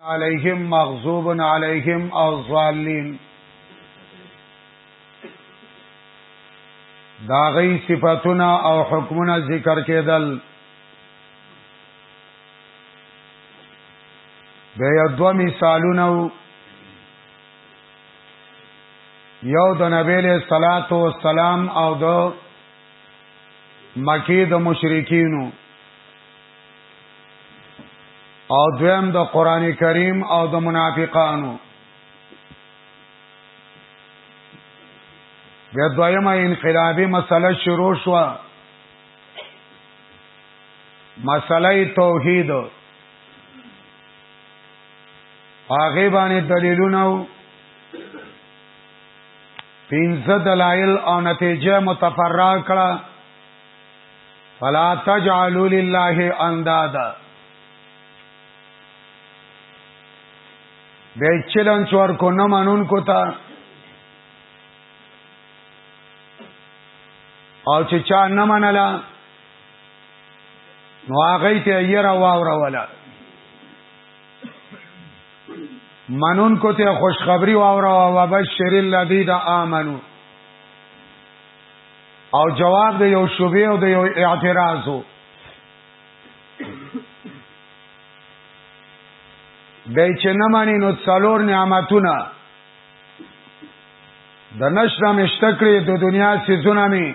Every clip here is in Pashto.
علیهم مغضوب علیهم او ضالین دا غي صفاتونه او حکمونه ذکر کېدل به یو دو مثالونه یو د نبی له صلوات و سلام او د مکی د مشرکینو او دویم د قران کریم او د منافقانو بیا دویمه انقلابی مسله شروع شو مسله توحید هغه باندې دلیلونه پینځه دلایل او نتیجه متفرع کړه فلا تجعلوا لله اندادا بیا چلن چور کو نه مانون کو تا او چې چا نه منلا نو هغه ته یره واوره ولا منون کو ته خوشخبری واوره او بشیر الذین آمنو او جواب د یو شوبې او د یو اعتراضو دای چې نه مانی نو څلور نعمتونه د نشره مشتکړې د دنیا سيزونه می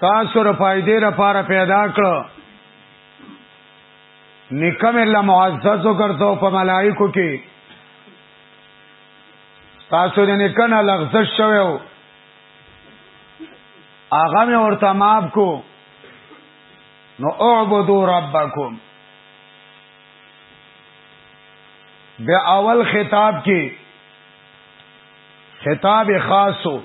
تاسو را فائدې را پاره پیدا کړو نکم الله معزز وکړو په ملائکو کې تاسو دې نه کنه لغزش شوی او هغه مې ورته معاف کو نو اعبدو ربکم بیا اول خطاب کې خطاب خاصو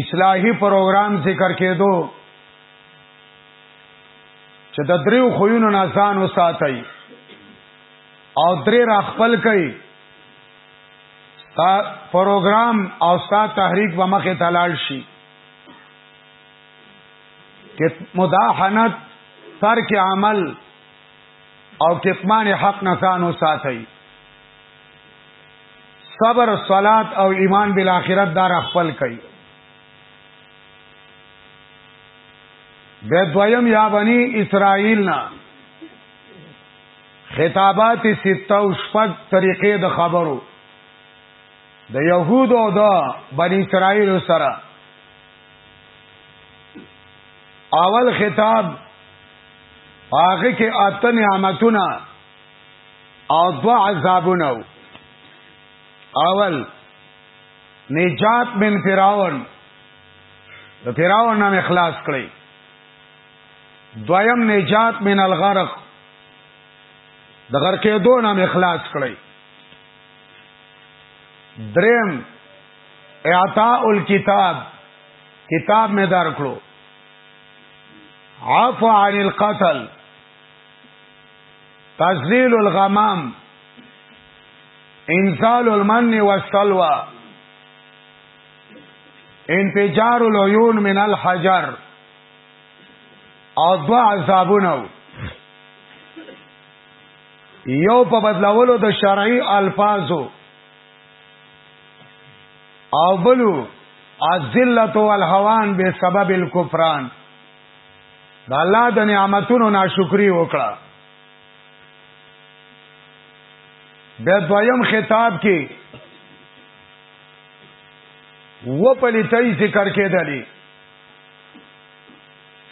اصلاحي پروګرام ذکر کېدو چې د دریو خویونو نه ځان وساتئ او ترې را خپل کړي ستا پروګرام او ستا تحریک به مخه تلال شي کې مداحنت ترک عمل او کتمان حق نسانو ساتي صبر صلات او ایمان بالآخرت دار خپل کوي به دویم یا بنی اسرائیل نه خطابات سته او شپږ طریقې د خبرو د يهودو او د بني اسرائيل سره اول خطاب هغه کې اته نعمتونه او دو عذابونه اول نجات من فراون د فراون نام اخلاص کړی دویم نجات من الغرق د غرقې دوه نام اخلاص کړی دریم اعطاء الكتاب کتاب مې دار کړو عفو عن القتل تذلیل الغمام انزال المن والسلوى انفجار العيون من الحجر او دوا عذابونه یو په بدلولو د شرعي الفاظو او بلو الذلت والهوان به سبب الكفران د الله د نعمتونو ناشکری وکړه بیا دویم خطاب کې و پلیتای ذکر کېدلی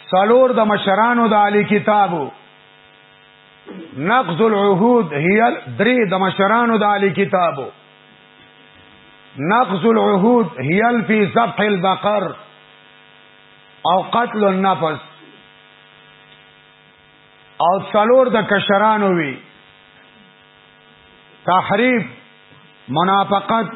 سلور د مشرانو د علی کتابو نقض العهود هي درې د مشرانو د علی کتابو نقض العهود هي في ذبح البقر او قتل النفس او سلور د کشرانو وی تحریف منافقت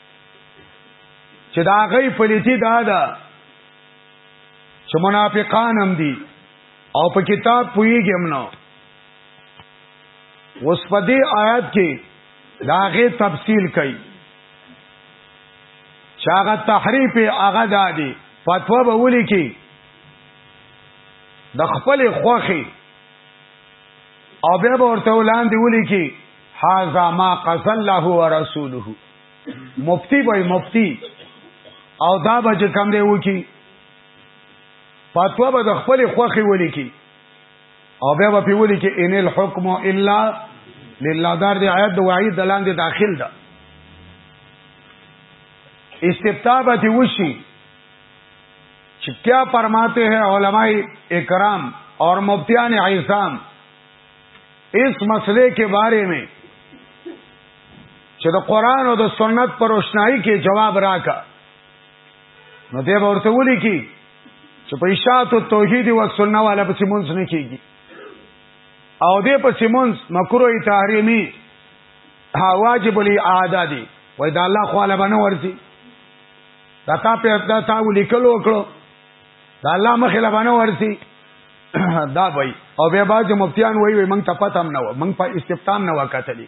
چې دا غي پلیتی دا ده چې منافقان هم دي او په کتاب پویږي هم نو اوس په دې آیات کې دا غي تفصیل کوي چې هغه تحریف هغه دادي فتوا به ولي کې د خپل خوخي او بیا به ورته ولاندې ولي کې هاذا ما قص الله ورسوله مفتی به مفتی او دا به چې کم دی وکی پاتوا به د خپل خوخي ولي کی او بیا به پیولي کی ان الحكم الا لله دار دی آیات د وعید دلان دی داخل ده استفتاء به دی وشي چې کیا فرماتے ہیں علماء اکرام اور مفتیان عیسام اس مسئلے کے بارے میں چې د قران او د سنت پر روشنايي کې جواب راکا نو دې ورته ولي کی چې په اشاعت او توحید او سنت والا په سیمونز نه کیږي او دې په سیمونز مکروه تحریمی ها واجب لی عاده دي وای دا الله خو له بنه ورسي دا تا په دا تا ولیکل وکړو دا الله مخې له بنه ورسي دا وای او بیا باج مفتیان وای وای مونږ ته پته هم نه و مونږ په استفتام نه وکړلی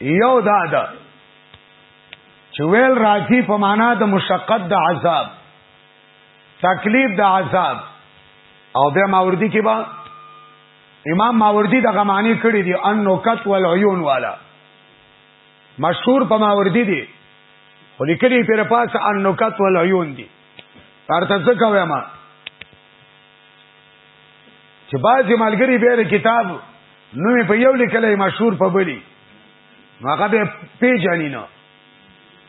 یو دا ده چې ویل راځي په معنا د مشقت د عذاب تکلیف د عذاب او بیا ماوردی کې با امام ماوردی دغه معنی کړی دی ان نوکت والعیون والا مشهور په ماوردی دی خو لیکلی پر پاس ان نوکت والعیون دی ارته څه کوي ما چې بعضې ملګری بیا د کتاب نومې په یو لیکلی مشهور په بلی نو هغه بیا پیژني نه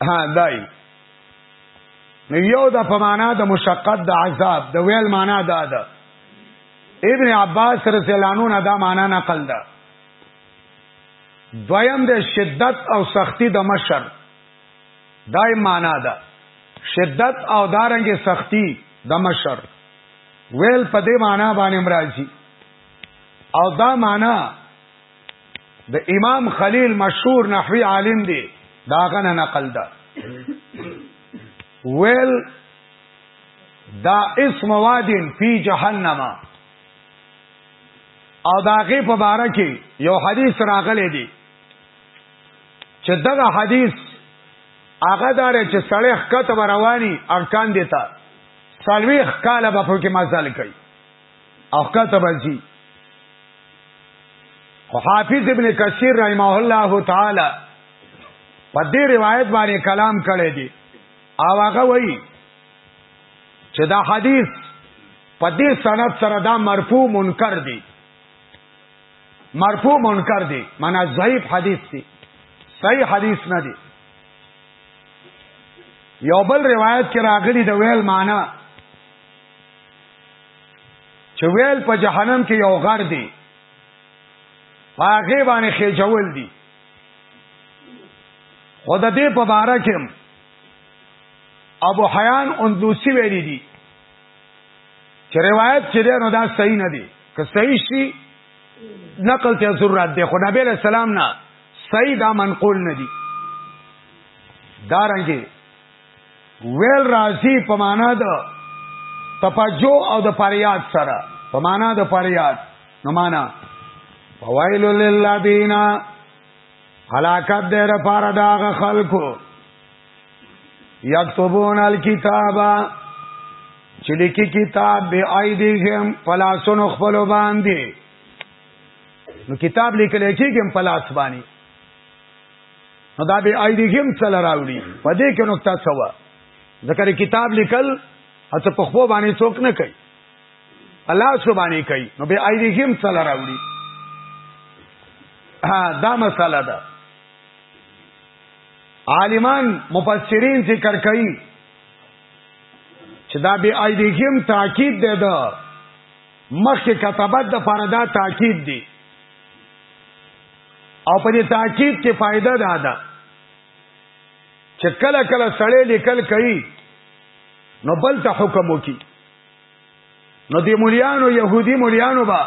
ها دای نو یو د په معنا د مشقت د عذاب د ویل معنا دا ده ابن عباس رضی الله عنه دا معنا نقل ده دویم د شدت او سختی د مشر دای معنا ده شدت او دارنګ سختی د دا مشر ویل په دې معنا باندې مرাজি او دا معنا د امام خلیل مشهور نحوی عالم دی دا غنه نقل ده ویل دا اسم وادین فی جهنم او داغه په باره کې یو حدیث راغلی دی چې دغه حدیث هغه دار چې سړی خکته رواني ارکان دیتا سلويخ کاله به په کې مزل کوي او خکته بځي خو حافظ ابن کثیر رحمه الله تعالی په دې روایت باندې کلام کړی دی او هغه وایي چې دا حدیث په دې سند سره دا مرفوع منکر دی مرفوع منکر دی معنا ضعیف حدیث دی صحیح حدیث نه دی یو بل روایت کې راغلی د ویل معنا چې ویل په جهنم کې یو غر دی هغه باندې خېجول دي خود دې په بارا کې ابو حیان اندوسی ویلي دي چې روایت چې دی نو دا صحیح نه دی که صحیح شي نقل ته ضرورت دی خو نبی له سلام نه صحیح دا منقول نه دی دارنګي ویل راضی په معنا د تپجو او د فریاد سره په معنا د فریاد نو معنا فویل للذین هلاکت دې را پاره داغه خلکو یکتبون الکتاب چې لیکي کتاب به ایدیهم پلاسون خپل باندې نو کتاب لیکل کېږي پلاس باندې نو دا به ایدیهم څل راوړي په دې کې نقطه څه و ذکر کتاب لیکل اته په خو باندې څوک نه کوي الله سو باندې کوي نو به ایدیهم څل راوړي ها دا مساله ده عالمان مفسرین ذکر کوي چې دا به ایدیګیم تاکید دی دا مخکې کتابت د پاره دا تاکید دی او په دې تاکید کې فائدہ دا ده چې کله کله سړی لیکل کوي نو بل ته حکم وکي نو دی مولیانو يهودي مولیانو با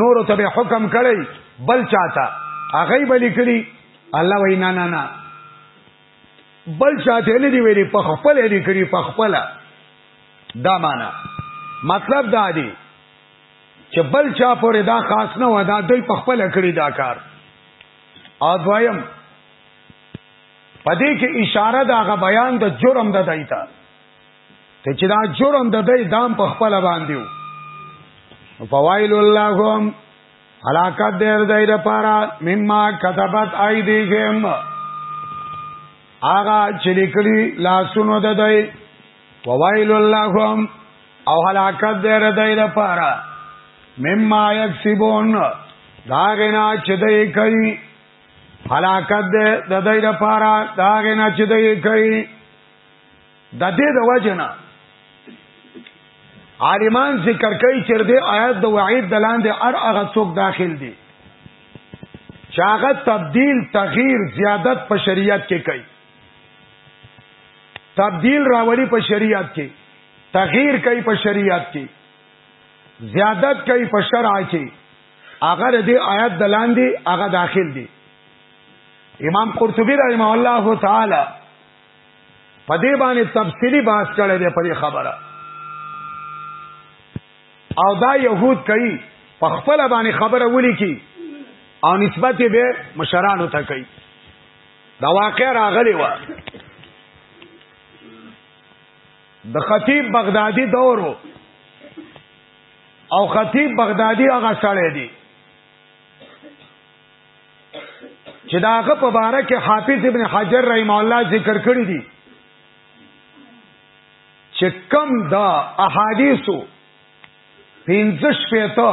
نور ته به حکم کړی بل چاته هغه به لیکلی الله وای نه نه نه بل چاته نه دی ویلي په خپل دی کړی په خپل دا معنا مطلب دا دی چې بل چا پورې دا خاص نه و دا دوی په خپل کړی دا کار او دویم پدې کې اشاره دا غ بیان د جرم د دایته ته چې دا جرم د دې دام په خپل باندې وو فوائل اللهم علاقات دیر دای د پارا مما كتبت ايديهم آغا چلیکلی لاسونو د دای وویل اللهم او هلاکت دیر دای د پارا مما یکسبون داغنا چې دای کوي هلاکت د دای د پارا داغنا چې دای کوي د دې د وجنه عالمان ذکر کوي چې د آیات د وعید د لاندې ار هغه څوک داخل دي چاغه تبديل تغییر زیادت په شریعت کې کوي تبديل راولي په شریعت کې تغییر کوي په شریعت کې زیادت کوي په شرع کې هغه د آیات د لاندې هغه داخل دي امام قرطبي رحمه الله تعالی په دې باندې تفصیلی بحث کړی دی په دې خبره او دا يهود کوي په خپل باندې خبره ولي کی او نسبت به مشرانو ته کوي دا واقع راغلی و د خطیب بغدادي دور او خطیب بغدادي هغه سره دی چې داغه په باره کې حافظ ابن حجر رحم الله ذکر کړی دي چې کم دا احادیثو پنځه شپېته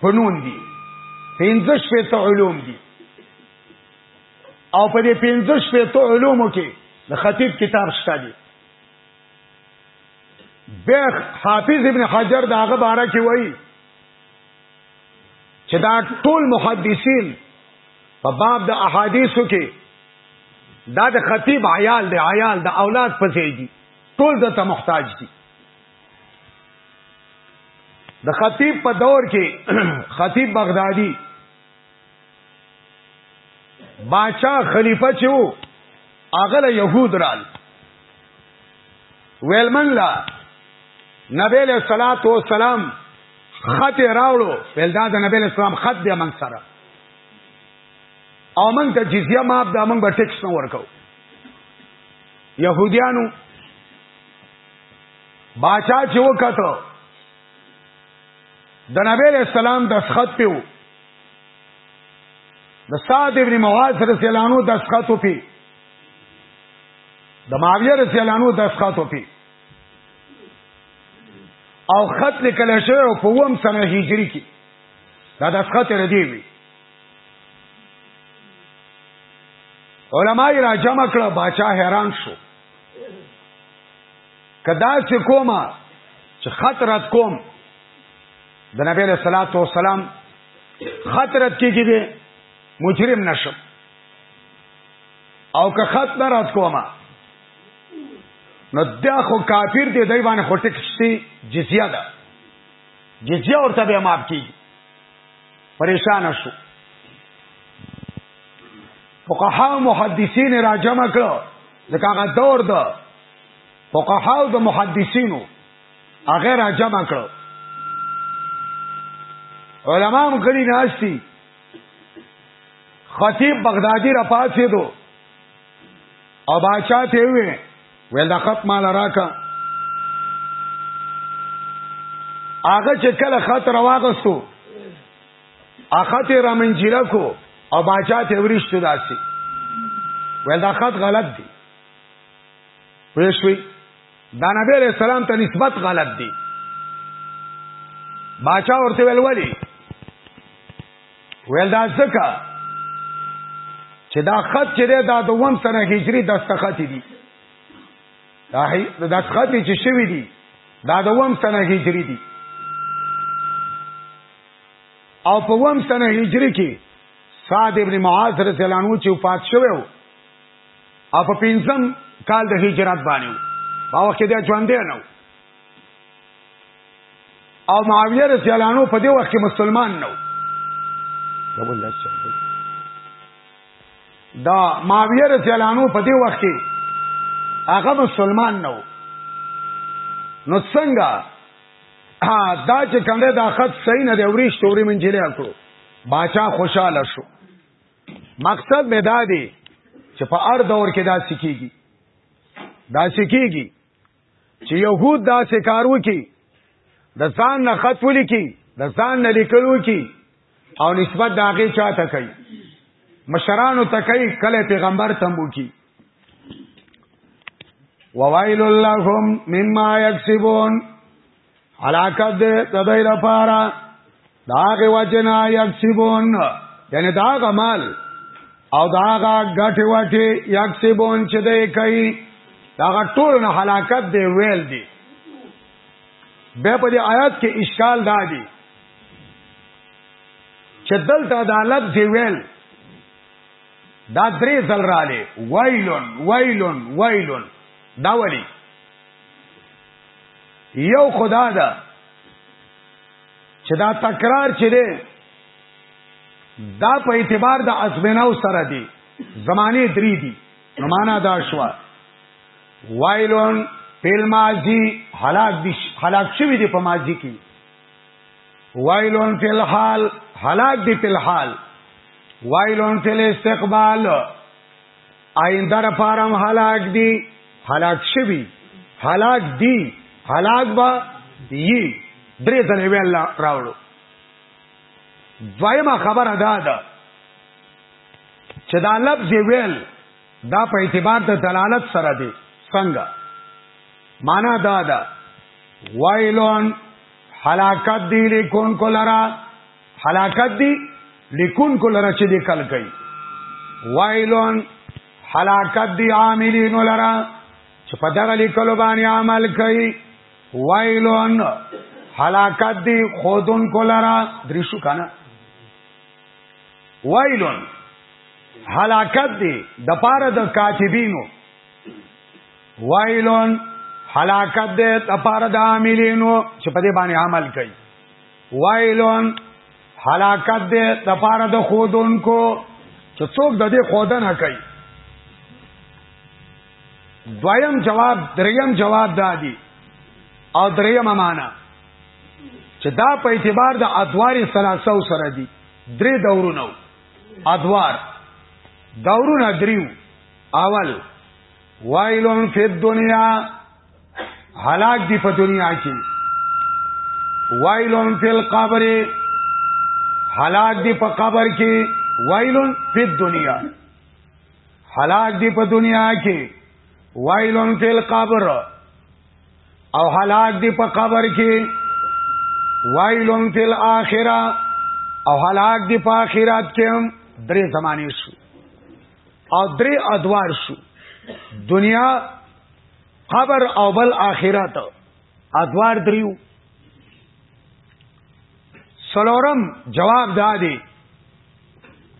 فنون دي پنځه شپېته علوم دي او په دې پنځه شپېته علومو کې د خطیب کتاب شته دي بیخ حافظ ابن حجر داغه باره کې وایي چې دا ټول محدثین په باب د احادیثو کې دا د خطیب عیال دی عیال د اولاد پسې دي ټول د ته محتاج دي د خطیب په دور کې خطیب بغدادي باچا خلیفہ چې وو هغه له يهود رال ویل من لا نبی له صلوات و سلام خط راوړو ویل دا د نبی له سلام خط دی من سره او من ته جزیه ماپ دا من به ټیکس نه ورکو يهوديانو باچا چې وکړو د نبی له سلام د خط پیو د سعد ابن معاذ رضی الله عنه د اسقاتو پی د معاویه رضی الله عنه د اسقاتو پی او خط لیکل شوی او په وم سنه هجری کې دا د اسقات ردی وی علماء را جمع کړه باچا حیران شو کدا چې کومه چې خطرت کوم د نبی له صلوات و سلام خطرت کېږي دي مجرم نشم او که خط نه رات کومه نو دا خو کافر دی دای باندې خو ټکسي جزیه ده جزیه ورته به معاف کیږي پریشان شو فقها محدثین راجمه کړو ځکه هغه دور ده فقهاو د محدثینو هغه را جمع کړو علما هم غړي ناشتي خطیب بغدادي را پاتې دو او باچا ته وی ویل د خط مال راکا هغه چې کله خط راوغستو اخت را منجیره کو او باچا ته ورشتو داسي ویل دا خط غلط دی پوښوي دا نبی علیہ السلام ته نسبت غلط دی باچا ورته ویل ولی ویل دا ځکه چې دا خط چې دا دوم سنه هجری دستخط دي دا دستخط چې شوی دی دا دوم سنه هجری دی او په وم سنه هجری کې سعد ابن معاذ رضی الله عنه چې وفات شوی و او په پنځم کال د هجرت باندې په وخت کې د ژوند نه او معاویه رضی الله عنه په دې وخت کې مسلمان نه دا معاویه رضی الله عنه په دې وخت کې هغه مسلمان نه نو څنګه دا چې کنده دا خط صحیح نه دی ورېشت ورې منځلې کړو باچا خوشاله شو مقصد مې دا دی چې په هر دور کې دا سکیږي دا سکیږي چې يهود دا سکارو کې د ځان نه خط ولیکي د ځان نه لیکلو کې او نسبت د هغه چاته کوي مشرانو ته کوي کله پیغمبر تمبو کې وویل اللهم مما یکسبون علاقه دې تدای لپاره داغه وجنا یکسبون یعنی دا غمال او دا غټي وټي یکسبون چې دې کوي دا ټول نه هلاکت دی ویل دی به په دې آیات کې اشکال دا دی چې دلته دا لفظ دی ویل دا درې ځل را لې ویلون ویلون ویلون دا ولی یو خدا ده چې دا تکرار چې ده دا په اعتبار د ازمناو سره دی زمانه درې دي نو معنا دا شو وایلون پیل ماضی هلاک دي هلاک شوی دی په ماضی کې وایلون فی الحال هلاک دی فی الحال وایلون فی الاستقبال آینده را پارم حلاک دی حلاک شوی حلاک دی حلاک با یی درې ځلې ویل راوړو دویمه خبره دا ده چې دا لفظ ویل دا په اعتبار د دلالت سره دی څنګه معنا دا ده وایلون حلاکت دی لیکون کو لرا حلاکت دی لیکون کو لره چې دې کل کوي وایلون حلاکت دی عاملین لره چې په دغه لیکلو باندې عمل کوي وایلون حلاکت دی خودون کو لره درشو کنه وایلون حلاکت دی د پاره د کاتبینو وایلون حلاکت دی د پاره د عاملینو چې په دې باندې عمل کوي ویلون حلاکت دی د پاره د خودون کو چې څوک د دې خودنه کوي دویم جواب دریم جواب دادی او دریم معنا چې دا په اعتبار د ادوار ثلاثه سره دي درې دورونه ادوار دورونه دریو اول وایلون فی الدنیا هلاک دی په دنیا کې وایلون فی القبر هلاک دی په قبر کې وایلون فی الدنیا هلاک دی په دنیا کې وایلون فی القبر او هلاک دی په قبر کې وایلون فی الاخره او هلاک دی په آخرت کې هم درې زمانه شو او درې ادوار شو دنیا قبر او بل آخرت ادوار دریو سلورم جواب دا دی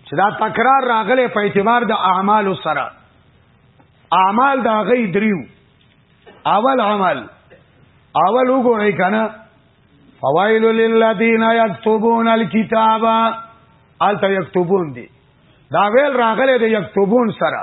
چې دا تکرار راغلی په اعتبار د اعمال سره اعمال دا غي دریو اول عمل اول وګورئ کنه فوائل للذین یكتبون الكتاب الته یكتبون دی دا ویل راغله د یكتبون سره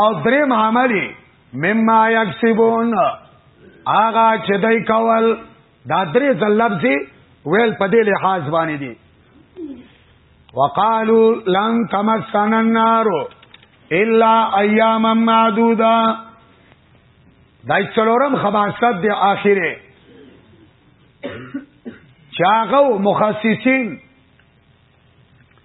او درې معاملې مما یکسبون آغا چې دای کول دا درې ځل لفظي ویل په دې لحاظ باندې دي وقالو لن تمسن النار الا ایاما معدودا دای څلورم خباست دی آخره چاغو مخصصین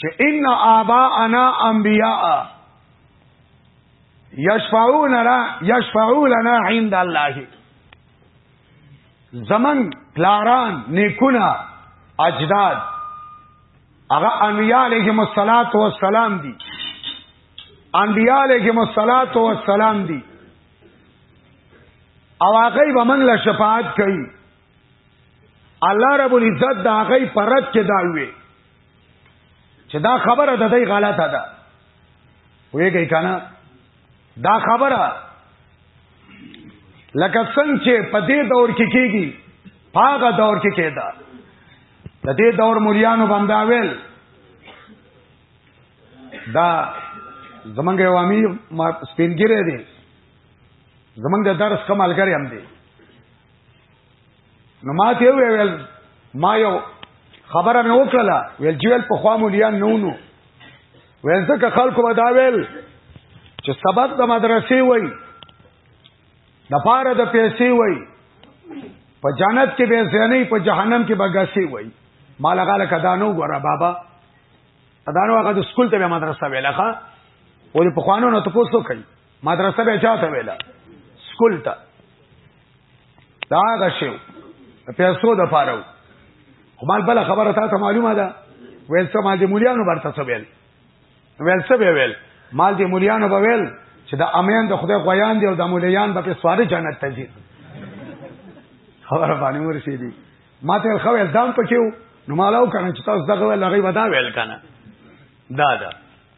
چې ان آباءنا انبیاء یشفعون را یشفعو لنا عند الله زمن پلاران نیکونه اجداد هغه انبیاء علیهم الصلاۃ والسلام دي انبیاء علیهم الصلاۃ والسلام دي او هغه به موږ له شفاعت کوي الله رب العزت دا غي پرد کې دا وی چې دا خبره د دې غلطه ده ویږي کنه دا خبره لکه څنګه چې په دې دور کې کیږي پاغه دور کې کېدا د دې دور مليانو باندې ویل دا زمنګ یو امیر سپینګره دی زمنګ درس کمالګری هم دی نو ما ته ویل ما یو خبره مې وکړه ویل جویل په خوا مولیا نو نو ویل ځکه خلکو به دا ویل چې سبق د مدرسې وای د پاره د پیسې وای په جنت کې به زنی په جهنم کې به غسی وای مال غاله کدانو ګره بابا ادانو هغه د سکول ته مدرسه ویلخه ولې په خوانو نه تاسو کوي مدرسه به چاته ویلا سکول ته دا غشو پیسو د فارو خو مال بل خبره تاسو معلومه ده ویل څه مال دې مليانو برته څه ویل ویل څه به ویل مال دې مليانو به ویل چې د امین د خدای غویان دی او د مليان به په سواره جنت ته ځي خبره باندې ورشي دي ماته خو ویل دام پکې نو مالاو کنه چې تاسو دغه لغې ودا ویل کنه دا دا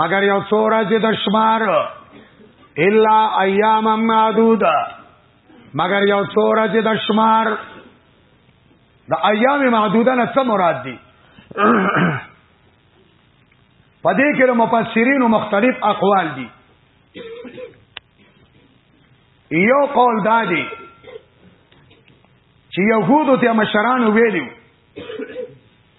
مگر یو څو ورځې د شمار الا ایام معدود مگر یو څو ورځې د شمار د ایام معدوده نه څه مراد دي پدې کې د مفسرینو مختلف اقوال دي یو قول دا دی چې يهودو ته مشرانو ویلو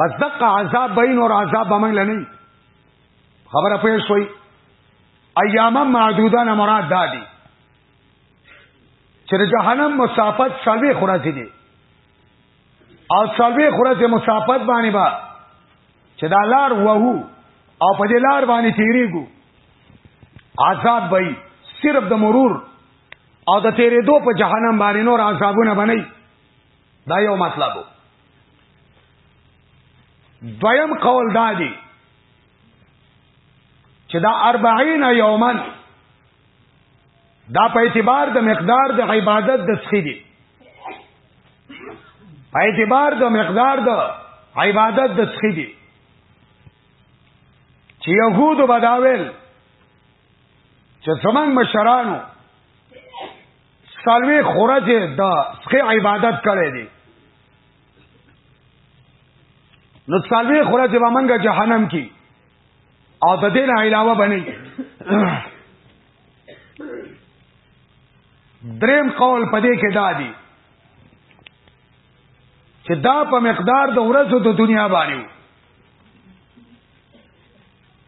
بس دقه عذاب بین اور عذاب بمنګ لنی خبره پوه شوي ایام معدوده نه مراد دادی چې جهنم مسافت سلوي خورځي دي او سلوي خورځي مسافت باندې با چې دا لار وهو او په دې لار باندې تیریږو عذاب به صرف د مرور او د تیرې دو په جهنم باندې نور عذابونه بنئ دا یو مطلب وو دویم قول دا دی چې دا 40 یومن دا په اعتبار د مقدار د عبادت د سخی دی په اعتبار د مقدار د عبادت د سخی دی چې يهودو بداویل چې زمنګ مشرانو سالوی خورج دا سخی عبادت کرے دی نو سالوی خورج با منگا جہنم کی او د دین علاوه بنی دریم قول پدې کې دادی چې دا په مقدار د ورځو د دنیا باندې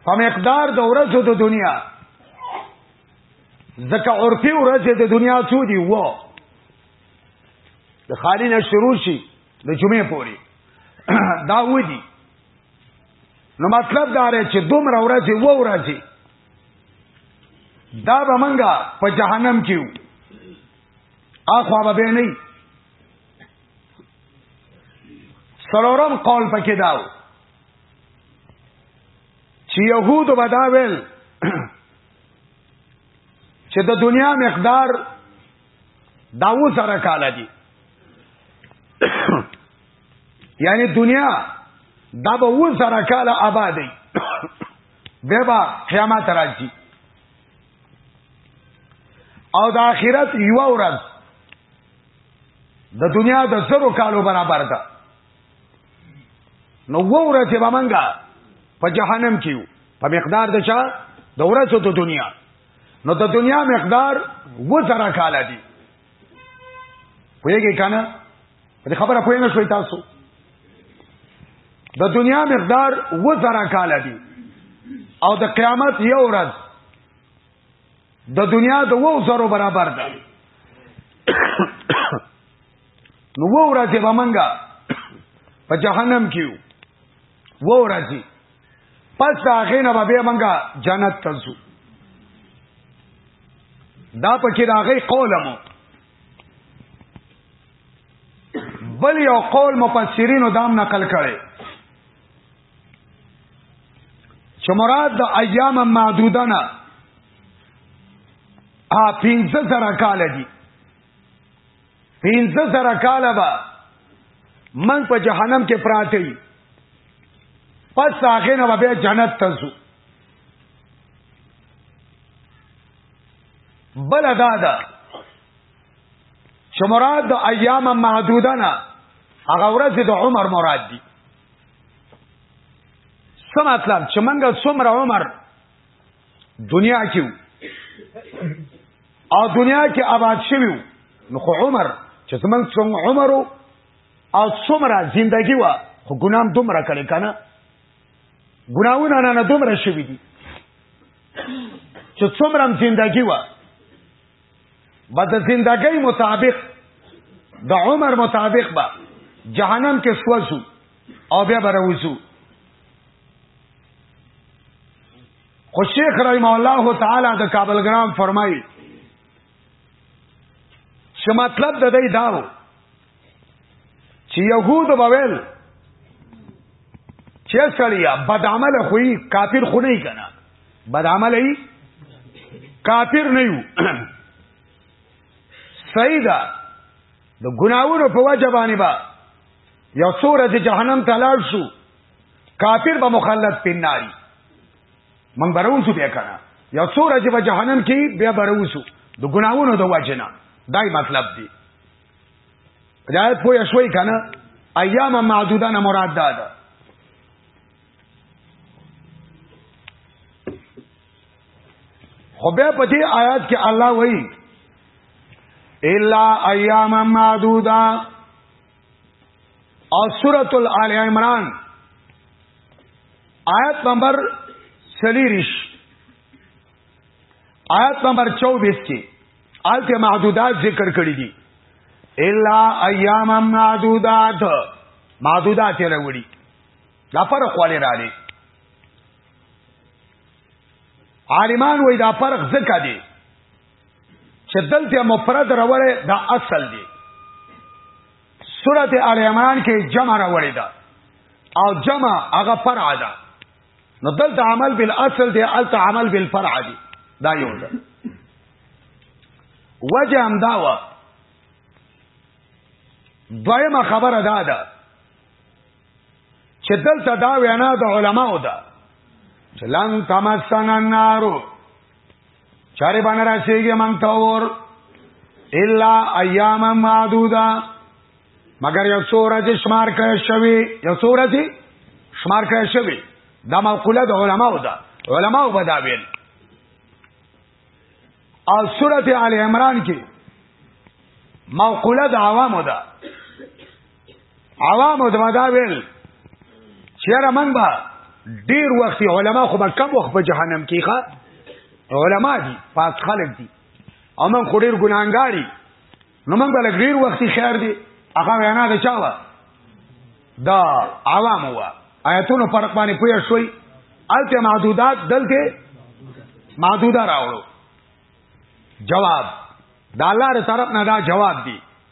په مقدار د ورځو د دنیا ځکه عرفي ورځ د دنیا څو دی و د خالی نه شروع شي د جمعې پوري دا ودی نو مطلب دا رې چې دومره ورځې و ورځې دا به منګه په جهنم کې یو اخوا به نه سرورم قول پکې داو چې يهود بداویل چې د دنیا مقدار دا و سره کال دي یعنی دنیا دا به و سره کال آبادی به با قیامت راځي او د آخرت یو ورځ د دنیا د زرو کالو برابر ده نو وره چې بمنګا په جهنم کې په مقدار د چا د ورځو د دنیا نو د دنیا مقدار و زره کال دی پوهیږئ کنه دې خبره پوه نه شوي تاسو د دنیا مقدار و زره کال دی او د قیامت یو ورځ د دنیا د وو زرو برابر ده نو وو ورځې به منګه په جهنم کې وو ورځې پس هغه نه به منګه جنت ته ځو دا پکې دا غي قولمو بل یو قول مفسرینو دام نقل کړي چې مراد د ایام معدوده نه ا 15 زره کال دي پینځه زره کاله به من په جهنم کې پراته یي پس هغه نه به جنت ته ځو بل ادا ده چې مراد د ایام محدوده نه هغه ورځ د عمر مراد دي څه مطلب چې منګه څومره عمر دنیا کې او دنیا کې آباد شوی نو خو عمر چې زمنګ څنګه عمر او څومره زندگی و خو ګنام دومره کړي کنه ګناونه نه نه دومره شوی دي چې څومره زندگی و بعد زندګۍ مطابق د عمر مطابق به جهنم کې سوځو او بیا به راوځو خو شیخ رحم الله تعالی د کابل ګرام فرمایي چې مطلب د دې داو چې يهود بویل چې سړیا بد عمل خوې کافر خو نه کنا بد عمل ای کافر نه یو سیدا د ګناوونو په وجه باندې با یو سورہ جهنم تلل شو کافر به مخلد په ناری من بروزو بیا کنه یو څو ورځې به جهنم کې بیا بروزو د ګناوونو د وجنه دای مطلب دی دا پوه شوي کنه ایام معدوده نه مراد ده دا. خو بیا په دې آیات کې الله وایي الا ایام معدوده او سورۃ آل عمران آیت نمبر 23 آیت نمبر 24 کې آلته محدودات ذکر کړی دي الا ایام معدودات معدودات یې راوړي دا فرق ولې را دي عالمان وای دا فرق ځکه دي چې دلته مفرد راوړی دا اصل دی سورته ال عمران کې جمع راوړی دا او جمع هغه فرع ده نو دلته عمل بالاصل دی الته عمل بالفرع دی دا یو ده وجه هم دا و دویمه خبره دا ده چې دلته دا وینا د علماو ده چې لن تمسنا النار چاره باندې راشيږي مونږ ته ور الا ایام معدودا مگر یو سوره چې شمار کړی شوی یو سوره چې شمار کړی شوی دا مقوله د علماو ده علماو به دا ویل او سوره ال عمران کې مقوله د عوامو ده عوام او دمدا ویل چیرې من با ډیر وخت علما خو به کم وخت په جهنم کې ښه علما دي پاک خلک دي او من خو ډیر ګناګاری نو من بل ډیر وخت خیر دي هغه وینا د چا وا دا عوام وا آیتونو فرق باندې پوه شوي الته محدودات دلته محدوده راوړو جواب دا الله تر طرف نه دا جواب دی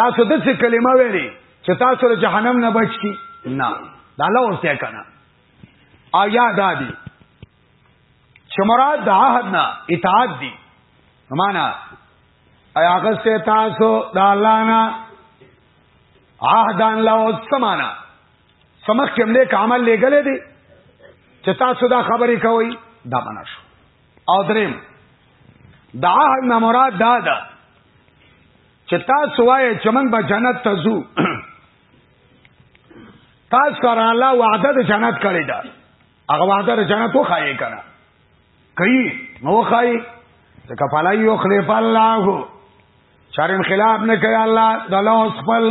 تاسو د څه کلمه ویلې چې تاسو له جهنم نه بچ کی نه دا له ورته کنه آیا دادی چې مراد د عهد نه اطاعت دی معنا ایا غسته تاسو د الله نه عهدان له سمانا سمخ کې موږ عمل لګلې دي چې تاسو دا خبرې کوي دا منشو او دریم د عهد نه مراد دا ده چې تاسو وایې چې موږ به جنت ته ځو تاسو سره الله وعده د جنت کړی ده هغه وعده د جنت وخایې کنه کوي نو خای ځکه فلا یخلف الله چارم خلاف نه کوي الله د الله خپل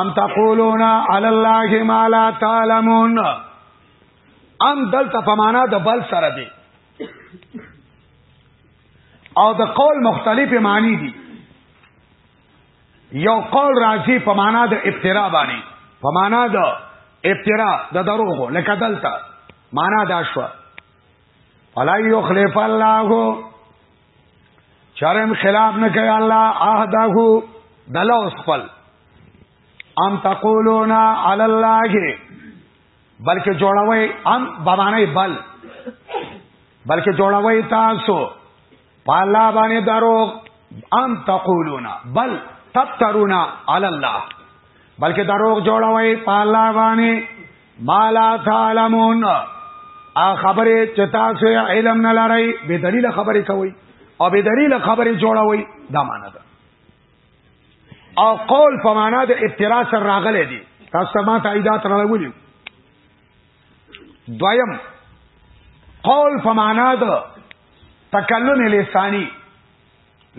ام تقولون علی الله ما لا تعلمون ان دلته په معنا د بل سره دی او د قول مختلف معنی دي یو قول راځي په معنا د ابترا باندې په معنا د ابترا د دروغ لکه دلته معنا دا شو فلا یخلف الله چرم خلاف نه کوي الله عهده دلو خپل ام تقولون علی الله بلکې جوړوي ان بمانه بل بلکې جوړوي تاسو پالا باندې دروغ ان تقولون بل تفترون علی الله بلکې دروغ جوړوي پالا باندې مالا تعلمون ا خبره چې تاسو علم نه لرئ به دلیل خبره کوي او به دلیل خبره جوړوي دا معنی ده او قول په معنا د ابتراء سره راغلي دي تاسو ما تاییدات راغلي دویم قول په معنا د تکلم لسانی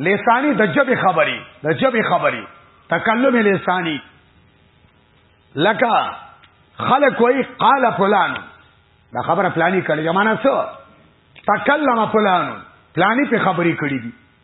لسانی د جبه خبري د جبه خبري تکلم لسانی لکه خلق وی قال فلان دا خبره فلانی کړي معنا څه تکلم فلان فلانی په خبري کړي دي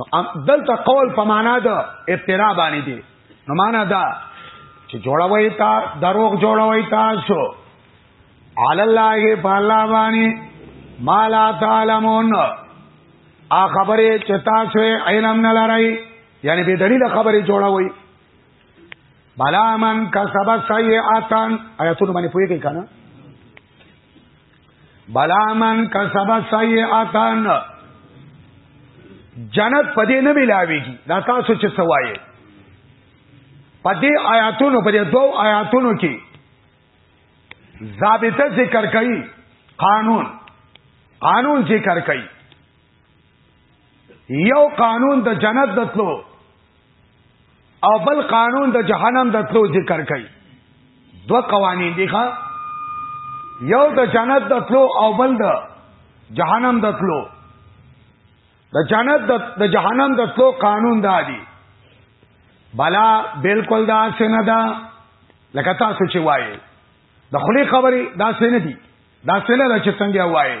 نو دلته قول په معنا د افترا باندې دي نو معنا دا چې جوړوي تا دروغ جوړوي تاسو علی الله فالله باندې ما لا تعلمون ا خبره چې تاسو علم نه لرئ یعنی به دلیل خبره جوړوي بلا من کسب سیئاتن آیاتونه باندې پوهیږئ کنه بلا من کسب سیئاتن جنت پدې نه ملاويږي دا تاسو چې سوایې پدې آیاتونو پدې دوو آیاتونو کې ضابطه ذکر کړي قانون قانون ذکر کړي یو قانون د جنت دتلو او بل قانون د جهنم دتلو ذکر کوي دو قوانین دي ښا یو د جنت دتلو او بل د جهنم دتلو د جنت د جهنم دتلو قانون دا دی بلا بالکل دا سن دا لکه تاسو چې وایي د خلی خبرې دا سن دي دا سن دا چې څنګه وایي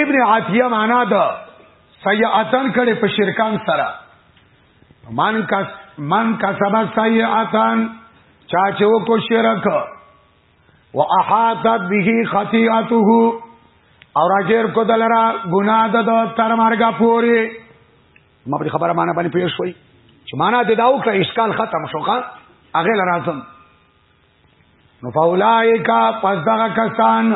ابن عطیه معنا ده سیئاتن کړي په شرکان سره من کس من کسب سیئاتن چا چې وکړو شرک واحاطت به خطیئته او راګر کو دلرا ګناه د تر مرګ پوري ما په خبره معنا باندې پیښ شوي چې معنا د داو کړه اشکال ختم شوخه اغه لرازم نو فاولائک پس دغه کسان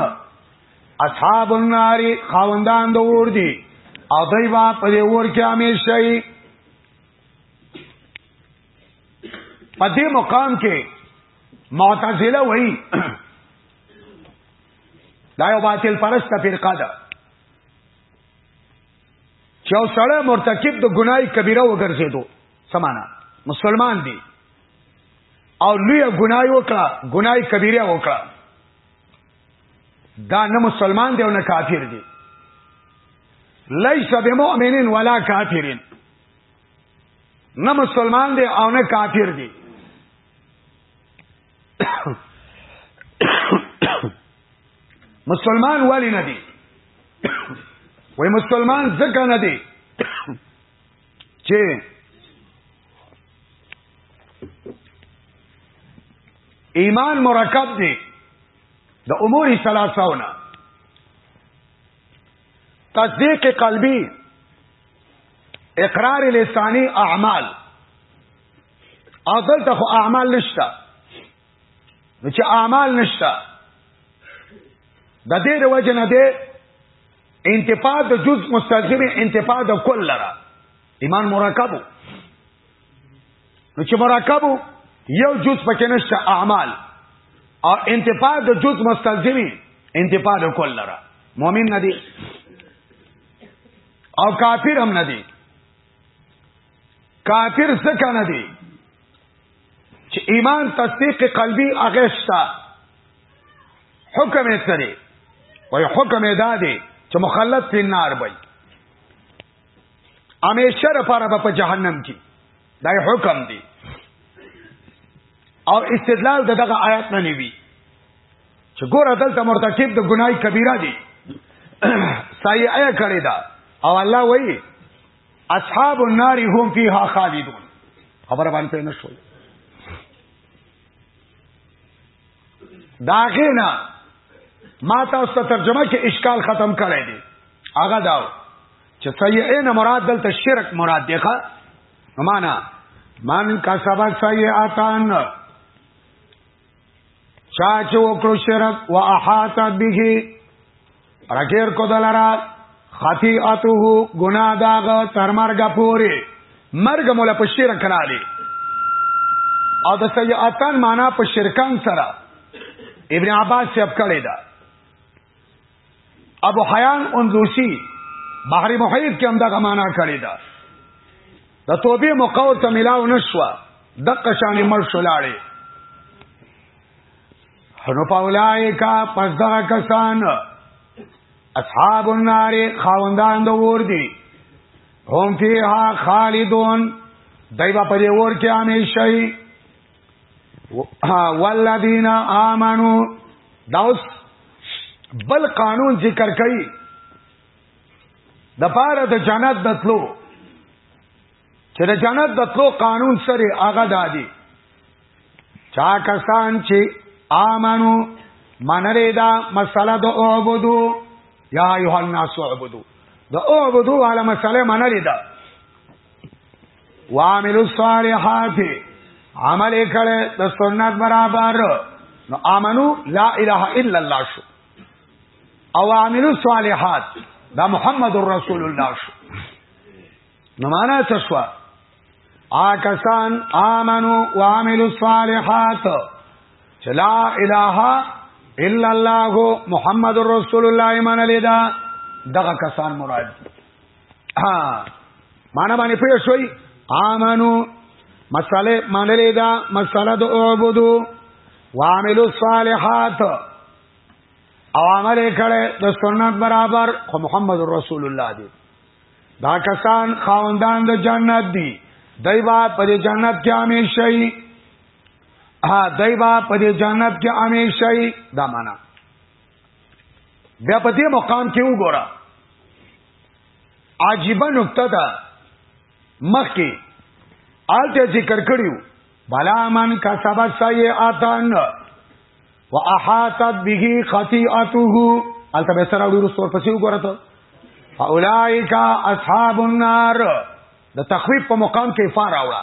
اصحاب النار خاوندان د اور دي او دوی با په دې اور کې همیشه وي په دې مقام کې معتزله وایي دا یو باطل پرست فرقه ده چې او سړی مرتکب د ګناي کبیره وګرځیدو سمانا مسلمان دی او لوی ګناي وکړه ګناي کبیره وکړه دا نه مسلمان دی او نه کافر دی لیس بمؤمنین ولا کافرین نه مسلمان دی او نه کافر دی مسلمان ولی نه دی وای مسلمان ځکه نه دی چې ایمان مرکب دی د امور ثلاثهونه تصدیق قلبی اقرار لسانی اعمال او دلته خو اعمال نشته نو چې اعمال نشته د دې د وجه نه دی انتفاع د جز مستلزم انتفاع د کل لره ایمان مرکب نو چې مرکب یو جز پکې نشته اعمال او انتفاع د جز مستلزم انتفاع د کل لره مؤمن ندی او کافر هم ندی کافر څه کنه دی چې ایمان تصدیق قلبی اغشتا حکم یې سره وای حکم یې دادې چې مخلد په نار وای همیشه لپاره په جهنم کې دا حکم دی او استدلال دغه آیات نه نیوی چې ګور دلته مرتکب د ګناي کبیره دی سایه کړی دا او الله وایي اصحاب النار هم فيها خالدون خبر باندې نه شوي دا غینا ما تاسو ته ترجمه کې اشکال ختم کړی دی هغه دا چې سیئه نه مراد دلته شرک مراد دی ښا معنا من کسب سیئاتان چا چې وکړو شرک واحات به راګیر کو دلرا خطیئته گنا داغ تر مرګ پوری مرګ مولا په شرک رالی او د سیئاتن معنا په شرکان سره ابن عباس یې اپ کړی دا ابو حیان اندوسی بحر محیط کې هم دغه معنا کړی دا د توبې موقع ته ملاو نشو د قشانې مر شولاړي نو پاولای کا پس دغه کسان اصحاب النار خاوندان د ور دي هم فیها خالدون دایبا پرې ور کې همیشه والذین آمنو داوس بل قانون ذکر کړي د پاره د جنت دتلو چې د جنت دتلو قانون سره هغه دادي چا کسان چې آمنو منره دا مسله د اوبدو یا ایه الناس اعبدو د اوبدو علی مسله منره دا وعملوا الصالحات عمل کړه د سنت برابر نو امنو لا اله الا الله شو او عملوا الصالحات دا محمد رسول الله شو نو معنا څه شو آکسان آمنو وعملوا الصالحات چې لا اله الا الله محمد رسول الله ایمان لیدا دغه کسان مراد دي ها معنا باندې پوه شوي آمنو مساله مانلې دا مساله د اعبدو وعملوا الصالحات او عمل کړه د سنت برابر خو محمد رسول الله دی دا کسان خاوندان د جنت دي دای با پر جنت کې همیشه ای ها دای با پر جنت کې همیشه ای دا معنا بیا په دې مقام کې وګوره عجیبه نقطه ده مخکې آلته ذکر کړیو بلا من کسب سیئاتن و احاطت به خطیئته آلته به سره ورو سور پسې وګوره ته اولائک اصحاب النار د تخویب په مقام کې فار راوړه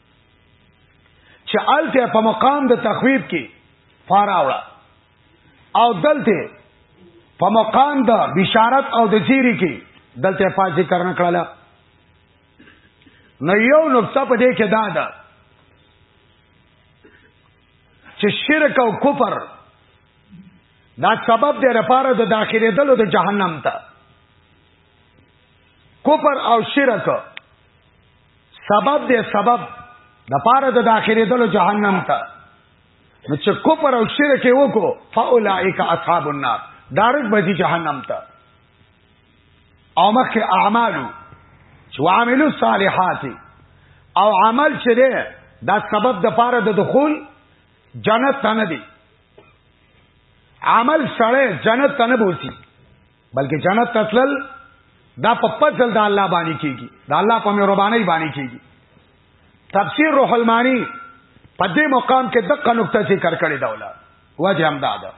چې الته په مقام د تخویب کې فاراوړه او دلته په مقام د بشارت او د زیری کې دلته په ذکر نه کړل نو یو نقطه په دې کې دا ده چې شرک او کفر دا سبب دی لپاره د داخلي دلو د جهنم ته کفر او شرک سبب دی سبب د پاره د داخلي دلو جهنم ته نو چې کوپر او شرک وکړو فاولائک اصحاب النار دارک بځي جهنم ته او مخکې اعمالو چې عاملو الصالحات او عمل چې دی دا سبب د پاره د دخول جنت ته نه دی عمل سره جنت ته نه بوسی بلکې جنت تسلل دا په پزل د الله باندې کیږي د الله په مهرباني باندې کیږي تفسیر روح المانی په دې مقام کې دغه نقطه ذکر کړې دا ولا وجه هم دا ده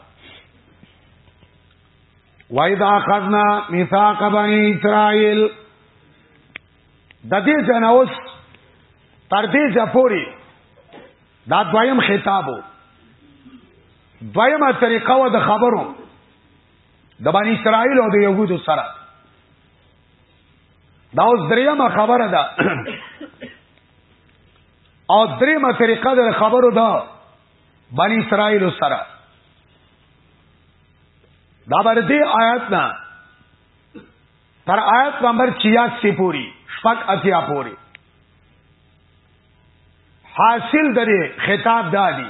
وَإِذَا أَخَذْنَا مِيثَاقَ بَنِي إِسْرَائِيلَ د دې جنوس تر دې ځپوري دا دویم خطابو دویمه طریقه و د خبرو د بنی اسرائیل او د يهودو سره دا اوس دریمه خبره ده او دریمه طریقه د خبرو ده بنی اسرائیل سره دا بر دې آیات نه تر آیت نمبر 86 پوری شپږ اتیا پوری حاصل درې خطاب دادی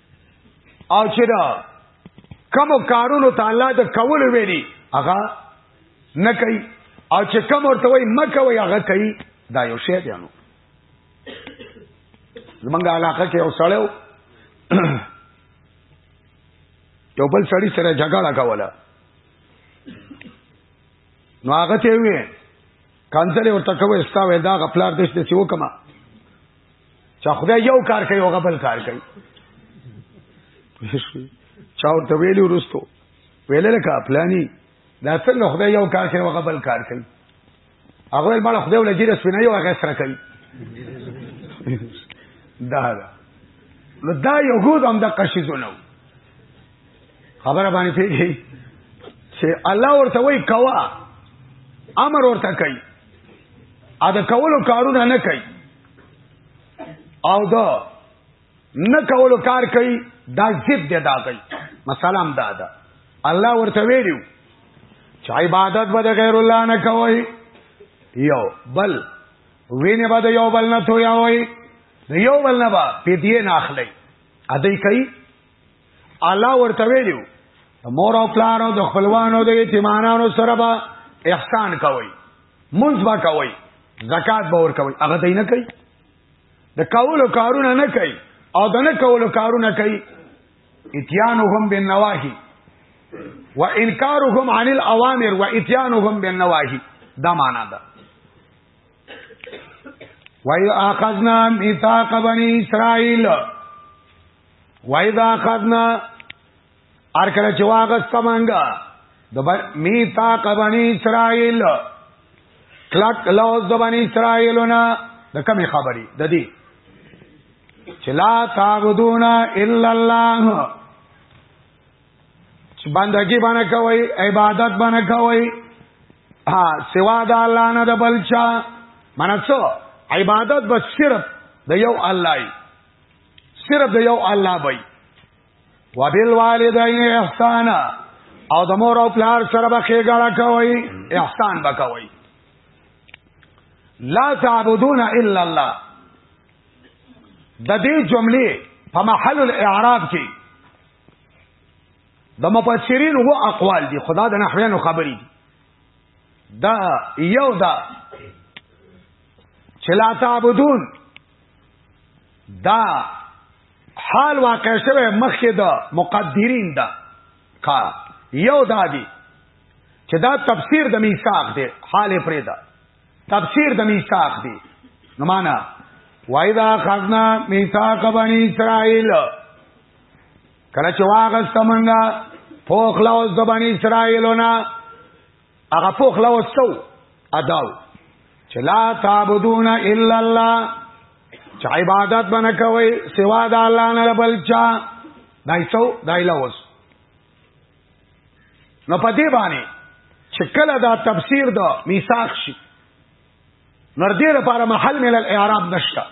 او چې دا کوم کارونو ته الله د کول ویلي هغه نه کوي او چې کوم ورته وای مکه وای هغه کوي دا یو شی دی نو زمونږ علاقه کې یو سړیو یو بل سړی سره جګړه کوله نو هغه ته وی کنځلې ورته کوي ستا وې دا غپلار دې چې وکما چا خدای یو کار کوي او غبل کار کوي چا ورته ویلو ورستو ویل لکه پلاني دا څنګه خدای یو کار کوي او غبل کار کوي هغه ول مال خدای ولې جیره سپینه یو هغه سره کوي دا دا یو ګود هم د قشیزونه خبره باندې پیږي چې الله ورته وای کوا امر ورته کوي ا د کولو کارونه نه کوي او دا نه کولو کار کوي دا ضد دی دا کوي مثلا هم دا ده الله ورته ویلو چې عبادت به د غیر الله نه کوي یو بل وینه به د یو بل نه تویا وای د یو بل نه به پیډې نه اخلي ادی کوي الله ورته ویلو مور او پلار او د خپلوانو د یتیمانو سره به احسان کوي منځ به کوي زکات به ور کوي هغه دای نه کوي د کولو کارونه نه کوي او د نه کولو کارونه کوي اتيانهم بالنواهي وانکارهم عن الاوامر واتيانهم بالنواهي دا معنا ده وایو اخذنا میثاق بنی اسرائیل وایدا اخذنا ار کله چې واغست منګه د میثاق بنی اسرائیل کلک لوز د بنی اسرائیلونه د کمی خبري د دې چې لا تعبدون الا الله چې بندګي باندې کوي عبادت باندې کوي ها سوا د الله نه د بلچا منڅو عبادت بس صرف د یو الله ای صرف د یو الله بای وبال والدین احسان او د مور او پلار سره به خېګړه کوي احسان وکوي لا تعبدون الا الله د دې جملې په محل الاعراب کې د مفسرین هو اقوال دي خدا د نحویانو خبرې دي دا یو دا چې لا تعبدون دا حال واقع شوه مخکې د مقدرین دا کا یو دا دی چې دا تفسیر د میثاق دی حال پرې دا تفسیر د میثاق دی نو معنا وایدا خزنا میثاق بنی اسرائیل کله چې واغسته مونږه فوق لوز د بنی اسرائیلونه هغه فوق لوز سو اداو چې لا تعبدون الا الله چې عبادت باندې کوي سوا د الله نه بل چا دای سو دای لوز نو په دې باندې چې کله دا تفسیر د میثاق شي نور دې لپاره محل مل الاعراب نشته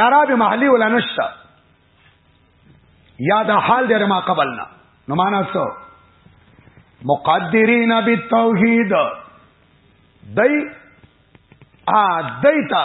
اعراب محلی ولا نشته یا دا حال دې ما قبلنا نو معنا څه مقدرین بالتوحید دای ا دایتا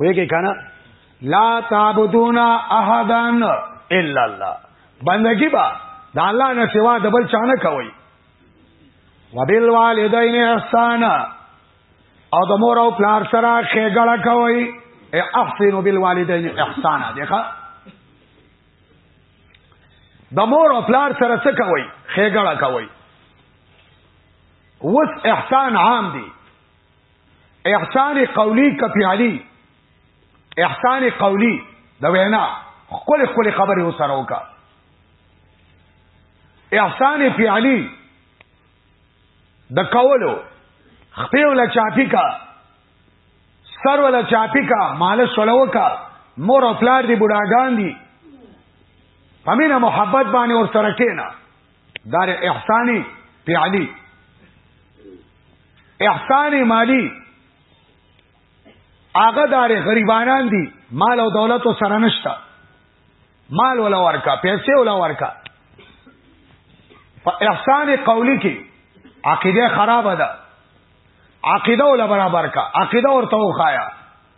ویګی کنه لا تعبدون احدا الا الله بندگی با د الله نه سوا د بل چانه کوي وبالوالدین احسان او د مور او پلار سره ښېګړه کوي احسنوا بالوالدین احسانا دیکھا د مور او پلار سره څه کوي ښېګړه کوي وس احسان عام دی احسان قولی کفعلی احسان قولی د وینا خپل خپل خبره وسره وکا احسان فعلی د کولو خپل ولا چاپی کا سر ولا چاپی کا مال سولو کا مور او پلار دی بډاګان دی پمینه محبت باندې ور سره کینا دار احسانی فعلی احسان مالی هغه دار غریبانان دي مال او دولت سره نشته مال ولا ورکا پیسې ولا ورکا په احسان قولی کې عقیده خراب ده عقیده ولا برابر کا عقیده ورته وخایا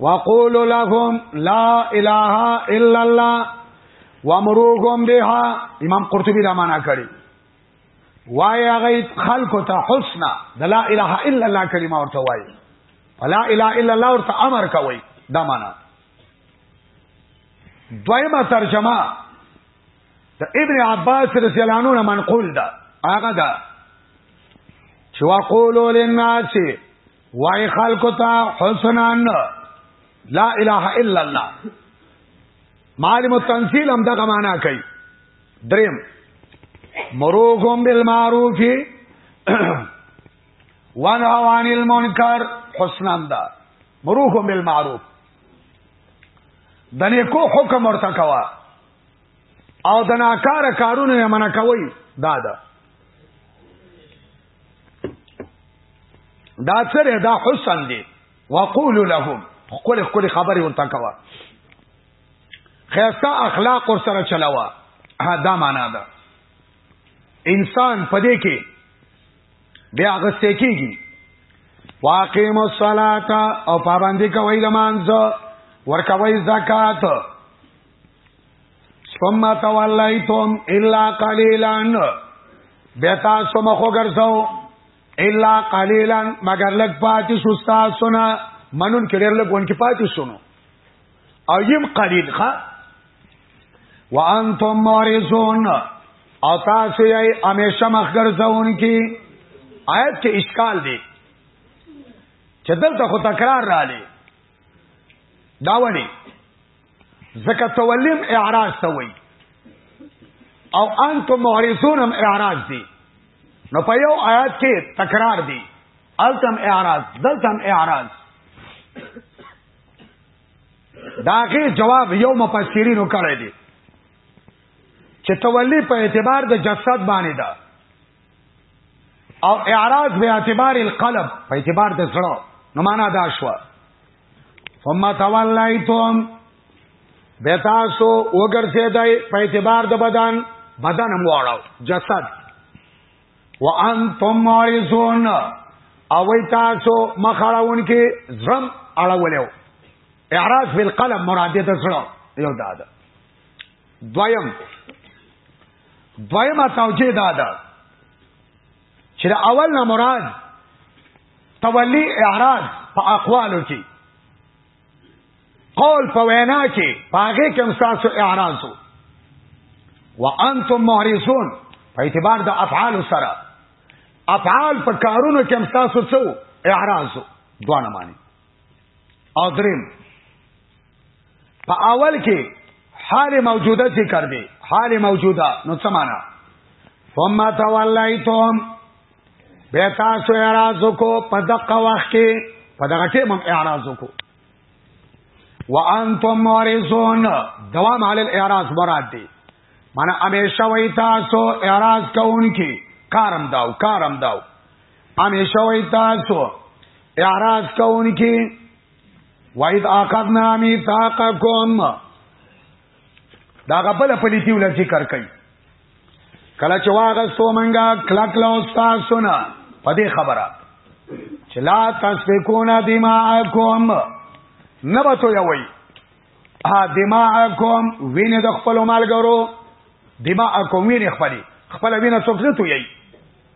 وقول لهم لا اله الا الله وامروهم بها امام قرطبي دا معنا کړی وای هغه خلق ته حسنا د لا اله الا الله کلمه ورته وای لا اله الا الله ورته امر کوي دا معنا دویمه ترجمه د ابن عباس رضی الله عنه منقول ده هغه ده چې وقولو للناس وای خلکو ته حسنان لا اله الا الله معلم التنزيل هم دغه معنا کوي دریم مروهم بالمعروف وانهوا عن المنکر حسنان دا مروهم بالمعروف د نیکو حکم ورته کوا او د ناکاره کارونو یې منع کوي دا ده دا سره دا حسن دی وقول لهم خپل خپل خبرې ورته کوا خیستا اخلاق ور سره چلاوا دا معنا ده انسان پدې کې بیا غسه کیږي واقیم الصلاة او پابندی کوي د مانځ ورکوي زکات ثم تولیتم الا قلیلا بیا تاسو مخ وګرځاو الا قلیلا مگر لګ پاتې سستا سنا منون کړي لګ ون کې پاتې سونو او یم قلیل ښا وانتم مورزون او تاسو یې همیشه مخ ګرځاون کې آیت کې اشکال دی چې دلته خو تکرار را لې داونی زکه تولیم اعراض ته وای او انتم معرضون هم اعراض دي نو په یو آیات کې تکرار دي التم اعراض دلتم اعراض داغه جواب یو مفسرینو کړی دی چې تولی په اعتبار د جسد باندې ده او اعراض به اعتبار القلب په اعتبار د زړه نو معنا دا شوه ثم تولیتم به تاسو وګرځیدای په اعتبار د بدن بدن هم واړو جسد وانتم مارزون او تاسو مخړون کې زم اړولیو اعراض بالقلم مراد ته سره یو دادا دویم دویم توجیه دادا چې اول نه مراد تولی اعراض په اقوالو کې قول په وینا کې پاګه کوم تاسو اعراض وانتم معرضون په اعتبار د افعال سره افعال په کارونو کې تاسو څو اعراض دوه نه معنی او دریم په اول کې حال موجوده ذکر دی حال موجوده نو څه معنا ثم تولیتم بیا تاسو اعراض کو په دقه وخت کې په دغه ټیم هم اعراض کو وانتم مورزون دوام علی الاعراض مراد دی معنی همیشه وای تاسو اعراض کوونکی کارم داو کارم داو همیشه وای تاسو اعراض کوونکی وایذ اخذنا میثاقکم دا غبل پلیتی ول ذکر کئ کله چې واغستو منګه کلا کلا استاد سنا پدې خبره چې لا تسفکونا دماءکم نبتو یوي ها دماءکم وینه د خپل مالګرو دماءکم وینه خپل خپل وینه څوک نه توي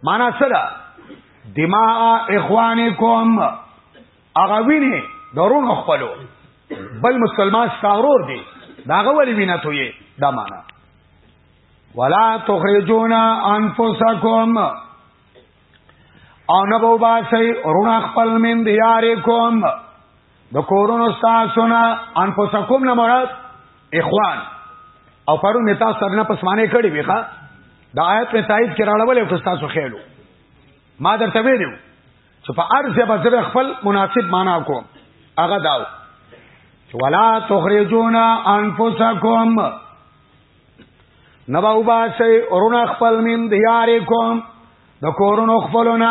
معنا سره دماء اخوانکم هغه ویني درون خپلو بل مسلمان ستاورور دی داغه ولی وینا ته یې دا معنا ولا تخرجون انفسکم او نبو باسی رون خپل من دیارکم د کورونو تاسو نه انفسکم نه مراد اخوان او پرون می تاسو نه پسمانه کړی وی ښا دا آیت می تایید کړهړول او تاسو خېلو ما درته ویلو چې په ارز به زر خپل مناسب معنا کوم هغه داو ولا تخرجون انفسکم نبا وباسي ورونه خپل من دیارکم د کورونو خپلونه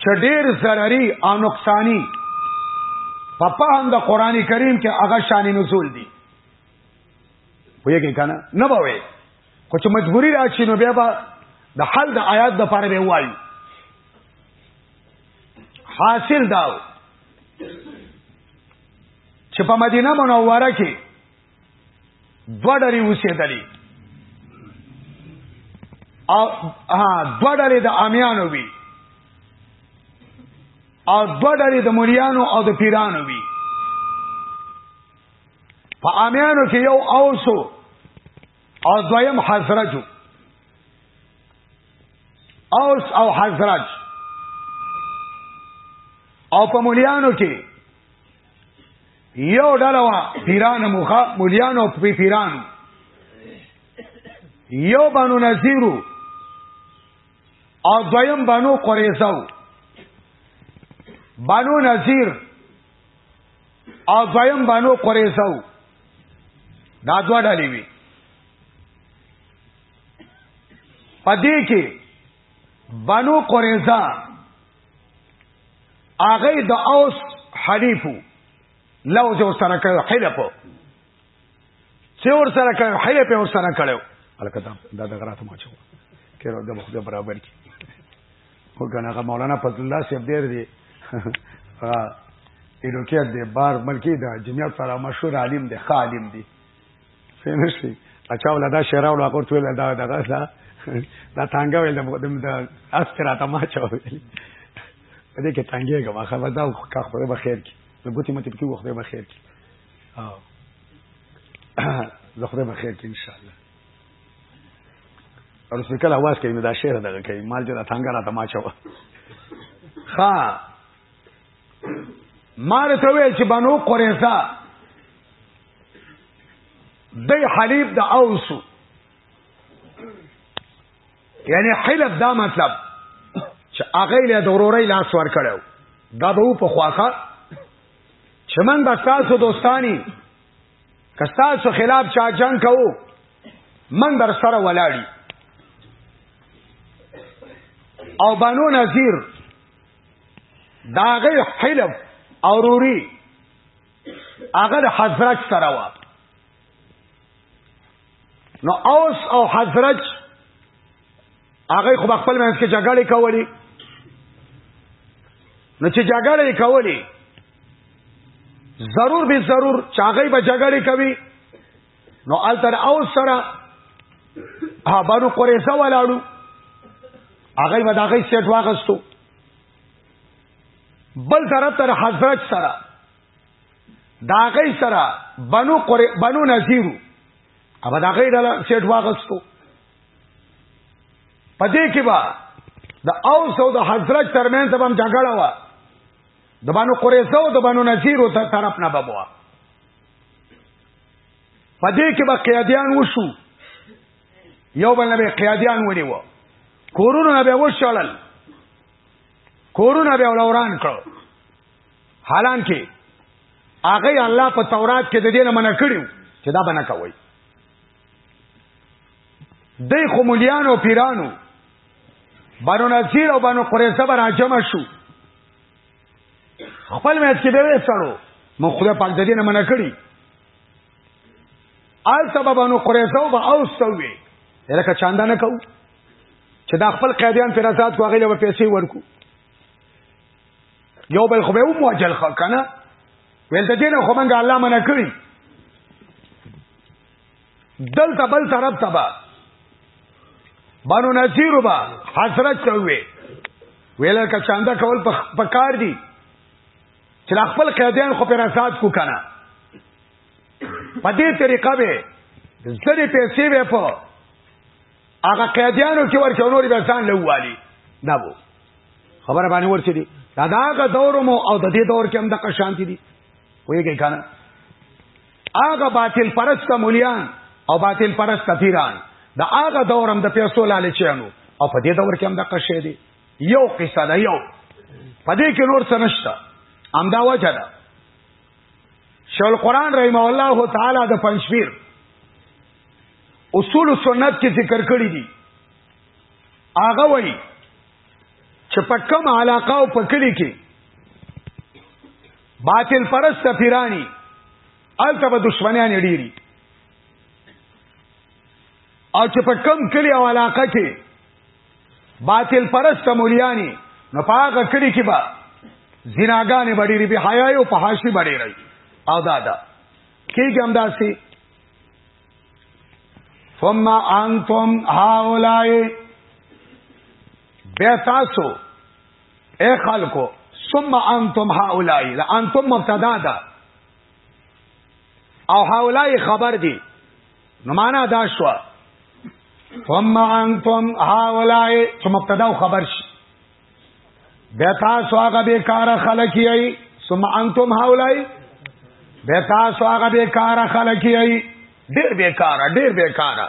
چې ډېر ضرري او نقصانی په پهن د قران کریم کې هغه شان نزول دي ویږي کنه نه به وي کو چې مجبوری راشي نو بیا به د حل د آیات د پاره به وایي حاصل داو چې په مدینه منوره کې دوه ډلې اوسېدلې او ها دوه ډلې د امیانو وي او دوه ډلې د مریانو او د پیرانو وي په امیانو کې یو اوسو او دویم حضرجو اوس او حضرج او په مليانو کې یو ډله وا پیران مخه مليان او پیران یو بنو نذیرو او دویم بنو قریزو بنو نذیر او دویم بنو قریزو دا دوه ډلې وي پدې کې بنو قریزه هغه د اوس حلیفو لو جو سره کړو حلف چې ور سره کړو حلف ور سره کړو الکه دا دا د غرات ما چو کړو د مخ برابر کی وګنه مولانا فضل الله سی ډیر دی ایروکیت دی بار ملکی دا جمعیت سره مشهور عالم دی خادم دی سینشي اچا ولدا شهرا ولا کو ټول دا دغه دا دا څنګه ویل د اس کرا ته ما چا ویل دې کې څنګه کوم خبر دا کا خو به خیر کی نو ګوتې مته پکې وخت به خیر کی او زه خدای به خیر کی ان شاء الله او رسول کله आवाज کوي نو دا شعر دغه کوي مال چې دا څنګه را ته ما چا ها ما ته ویل چې بنو قریظه د حلیف د اوسو یعنی حلف دا مطلب چې هغه له دوروري لاس ور کړو دا به په خواخه چې من به تاسو دوستانی که تاسو خلاف چا جنگ کوو من در سره ولاړی او بنو نذیر داغه حلم اوروري هغه حضرت سره و نو اوس او حضرت هغه خو خپل منځ کې جګړه کولی نو چې جګړه کولی ضرور به ضرور چاغې به جګړه کوي نو التر او سره ها بنو قریظه ولاړو هغه به دغه سیټ واغستو بل طرف تر حضرت سره داغه سره بنو قری بنو نذیرو ابا داغه ډله سیټ واغستو پدې کې با د اوس او د حضرت ترمن ته هم جګړه و د بنو قریظه او د بنو نذیرو تر طرف نه بابا پدې کې به قیادیان وشو یو بل نبی قیادیان ونیو کورونه نبی وشړل کورونه به ولوران کړو حالان کې هغه الله په تورات کې د دې نه منع کړیو چې دا بنه کوي دای خو مليانو پیرانو بانو نذیر او بانو قریظه به راجمع شو خپل میت کې به وسړو مو خدای پاک د دې نه منع کړی آل سببانو قریزو به او سوي لکه چاندا نه کو چې دا خپل قیدیان پر آزاد کو غیله په پیسې ورکو یو بل خو به مو اجل خو کنه ویل ته دې نه خو منګه الله منع کړی دلته بل طرف ته با بانو نصیر با حسرت کوي ویل کا چاندا کول په کار دي چې خپل قیدیان خو پر آزاد کو کنه په دې طریقه به زړې پیسې به په هغه قیدیانو کې ورکه نور به ځان لوالي دا وو خبره باندې ورچې دي دا دا دور مو او د دې دور کې هم د قشانتی دي ویږي کنه هغه باطل پرست مولیان او باطل پرست پیران د هغه دور هم د پیسو لالچانو او په دې دور کې هم د قشه دي یو قصه ده یو په دې کې نور څه نشته همدا وجه ده شیخ القرآن رحمه الله تعالی د پنځپیر اصول سنت کې ذکر کړی دي هغه وایي چې په کوم علاقه او په کلی کې باطل پرست سفیرانی الته به دشمنان ډیری او چې په کم کلی او علاقه کې باطل پرست مولیانی نو پاګه کړي کې با زناګانې بډې ری به حیا او فحاشي بډې رہی او دادا کېږي هم داسي ثم انتم هؤلاء بیا تاسو اے خلکو ثم انتم هؤلاء لا انتم مبتدا ده او هؤلاء خبر دي نو معنا دا شو ثم انتم هؤلاء چې مبتدا او خبر شي بیا تاسو هغه به کار خلک یی ثم انتم هؤلاء بیا تاسو هغه به کار خلک یی ډیر بیکاره ډیر بیکاره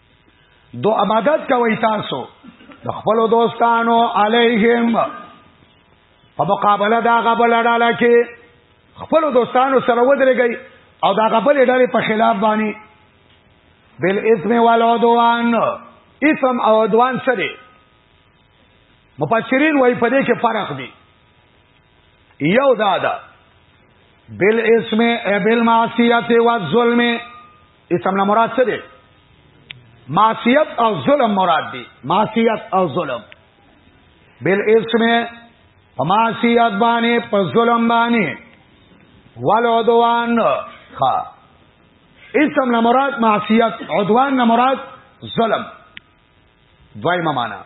دو عبادت کوي تاسو د خپل دوستانو علیهم په مقابله دا غبل ډاله کې خپل دوستانو سره ودرېږي او دا غبل ډاله په خلاف باندې بل اسم والعدوان اسم او عدوان سره مفسرین وایي په دې کې فرق دی یو دا ده بل اسم بل معصیت و ظلم اسم نه مراد څه دی معصیت او ظلم مراد دی معصیت او ظلم بل اسم په معصیت باندې په ظلم باندې ولودوان ها اسم نه مراد معصیت عدوان نه مراد ظلم دویمه معنا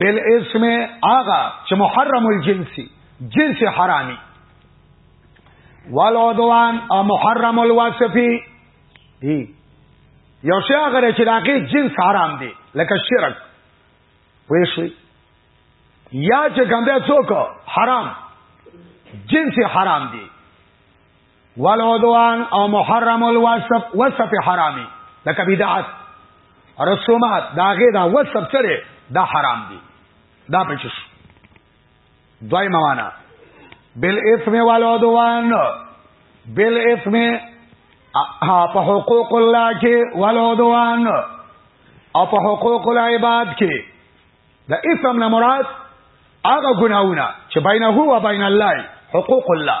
بل اسم آغا چې محرم الجنسی جنس حرامی والعدوان او محرم الوصفی دی یو شی هغه چې داګه جنس حرام دی لکه شرک وېشي یا چې ګنده څوک حرام جنس حرام دی والعدوان او محرم الوصف وصف حرامي لکه بدعت رسومات داغه دا وصف سره دا حرام دي دا پچش دوی موانا بل اسم والعدوان بل اسم په حقوق الله کې والعدوان او په حقوق العباد کې د اسم نه مراد هغه ګناونه چې بینه هو و بین الله حقوق الله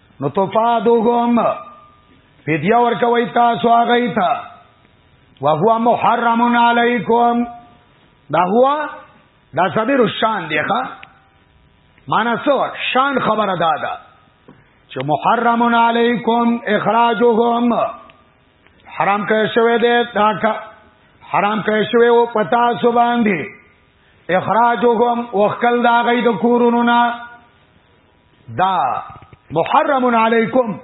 نو تفادوهم فدیه ورکوي تاسو هغه ته وهو محرم علیکم دا هو دا صدر شان دی ښا معنا څه شان خبره ده دا چې محرم علیکم اخراجهم حرام کړی شوی دی دا حرام کړی شوی او پتا سو باندې اخراجهم وکل دا غي د کورونو نه دا محرم علیکم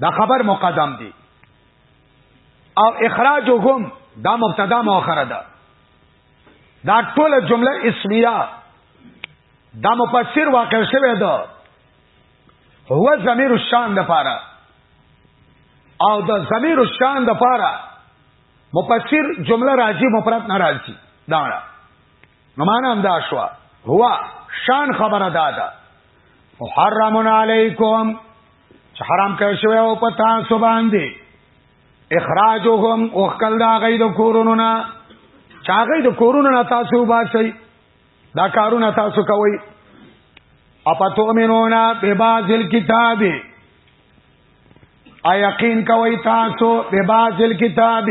دا خبر مقدم دی او اخراجهم دا مبتدا مؤخره ده دا ټول جمله اسمیه دا مفسر واقع شوه ده هو ضمیر الشان ده پاره او د ضمیر الشان د پاره مفسر جمله راځي مفرد نه راځي دا نو معنا هم دا شو هو شان خبره دادا محرم علیکم چې حرام کړی شوی او په تاسو باندې اخراجهم او خپل دا غي د کورونو نه چاغې د کورونو نه تاسو باسي دا کارونه تاسو کوي اپتو منونا به بازل کتاب ا یقین کوي تاسو به بازل کتاب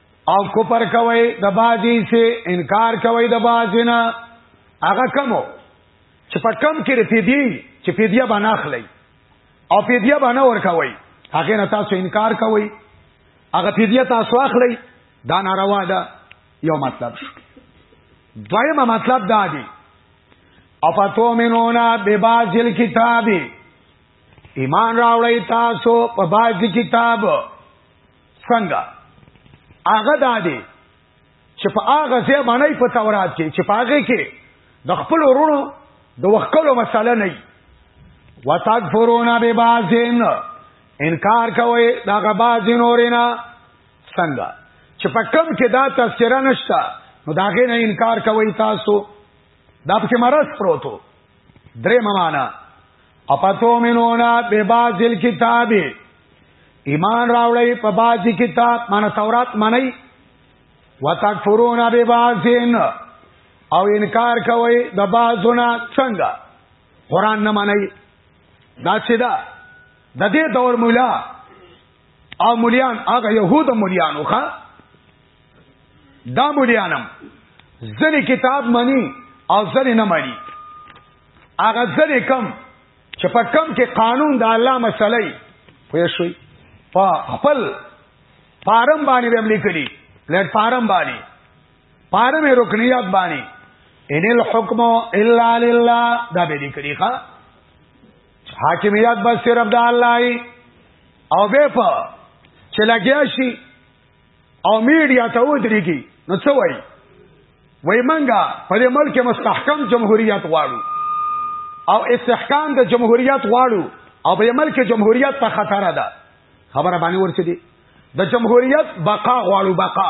او کوپر کوي د بازي سي انکار کوي د بازینا هغه کمو چې په کم کې رپیدي چې پیدیا باندې اخلي او پیدیا باندې ور کوي هغه نه تاسو انکار کوي هغه پیدیا تاسو اخلي دا ناروا ده یو مطلب شو دویمه مطلب دا دی افتو منونا ببازل کتابی ایمان راوړی تاسو په باج کتاب څنګه هغه دا دی چې په هغه ځای باندې په تورات کې چې پاګه کې د خپل ورونو د وکولو مسله نه وي وتکفرون ببعضین انکار کوي دا غباز نورینا څنګه چې په کم کې دا تذکرہ نشته نو داغه نه انکار کوي تاسو دا په مرز پروتو درې معنا اپتومنون ببعض الكتاب ایمان راوړی په بعضی کتاب معنی تورات معنی وتکفرون ببعضین او انکار کوي د بعضونه څنګه قران نه معنی دا چې دا د دې دور مولا او مليان هغه يهود مليانو ښا دا مليانم ځنې کتاب مني او ځنې نه مني هغه ځنې کم چې په کم کې قانون د الله مسلې پوه شوي په خپل فارم باندې به لیکلي پلیټ فارم باندې فارم رکنیات باندې ان الحكم الا لله دا به لیکلي ښا حاکمیت به صرف د الله او به په چې لګیا شي او میډیا ته ودرېږي نو څه وایي وای منګه په دې ملک مستحکم جمهوریت غواړو او استحکام د جمهوریت غواړو او په ملک جمهوریت په خطر ده خبره باندې ورسېدي د جمهوریت بقا غواړو بقا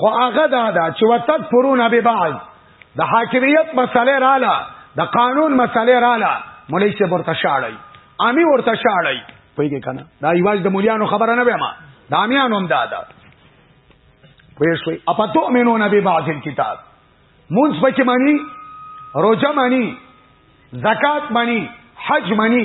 خو هغه دا دا چې وتد فرون به بعض د حاکمیت مسله رااله د قانون مسله رااله مولای شه ورته شاړی امی ورته شاړی پوهیږي کنه دا ایواز د مولیانو خبره نه ما د امیانو هم دا دا پوه شوي اپتو مینو نبی بعض کتاب مونږ پکې مانی روزه مانی زکات مانی حج مانی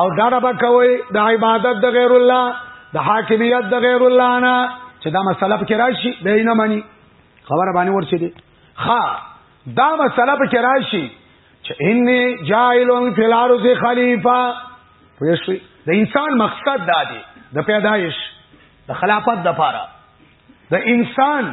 او دا به کوي د عبادت د غیر الله د حاکمیت د غیر الله نه چې دا مسله پکې راشي به نه مانی خبره باندې ورچې دي ها دا مسله پکې راشي چې ان جائلون فی الارض خلیفہ پوښتنه د انسان مقصد دا دی د پیدایش د خلافت د پاره د انسان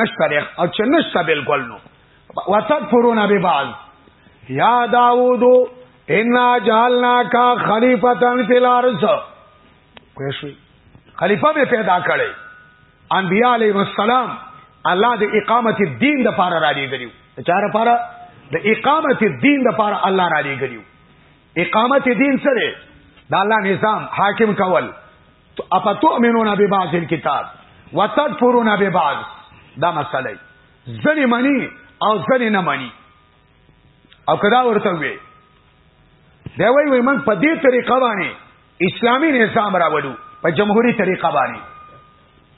نشته دی او چې نشته بالکل نو وتکفرون ببعض یا داوود انا جعلنا کا خلیفتا فی الارض پښوی خلیفہ به پیدا کړي انبیاء علیهم السلام الله د اقامت الدین د پاره را دی غلیو د چاره پاره د اقامت الدین د پاره الله را دی غلیو اقامت دین سره د الله نظام حاکم کول افتؤمنون ببعض الكتاب وتكفرون ببعض دا مسله ځنې منی او ځنې نه منی او کدا ورته وي دی وای وای من په دې طریقه باندې اسلامی نظام راوړو په جمهوریت طریقه باندې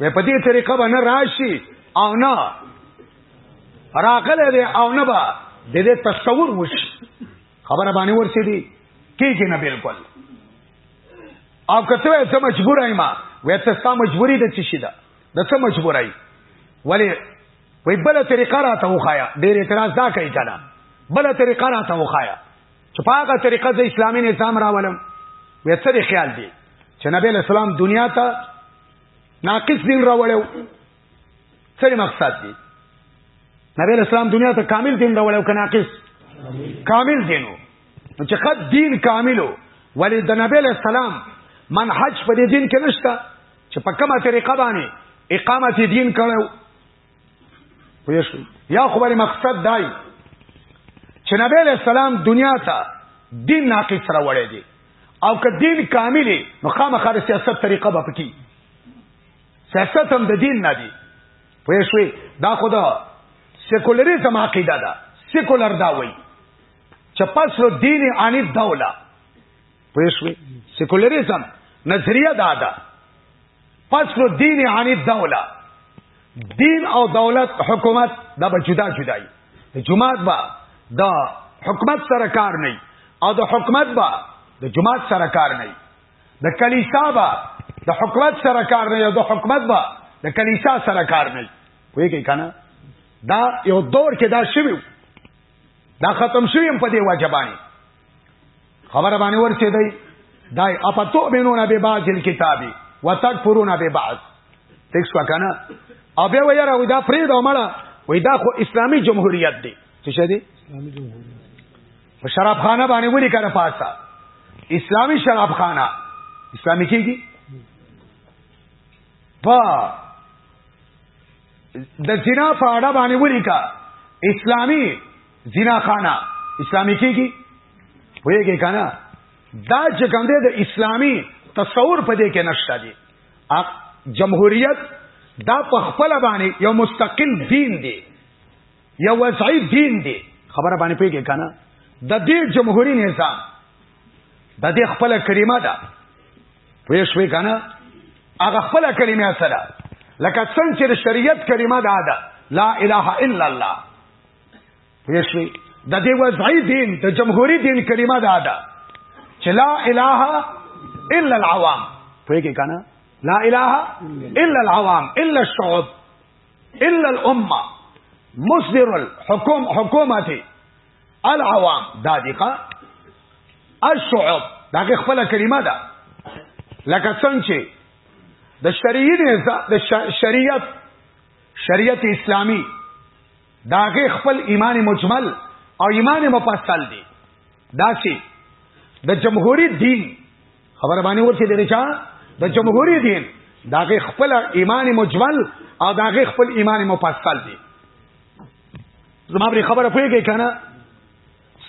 وای په دې طریقه باندې راشي او نه راغله او نه با د دې تصور وشي خبره باندې ورسې دي کېږي نه بالکل او کته وې ته مجبور ایم وې ته ستا مجبوری د چی شي ده د څه مجبور ایم ولی وې بل طریقه را ته وخایا ډېر اعتراض دا کوي کنه بل طریقه را ته وخایا چې په هغه طریقه د اسلامي نظام راولم وې څه خیال دی چې نبی اسلام دنیا ته ناقص دین راوړو څه مقصد دی نبی اسلام دنیا ته کامل دین راوړ او کناقص کامل دینو چې خد دین کاملو ولی د نبی اسلام منحج په دې دین کې نشته چې په کومه طریقه باندې اقامت دین کړو پوه شو یا خو بری مقصد دای چې نبی علیہ السلام دنیا ته دین ناقص را وړی دی او که دین کاملی نو خامخا د سیاست طریقه به پکې سیاست هم د دین نه دی پوه شوې دا خو دا سیکولریزم عقیده ده سیکولر دا وایي چې پس له دین انی دوله پوه شوې سیکولریزم نظریه دا ده پس له دین انی دوله دین او دولت حکومت دا به جدا جدا وي د جماعت با دا حکومت سره کار نه او د حکومت با د جماعت سره کار نه د کلیسا با د حکومت سره کار نه یو د حکومت با د کلیسا سره کار نه وي کې کنه دا یو دور کې دا شوی دا ختم شوی په دې واجبانی خبره باندې ورسې دی دا اپتو بنون به باج الكتاب وتکفرون به بعض تکس وکنه او به ویره ودا فرید او مړه وای دا خو اسلامی جمهوریت دی څه شه دی اسلامی جمهوریت په شراب خانه باندې ولي کنه پاسا اسلامی شراب خانه اسلامی کیږي په د زنا په اړه باندې ولي کا اسلامی زنا خانه اسلامی کیږي ویږي کنه دا چې کوم دی د اسلامی تصور په دې کې نشته دی جمهوریت دا په خپل باندې یو مستقل دین دی یو وضعي دین دی خبره باندې پیګه کنه د دې جمهوریت نظام د دې خپل کریمه ده پوه شوې کنه هغه خپل کریمه سره لکه څنګه چې شریعت کریمه ده ده لا اله الا الله پوه شوې د دې وضعي دین د جمهوریت دین کریمه ده ده چې لا اله الا العوام پوه کې کنه لا اله الا العوام الا الشعوب الا الامه مصدر الحكم حکومت العوام دا دي ښا الشعب دا خپل کلمه ده لکه څنګه چې د شریعت د شریعت شریعت اسلامی داغه خپل ایمان مجمل او ایمان مفصل دی دا چې د جمهوریت دین خبر باندې ورسې دی چا د جمهوریت دین داغه خپل ایمان مجمل او داغه خپل ایمان مفصل دی زما بری خبره پوهیږي کنه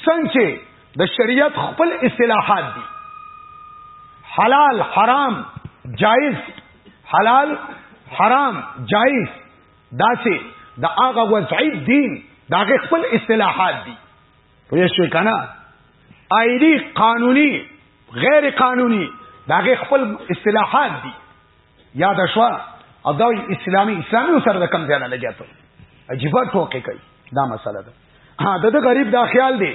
څنګه د شریعت خپل اصطلاحات دي حلال حرام جائز حلال حرام جائز داسې د دا هغه وضعي دین داغه خپل اصطلاحات دي پوه شئ کنه آئینی قانونی غیر قانوني داغه خپل اصطلاحات دي یاد شوا او دا اسلامي اسلامي سره د کم ځای نه لګیا ته عجیب ټوکې کوي دا مسله ده ها د غریب دا خیال دی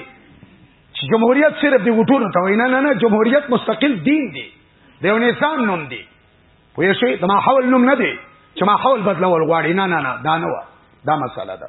چې جمهوریت صرف دی وټونو ته وینا نه نه جمهوریت مستقل دین دی د یو نظام نوم دی پوه شئ د ماحول نوم نه دی چې ماحول بدلول غواړي نه نه نه دا نه و دا مسله ده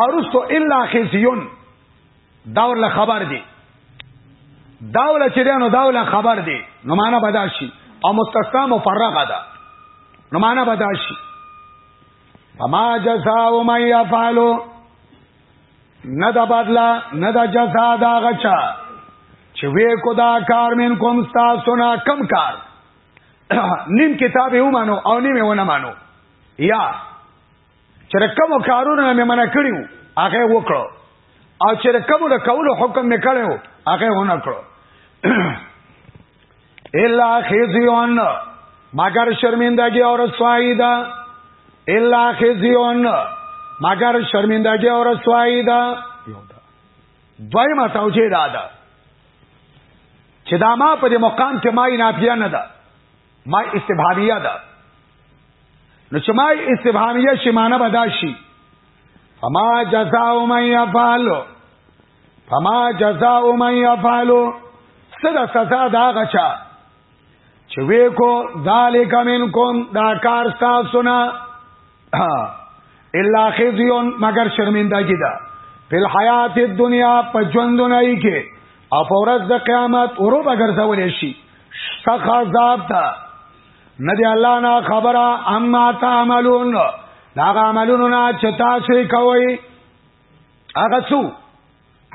ارستو الا خزیون داور له خبر دی داول چې دینو داول خبر دی نو معنا بداشي او مستثنا مفرغه ده نو معنا بداشي فما جزاء من يفعل نه د بدلا نه د جزا دا غچا چې وې کو دا کار من کوم تاسو نه کم کار نیم کتاب یې ومانو او نیم یې ونه مانو یا چې کوم کارونه مې منع کړیو هغه وکړو او چې کوم د کولو حکم مې کړو هغه ونه کړو الا خزيون مگر شرمندگی او رسوایی ده الا خزيون مگر شرمندگی او رسوایی ده دویمه توجیه ده چې دا ما په دې مقام کې ما یې نافیه نه ده ما استفهامیه ده نو چې ما استفهامیه شي معنی به دا شي فما جزاء من يفعل فما جزاء من يفعل صدا سزا دا غچا چې وې کو ذالک منکم دا کار تاسو نه الا خزیون مگر شرمندگی ده په الحیات الدنیا په ژوندونای کې او په ورځ د قیامت ورو بغیر ځول شي څخه عذاب ده ندی الله نه خبره اما تعملون دا عملونه نه چتا شي کوي هغه څو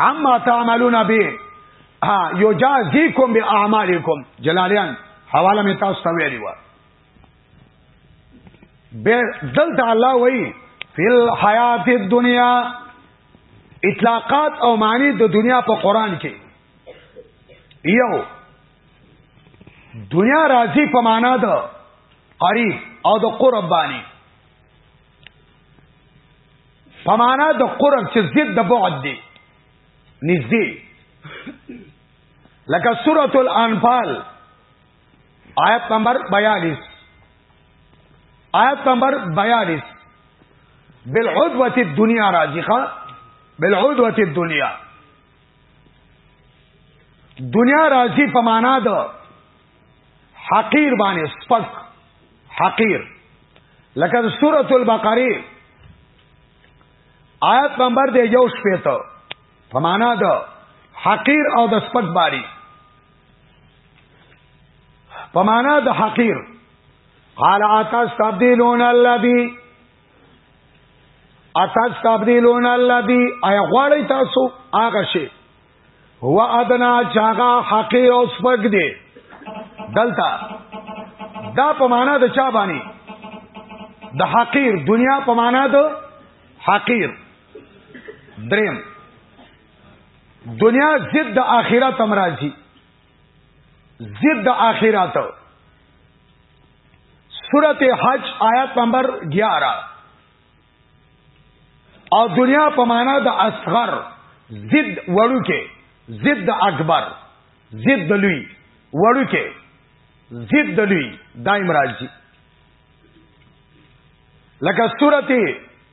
اما تعملون به ها یجازیکم باعمالکم جلالیان حواله می تاسو ته ویلی و به دلته الله وایي فل حیات الدنیا اطلاقات او معنی د دنیا په قران کې یو دنیا راضی په معنا ده قریب او د قرب باندې په معنا د قرب چې ضد د بعد دی نږدې لکه سورۃ الانفال آیت نمبر 42 آیت نمبر 42 بالعدوه الدنيا راضیخه بالعدوه الدنيا دنیا راضی په معنا د حقیر باندې سپک حقیر لکه سورۃ البقره آیت نمبر دی یو شپته په معنا د حقیر او د سپک باری په معنا د حقیر قال اتستبدلون الذي اتستبدلون الذي اي غواړی تاسو هغه شی هو ادنا چاغه حقیر او سپګ دی دلته دا په معنا د چا باندې د حقیر دنیا په معنا د حقیر دریم دنیا ضد د آخرت امراضی ضد د آخرت سورت حج آیت نمبر 11 او دنیا په معنا د اصغر ضد وړو کې ضد د اکبر ضد د لوی وړو کې ضد د لوی دایم راځي لکه سورته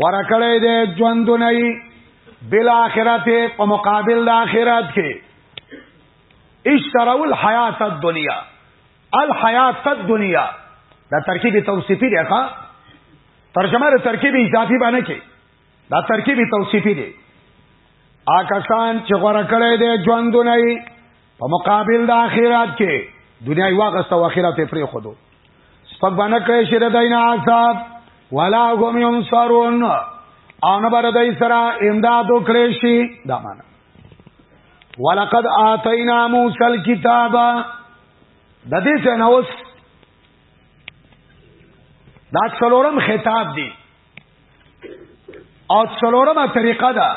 غره کړی دی ژوندونه یې بل آخرت په مقابل د آخرت کې اشتروا الحیات الدنیا الحیات الدنیا دا ترکیب توصیفی دی ښا ترجمه د ترکیب اضافي باندې کې دا ترکیب توصیفی دی آکسان چې غره کړی دی ژوندونه یې په مقابل د اخرت کې دنیا یې واغسته او اخرت یې پرې خودو سپک باندې کړی شي د دین عذاب ولا هم ينصرون او نه بر دای سره امداد وکړي شي دا معنا ولقد اتینا موسی الكتاب د دې څنګه اوس دا څلورم خطاب دی او څلورمه طریقه ده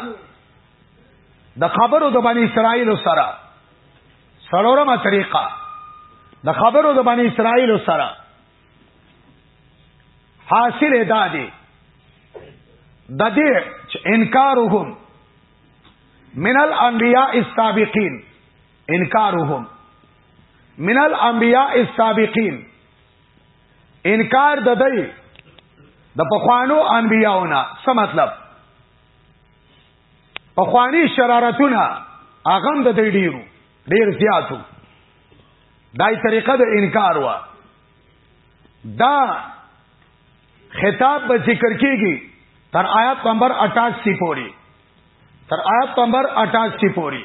د خبرو د بنی اسرائیل سره څلورمه طریقه د خبرو د بنی اسرائیل سره حاصل ادا دی د دې انکارهم من الانبیاء السابقین انکارهم من الانبیاء السابقین انکار د دی د پخوانو انبیاونه څه مطلب پخوانی شرارتونه هغه د دې ډیرو ډیر زیاتو دای طریقه د انکار وا دا خطاب به ذکر کیږي تر آیات نمبر 88 پورې تر آیات نمبر 88 پورې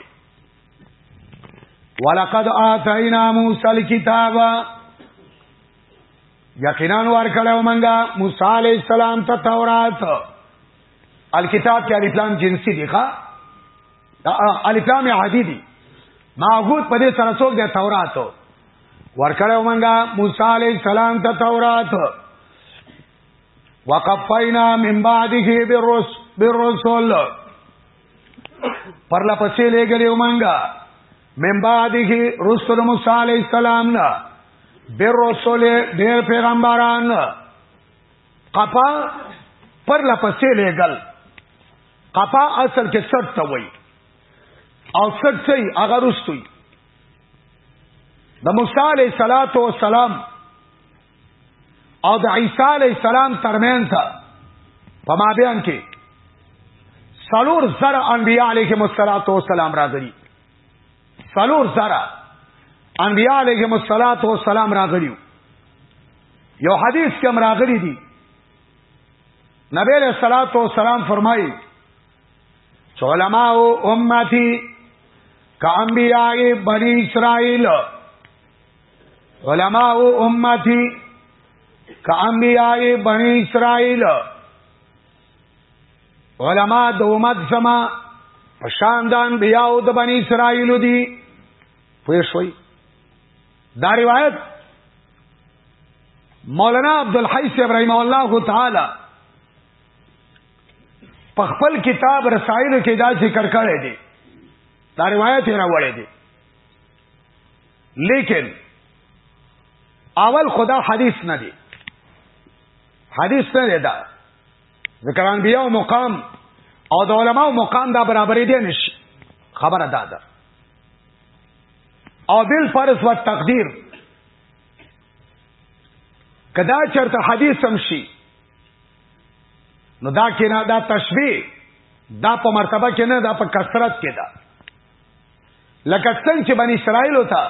ولقد آتینا موسی الكتاب یقینا ور کړو مونږه موسی علی السلام ته تورات الکتاب کې الکلام جنسی دی ښا الکلام عادی دی معهود په دې سره څوک دی تورات ور کړو مونږه موسی علی السلام ته تورات وقفینا من بعده بالرسل پر لپسې لګلې ومنګا من بعده رسول موسی علی السلام نه بیر رسول ډیر پیغمبران قفا پر لپسې لګل قفا اصل کې سر ته وای او سر سي هغه رستوي د موسی علی صلوات و سلام او د عیسی علی السلام ترمن ته په ما بیان کې سلور زر انبیاء علیهم الصلاۃ والسلام راغلي سلور زر انبیاء علیهم الصلاۃ والسلام راغلي یو حدیث کې راغلي دي نبی علیہ الصلوۃ والسلام فرمایي علماء امتی کا انبیاء بنی اسرائیل علماء امتی کا انبیاء بنی اسرائیل علماء د امت زما پشان د انبیاء د بنی اسرائیل دی پوه شوي دا روایت مولانا عبد الحی صاحب رحمه الله تعالی په خپل کتاب رسائل کې دا ذکر کړی دی دا روایت یې راوړی دی لیکن اول خدا حدیث نه دی حدیث نه دی دا ذکر انبیاء او مقام او د علماء مقام دا برابرې دي نشي خبره دا ده او بل فرض و تقدیر کدا چرته حدیث هم شي نو دا کینا دا تشبیه دا په مرتبه کې نه دا په کثرت کې ده لکه څنګه چې بنی اسرائیل وتا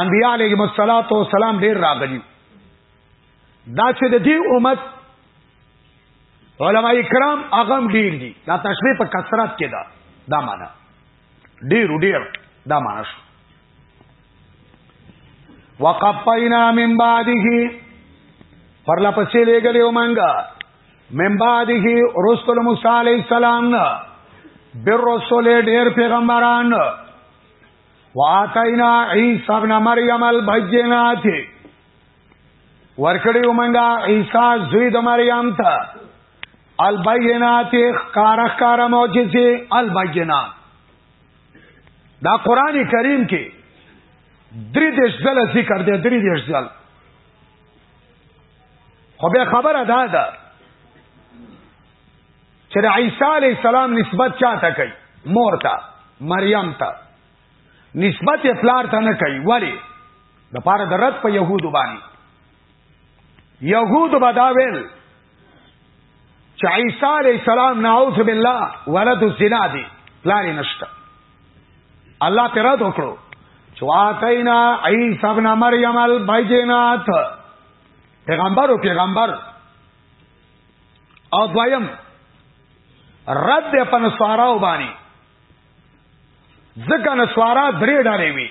انبیاء علیهم الصلاۃ والسلام ډیر راغلي دا چې د دې امت علما کرام هغه ډیر دي دا تشبیه په کثرت کې ده دا معنا ډیر ډیر دا معنا شو وقفینا من بعده پرلا پسې لګلې ومنګا من بعده رسول موسی علیہ السلام نه بر رسول ډیر پیغمبران واتینا عیسی ابن مریم البینات ورکړی ومنګا عیسی زوی د مریم ته البینات خارخ کار معجزه البینات دا قران کریم کې درې دیش ځله ذکر دی درې دیش ځله خو به خبره ده ده چې د عیسی علی السلام نسبت چاته کوي مور ته مریم ته نسبت یې پلار ته نه کوي ولی د پاره د رد په يهودو باندې يهود بداویل چې عیسی علی السلام نعوذ بالله ولد الزنا دی پلار نشته الله پر رد وکړو چې واتینا عیسی ابن مریم البینات پیغمبر او پیغمبر او دویم رد دی په نسواراو باندې ځکه نسوارا درې ډلې وي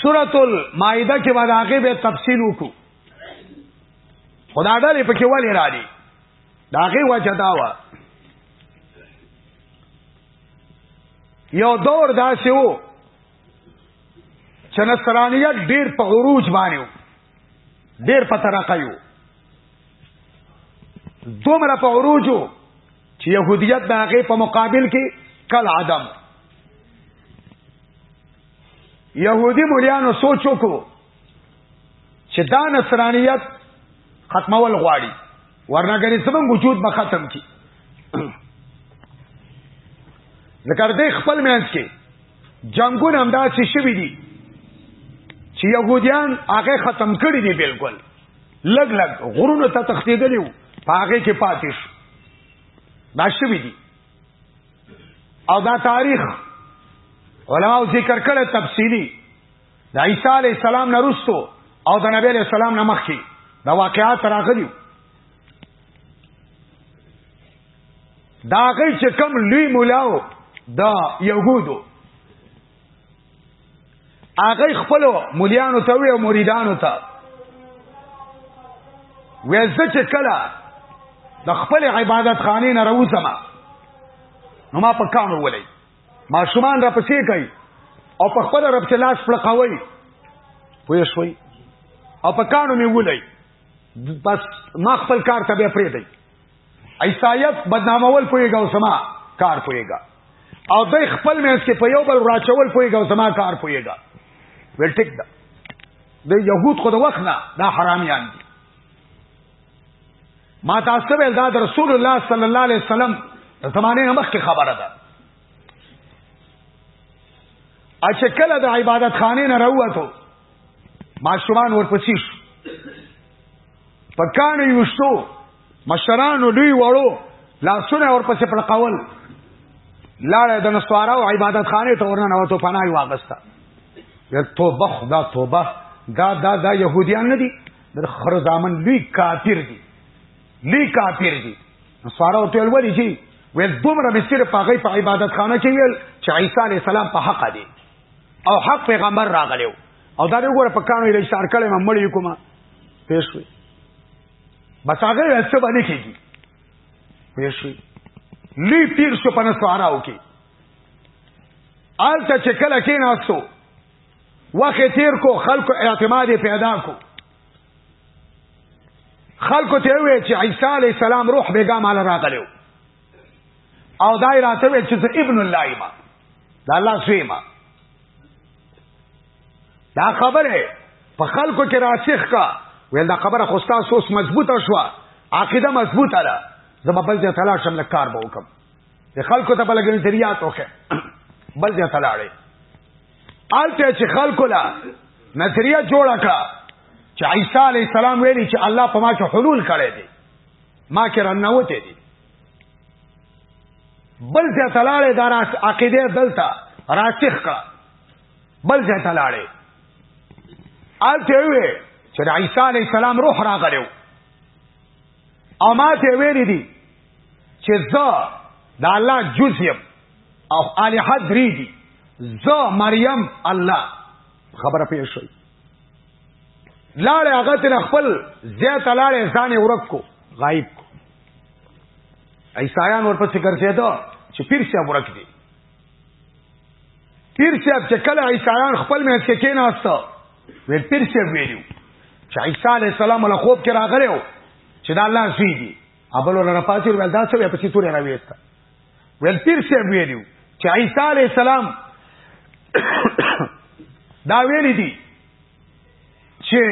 سورۃ المائده کې باندې هغه به تفصیل وکړو خدا ډلې پکې ولې را دي دا هغه وجه دا و یو دور داسې وو چې نصرانیت ډیر په عروج باندې وو ډیر په ترقه یو دومره په عروجو چې يهوديت د هغه په مقابل کې کل عدم يهودي مليانو سوچ وکړو چې دا نصرانيت ختمول غواړي ورنه غني سبب وجود به ختم کی ذکر دې خپل مینس کې جنگونه هم دا چې شوي دي چې يهوديان هغه ختم کړی دي بالکل لګ لګ غرونو ته تختیدلی وو پاګه کې پاتې شو دا شوی دي او دا تاریخ علماء ذکر کړه تفصیلی د عیسی علی السلام نه رسو او د نبی علی السلام نه مخکې دا واقعات راغلي دا غي چې کم لوی مولاو د يهودو هغه خپل مليانو ته وي او مریدانو ته وېزه چې کله د خپل عبادت خانه نه راوځم نو ما په کانو ولې ما شومان را پسې کوي او په خپل رب چې لاس پړقوي پوه شوي او په کانو مې ولې بس ما خپل کار ته به پرې دی عیسایت بدنامول پویګا او سما کار پویګا او د خپل مینس کې په یو بل راچول پویګا او سما کار پویګا ول ټیک دا د يهود خو د وخت نه دا حرامیان دي ما تاسو ول دا د رسول الله صلی الله علیه وسلم زمانه نه مخکې خبره ده اچھا کله د عبادت خانه نه راوته ماشومان ورپسې شو پکانه یوشتو مشرانو دوی وړو لاسونه ورپسې پړقول لاړه د نسوارا او عبادت خانه ته ورننه وته پناه واغسته یا توبه خدا توبه دا دا دا يهوديان نه دي د خر زامن لوی کافر دي لوی کافر دي نسوارا او تل ولي شي ویل دومره به صرف هغه په عبادت خانه کې ویل چې عیسی علی السلام په حق دی او حق پیغمبر راغلی او دا وګوره په کانو یې اشاره کړې ما مړی کومه پېښوي بس هغه یې څه باندې کېږي وې شي لی تیر شو په نسواراو کې آلته چې کله کې ناستو وخت تیر کو خلکو اعتماد پیدا کو خلکو ته وې چې عیسی علی السلام روح بیګا مال راغلو او دای راته وې چې ابن الله ما دا الله سوی ما دا خبره په خلکو کې راسخ کا ویل دا خبره خو تاسو اوس مضبوطه شو عقیده مضبوطه ده زما بل ځای تلاش شم کار به وکم د خلکو ته بل غن ذریعہ توخه بل ځای تلاړې آلته چې خلکو لا نظریه جوړه کړه چې عیسی علی السلام ویلي چې الله په ما کې حلول کړی دی ما کې رنوته دی بل ځای تلاړې دا راس عقیده دلته راسخ کړه بل ځای ته لاړې آلته وې چې د عیسی علی السلام روح راغلو او ما ته ویلې دي چې زه د الله جز یم او الہ درې دي زه مریم الله خبره پېښ شوې لاړې هغه تر خپل زیات لاړې ځان ورک کو غایب کو عیسایان ورپسې ګرځېدو چې پیر څه ورک دي پیر صاحب چې کله عیسایان خپل مې کې کېناسته وی پیر صاحب ویلو چې عیسی علی السلام له خوب کې راغلی و چې دا الله سوی دی ابل ولر پاتې ول دا څه په څیر تورې راوېسته ول پیر صاحب ویلو چې عیسی علی السلام دا ویلي دي چې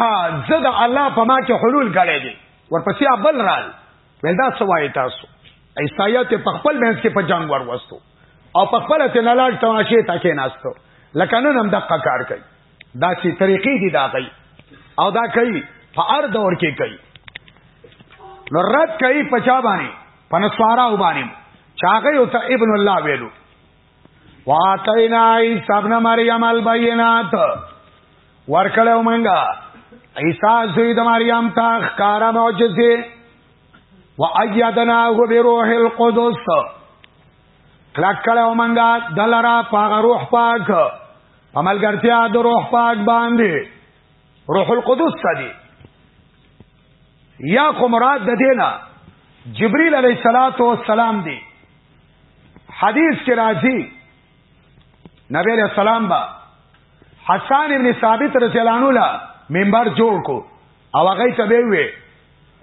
ها زه د الله په ما کې حلول غړې دي ورپسې ابل رال ولدا سوای تاسو عیسایت په خپل منځ کې په جنگ ور وستو او په خپل ته نه لاړ تماشې تا کې ناستو لکه نن هم دقه کار کوي دا چې طریقې دي دا کوي او دا کوي په هر دور کې کوي نو رد کوي پچا باندې پنسوارا وبانیم چاغه یو ته ابن الله ویلو واتینا عیسی ابن مریم البینات ورکلو منګه عیسی زوی د مریم تا خکارا معجزه و ایدناه بروح القدس کلکلو منګه دلرا پاغ روح پاک پملګرتیا د روح پاک باندې روح القدس سدی یا خو مراد د دینا جبريل عليه الصلاه والسلام دی حدیث کې راځي نبی علیہ السلام با حسان ابن ثابت رضی الله عنه لا منبر جوړ کو او هغه ته به وی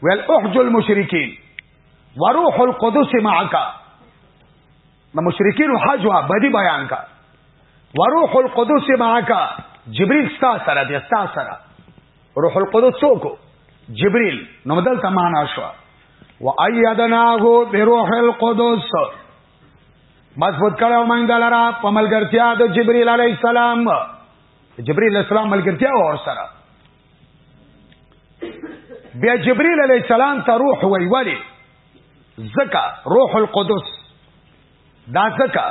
ول احج المشرکین وروح القدس معك ما مشرکین حج وا بدی بیان کا وروح القدس معك جبريل ستا سره دی ستا سره روح القدس څوک جبريل نو بدل تمانا شو و ايدناه بروح القدس مضبوط کړه او موږ دلاره په ملګرتیا د جبريل عليه السلام جبريل السلام ملګرتیا ور سره بیا جبريل عليه السلام ته روح وی ولی زکا روح القدس دا ځکه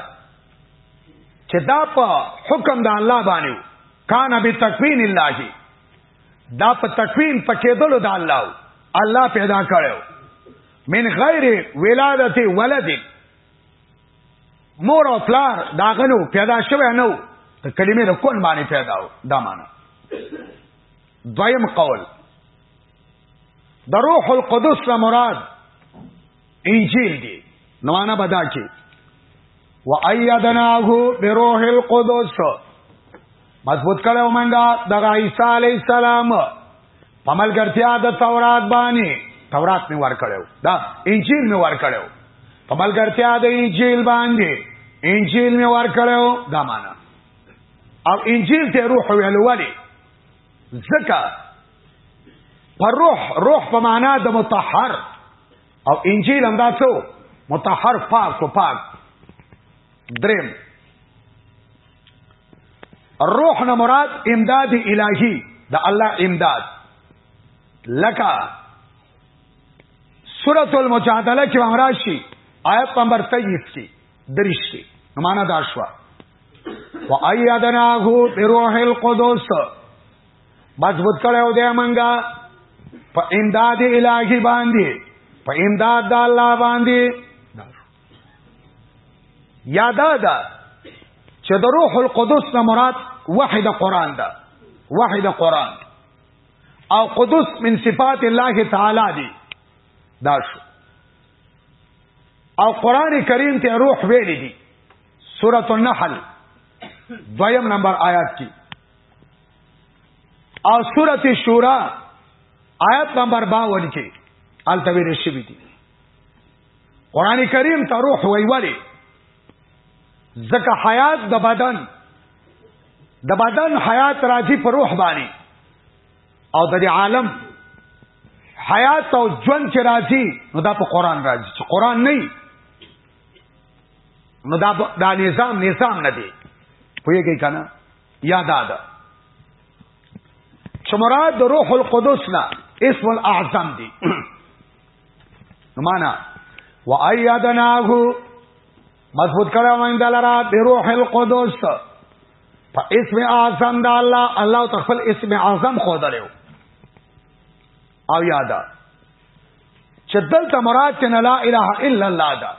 چې دا په حکم د الله باندې کان به تکوین الله دا په تکوین په کېدلو د الله الله پیدا کړو من غیر ولادت ولد مور او پلار دا غنو پیدا شوی نو ته کلمې د کون باندې پیدا و دا معنا دویم قول د روح القدس مراد انجیل دی نو انا بدا کی و ایدناه بروح القدس مضبوط کړو منګه د عیسی علی السلام په ملګرتیا د تورات باندې تورات می ور کړو دا انجیل می ور کړو په ملګرتیا د انجیل باندې انجیل می ور کړو دا معنا او انجیل ته روح ویلو ولی ځکه پر روح روح په معنا د متطهر او انجیل هم دا څو متطهر پاک او پاک دریم روح نه مراد امداد الهی د الله امداد لکه سورۃ المجادله کې امراشي آیت نمبر 23 کې درش کې معنا دا شو وایدناه بروح القدس مضبوط کړو دی منګه په امداد الهی باندې په امداد د الله باندې یادا دا چې د روح القدس نه مراد وحی د قران ده وحی د قران او قدس من صفات الله تعالی دی دا شو او قران کریم ته روح ویل دي سورۃ النحل دویم نمبر آیات کې او سورته شورا آیت نمبر 52 کې الته ویل شوی دی قران کریم ته روح ویولې ځکه حیات د بدن د بدن حیات راځي پر روح باندې او د عالم حیات او ژوند چې راځي نو دا په قران راځي چې قران نه نو دا دا نظام نظام نه دی پوهیږئ کنه یا دا ده چې مراد د روح القدس نه اسم الاعظم دی معنا و ایدناه مضبوط کړه موږ دلرا د روح القدس په اسم اعظم د الله الله تخفل اسم اعظم خو درو او یادا چې دلته مراد ته لا اله الا الله دا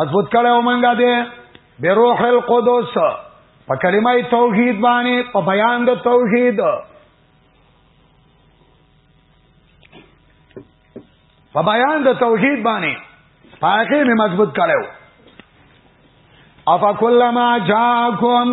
مضبوط کړه او منګه دې به روح القدس په کلمه توحید باندې په بیان د توحید په بیان د توحید باندې پاکه می مضبوط کړو افا کلمہ جاکم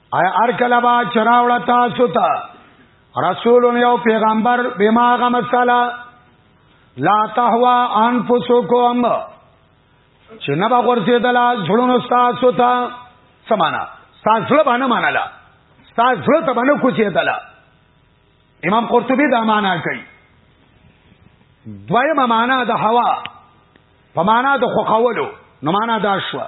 آیا ار کله با چراوړه تاسو ته رسول یو پیغمبر بما غ مساله لا تهوا انفسکم چې نه به ورسېدلا ځړونو تاسو ته سمانا تاسو له باندې مانالا تاسو له ته باندې کوچېدلا امام قرطبي دا معنا کوي دویمه معنا د هوا په معنا د خوخولو نو معنا دا شوه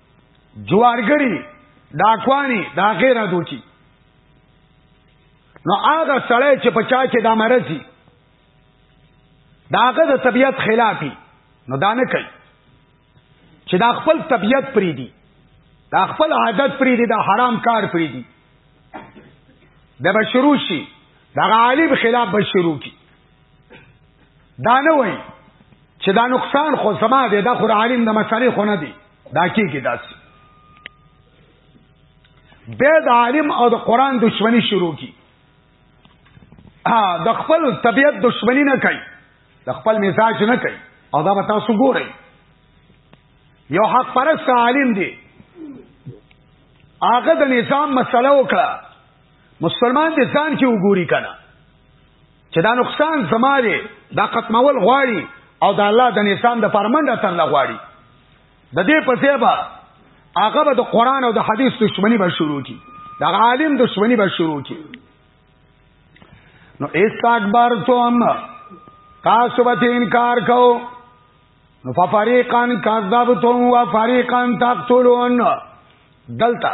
جوارګری ډاکوانی دا غیره دوچی نو هغه سړی چې په چا کې دا مرضی دا هغه د طبیعت خلافی نو دا نه کوي چې دا خپل طبیعت پری دی دا خپل عادت پری دی دا حرام کار پری دی دا به شروع شي دا غالب خلاف به شروع کی دا نه وای چې دا نقصان خو سما دی دا خو عالم د مسالې خو نه دی دا کیږي داسې به د عالم او د قران دښمنی شروع کی ها د خپل طبیعت دښمنی نه کوي د خپل مزاج نه کوي او دا به تاسو ګورئ یو حق پرست عالم دی هغه د نظام مسله وکړه مسلمان د ځان کې وګوري کنه چې دا نقصان زما دی دا ختمول غواړي او دا الله د نسان د پرمنډه تر لغواړي د دې په ځای به هغه به د قران او د حدیث دښمنی به شروع کی د عالم دښمنی به شروع کی نو استکبار تو هم تاسو به انکار کو نو ففریقان کذبتم و فریقان تقتلون دلته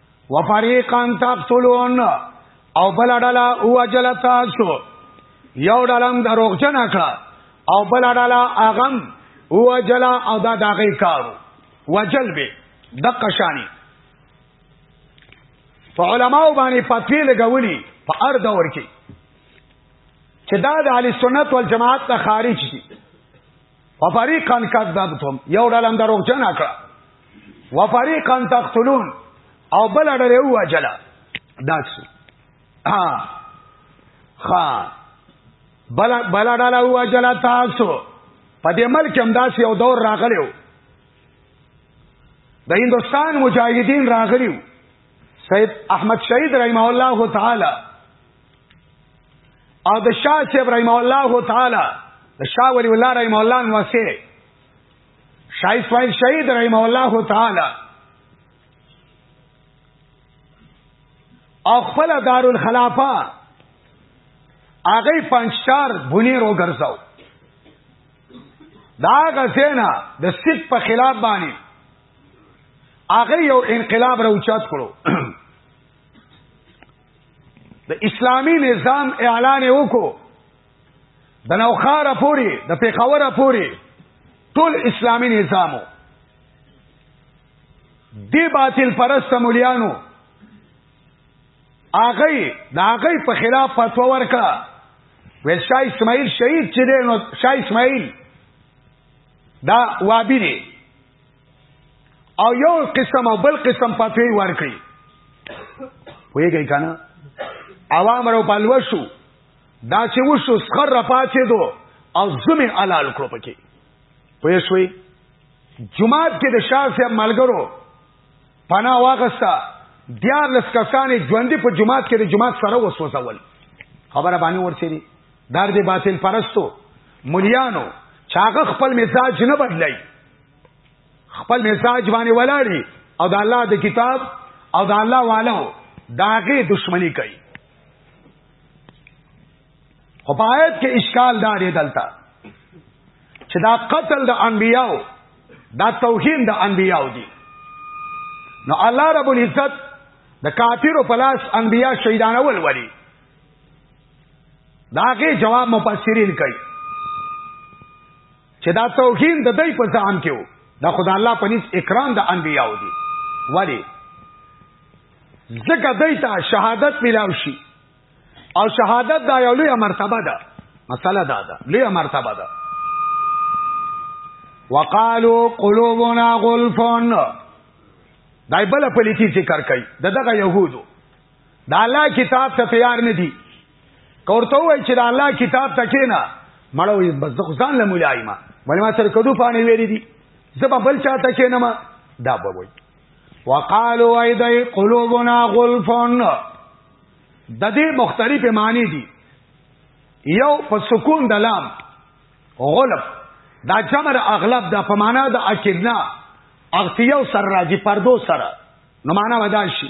وفریقان تقتلون او بل ډلا او اجل تاسو یو ډلم دروغجن کړه او بل ډلا اغم او اجل او دا دغه کارو وجل به د قشانی په علماو باندې فتوی لګولي په هر دور کې چې دا د اهل سنت والجماعت ته خارج دي وفریقا کذبتم یو ډول هم دروغ جن کړه وفریقا تقتلون او بل ډول یو وجلا داسو ها خا بل بل ډول یو وجلا تاسو په دې ملک هم داسې یو دور راغلیو د هندستان مجاهدین راغلیو سید احمد شهید رحمه الله تعالی او د شاه صاحب رحم الله تعالی د شاه ولی الله رحم الله واسه شاه اسماعیل شهید رحم الله تعالی او خپل دارالخلافه هغه پنځچار بنیر وګرځاو دا غزینا د سید په خلاف باندې هغه یو انقلاب راوچات کړو د اسلامی نظام اعلان وکړو د نوخاره پوری د پیښوره پوری ټول اسلامی نظامو دی باطل پرست مليانو هغه د هغه په خلاف فتوا ورکړه ویل شاه اسماعیل شهید چې دی نو شاه اسماعیل دا وابی دی او یو قسم او بل قسم پتوی ورکړي پوهیږئ کنه عوام رو پالو شو دا چې وشو سخر را پاتې دو او زمي حلال کړو پکې پوه شوي جمعات کې د شاه صاحب ملګرو پنا واغستا دیار لس کسانې ژوندې په جمعات کې د جمعات سره وسوسول خبره باندې ورچېری دار دې باطل پرستو مليانو چاغه خپل مزاج نه بدلای خپل مزاج باندې ولاړی او د الله د کتاب او د الله والو داغه دشمنی کوي خو په آیت کې اشکال دار دی دلته چې دا قتل د انبیاو دا توهین د انبیاو دی نو الله رب العزت د کافرو په لاس انبیا شهیدانول ولی داغه جواب مفسرین کوي چې دا توهین د دوی په ځان کې وو دا خدای الله پنيز اکرام د انبیاو دي ولی ځکه دوی ته شهادت ملاو شي او شهادت دا یو لوی مرتبه ده مسله دا ده لوی مرتبه ده وقالو قلوبنا غلفون دای بل پلیتی ذکر کوي دغه يهودو دا الله کتاب ته تیار نه دي کورته وای چې دا الله کتاب ته کینا مړوي بس د خدان له مولایما ولې ما سره کډو پانی ویری دي زبا بل چاته کینا ما دا به وای وقالو ایدای قلوبنا غلفن د دې مختلف معنی دي یو په سکون د لام غلب دا جمر اغلب دا په معنا د اکدنا اغتیو سر راځي پردو سره نو معنا ودا شي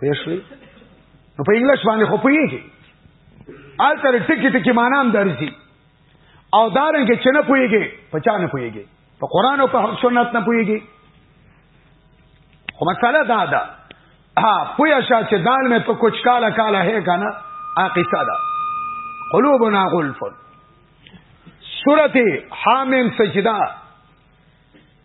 پېښوي نو په انګلیش باندې خو پوهیږي آلته ټکی ټکی معنا هم درځي او دارنګ چې نه پوهیږي په چا نه پوهیږي په قران او په سنت نه پوهیږي خو مسله دا ده ها پویا شا چې دال مې تو کچھ کالا کالا ہے کنه اقصا ده قلوبنا غلف سورته حامیم سجده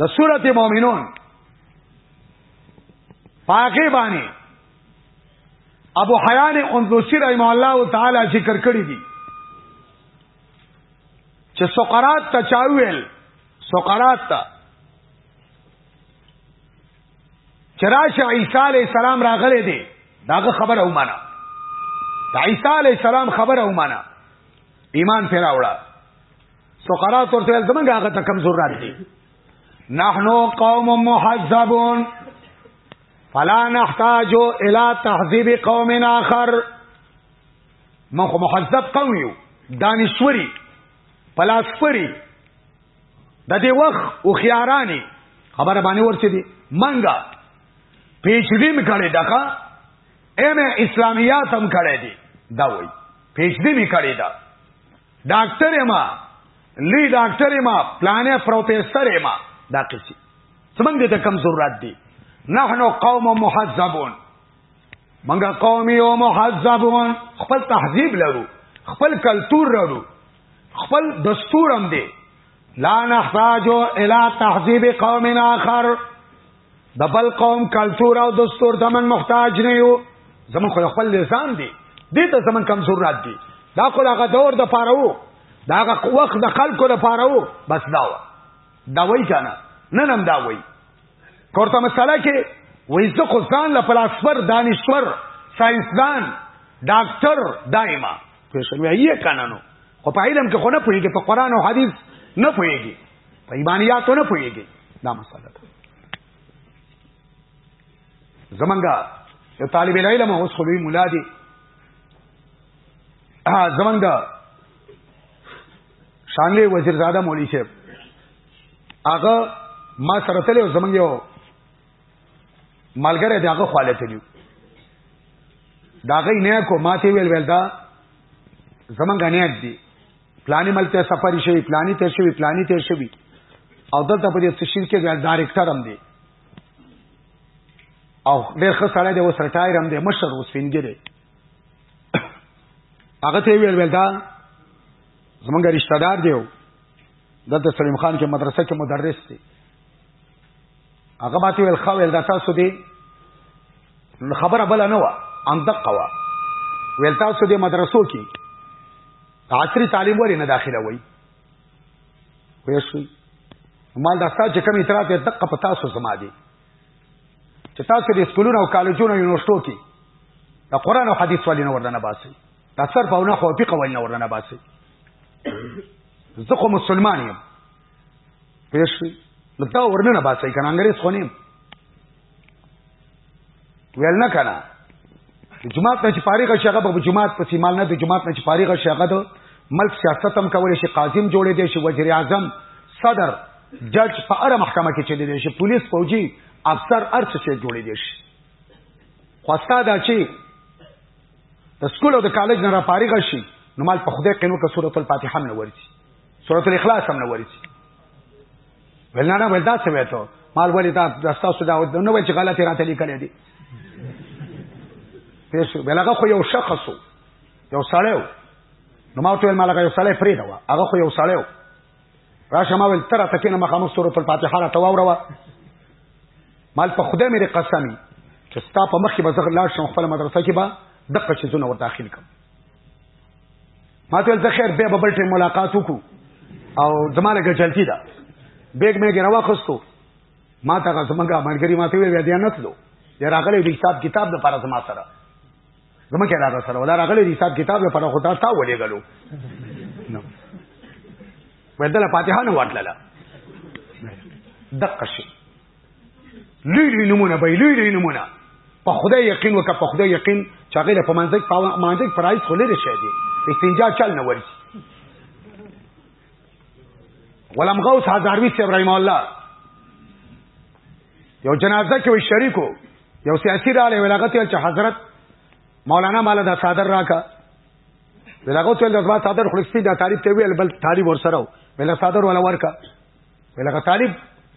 د سورت مومنون پاکی بانی ابو حیان اندوسی رحمه الله تعالی ذکر کړی دی چې سقراط ته چاویل سقراط ته چراشه عیسی علی السلام راغله دی داغه خبره ومانه عیسی علی السلام خبره ومانه ایمان پیرا وړه سقراط ورته ویل زمونږ هغه ته کم ضرورت دی نحنو قوم محذبون فلا نحتاج الى تهذيب قوم اخر من خو محذب قوم یو دانشوري پلاسپری د دې وخت او خياراني خبره باندې ورسې دي منګه پیچدی می کړي دغه ایم اسلامیات هم کړي دي دا وای پیچدی می کړي دا ډاکټر ما لی ډاکټر ما پلانې پروفیسور ما دا قصې څنګه ته کم ضرورت دي نحنو قوم محذبون منګه قومي او محذبون خپل تهذیب لرو خپل کلچر لرو خپل دستور هم دي لا نحتاجو الى تهذیب قوم اخر د بل قوم کلچور او دستور ته من محتاج نه یو زمون خو خپل لسان دی دې ته زمون کمزور رات دی دا خو هغه دور د پاره وو دا هغه وخت د خلکو د پاره وو بس دا و دا وای کنه نن هم دا وای کوړه مسله کې وې زه خو ځان له فلسفر دانشور ساينسدان ډاکټر دایما کوم یې کنه نو خو په علم کې خو نه پوهیږي په قران او حدیث نه پوهیږي په ایمانیاتو نه پوهیږي دا مسله ده زمونږه یو طالب العلم اوس خو لوی مولا دی زمونږ د شانلې وزیرزاده مولوی صاحب هغه ما سره تل یو زمونږ یو ملګری دی هغه خاله تلیو دا غي نه کو ماته ویل ویل دا زمونږ نه دی پلاني ملته سفر شوی پلاني تیر شوی پلاني تیر شوی او دلته په دې تشریح کې د ډایرکټر هم دی او ډېر ښه سړی دی اوس رټایر هم دی مشر اوس فینګی دی هغه ته ویل ویل دا زمونږ رشتہ دار دی دلته سلیم خان کې مدرسه کې مدرس دی هغه ماته ویل خو ویل دا تاسو دی خبره بل نه و ان دقه و ویل تاسو دی مدرسو کې عصري تعلیم ورې نه داخله وای وې شو مال دا ستاسو کوم اعتراض یې دقه په تاسو سما دي چې تاسو د سکولونو او کالجونو یونیورسيټو کې د قران او حديث ولې نه ورننه باسي دا صرف او نه خو په قول نه ورننه باسي زه خو مسلمان یم پېښې نو دا ورننه باسي کنه انګريز خو نه ویل نه کنه جماعت نه چې فارغ شي هغه په جماعت په سیمال نه د جماعت نه چې فارغ شي هغه د ملک سیاست هم کولای شي قاضیم جوړې دی شي وزیر اعظم صدر جج په اړه محکمه کې چلی دی شي پولیس فوجي افسر ارڅ شي جوړې دی شي خو استاد چې د سکول او د کالج نه را فارغ شي نو مال په خدای قینو کې سورۃ الفاتحه نه ورسي سورۃ الاخلاص هم نه ورسي ویل نه نه ویل دا څه وې ته مال ولې دا تاسو دا نو ویل چې غلطي راته لیکلې دي پیسو بلغه خو یو شخص یو سړی نو ما ټول مالګه یو سړی پرې دا هغه خو یو سړی راشه ما ول تر تکینه مخامو سورۃ الفاتحه را تواوروا مال په خدای مې قسمی چې ستا په مخ کې به زغ لاړ شم خپل مدرسه کې به دغه شي زونه ور داخل کوم ما ته ته خیر به بل ټیم ملاقات وکړو او زمانه کې چلتی دا بیگ مې ګروا خستو ما ته زمګه مرګري ما ته وی بیا نه تلو یا راغلی د حساب کتاب د پاره زما سره زما کې راغلی سره ولا راغلی د حساب کتاب د پاره خدا تا ولې غلو نو ودل فاتحه نه ورتله دقه شي لوی لوی نمونه به لوی لوی نمونه په خدای یقین وکړه په خدای یقین چې هغه په منځ کې په منځ کې پرایز خو لري شه دي استنجا چل نه وري ولم غوث هزاروی سی ابراهیم الله یو جنازه کې وي شریکو یو سیاسي رااله ولاغت چې حضرت مولانا مال دا صادر راکا ولاغت ول د صادر خلصتي دا تعریف ته ویل بل تعریف ور سره ولا صادر ولا ورکا ولکه طالب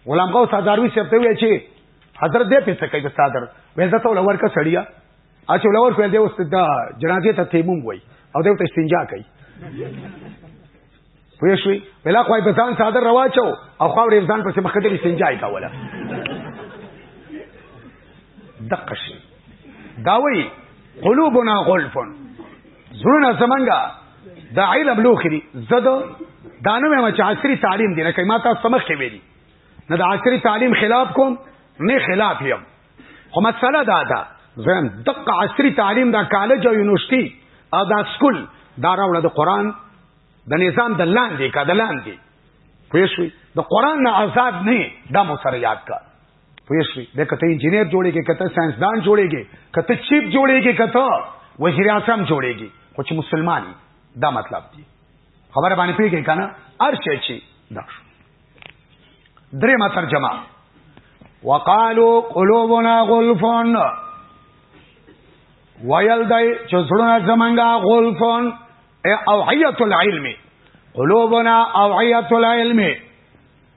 غلام غوث ازاروی صاحب ته وی چې حضرت دې پیسې کوي صادر وې زه ته ولور کا سړیا اچ ولور په دې وست دا جنازه ته تیمم وای او دې ته استنجا کوي پوه شوې ولا خوای په ځان صادر رواچو او خو ورې ځان پسې مخدر استنجا کوله دقه شي داوي قلوبنا غلفن زړونه زمنګا دا علم لوخي دي زده دا نه مې چې عصري تعلیم دی نه کای ما تاسو سمخ کې ویلي نه د عصري تعلیم خلاف کوم نه خلاف یم خو مسله دا ده زم دقه عصري تعلیم دا کالج او یونیورسيټي او دا سکول دا راوړه د قران د نظام د لاندې کا د لاندې پوه شئ د قران نه آزاد نه دا مو سره یاد کا پوه شئ د کته انجنیر جوړیږي کته ساينسدان جوړیږي کته چیپ جوړیږي کته وزیر اعظم جوړیږي خو چې مسلمان دا مطلب دی خبره باندې پیږي کنه هر شي چې دا شو درې ما ترجمه وقالو قلوبنا غلفون ویل دای چې زړونه زمنګا غلفون او حیات العلم قلوبنا او حیات العلم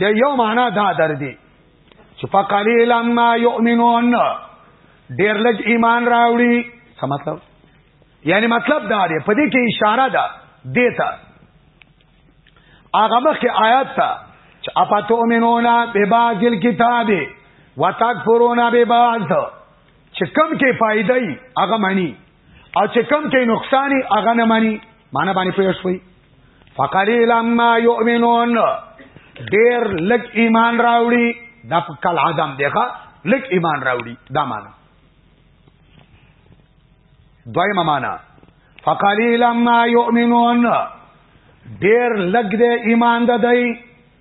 د یو معنا دا در دی چې په قلیل ما یؤمنون ډیر لږ ایمان راوړي څه مطلب یعنی مطلب دا دی په دې کې اشاره ده دیتا هغه مخکې آیات ته چې اپاتو امنونا به باز الكتاب وتکفرونا به باز چې کم کې فائدې هغه معنی او چې کم کې نقصان هغه نه مانی معنی باندې پوه شوي فقلیل ما یؤمنون ډیر لک ایمان راوړي دا په کل عدم دیخه لک ایمان راوړي دا معنی دویمه معنی فقلیل ما یؤمنون ډیر لګ دې ایمان ده دی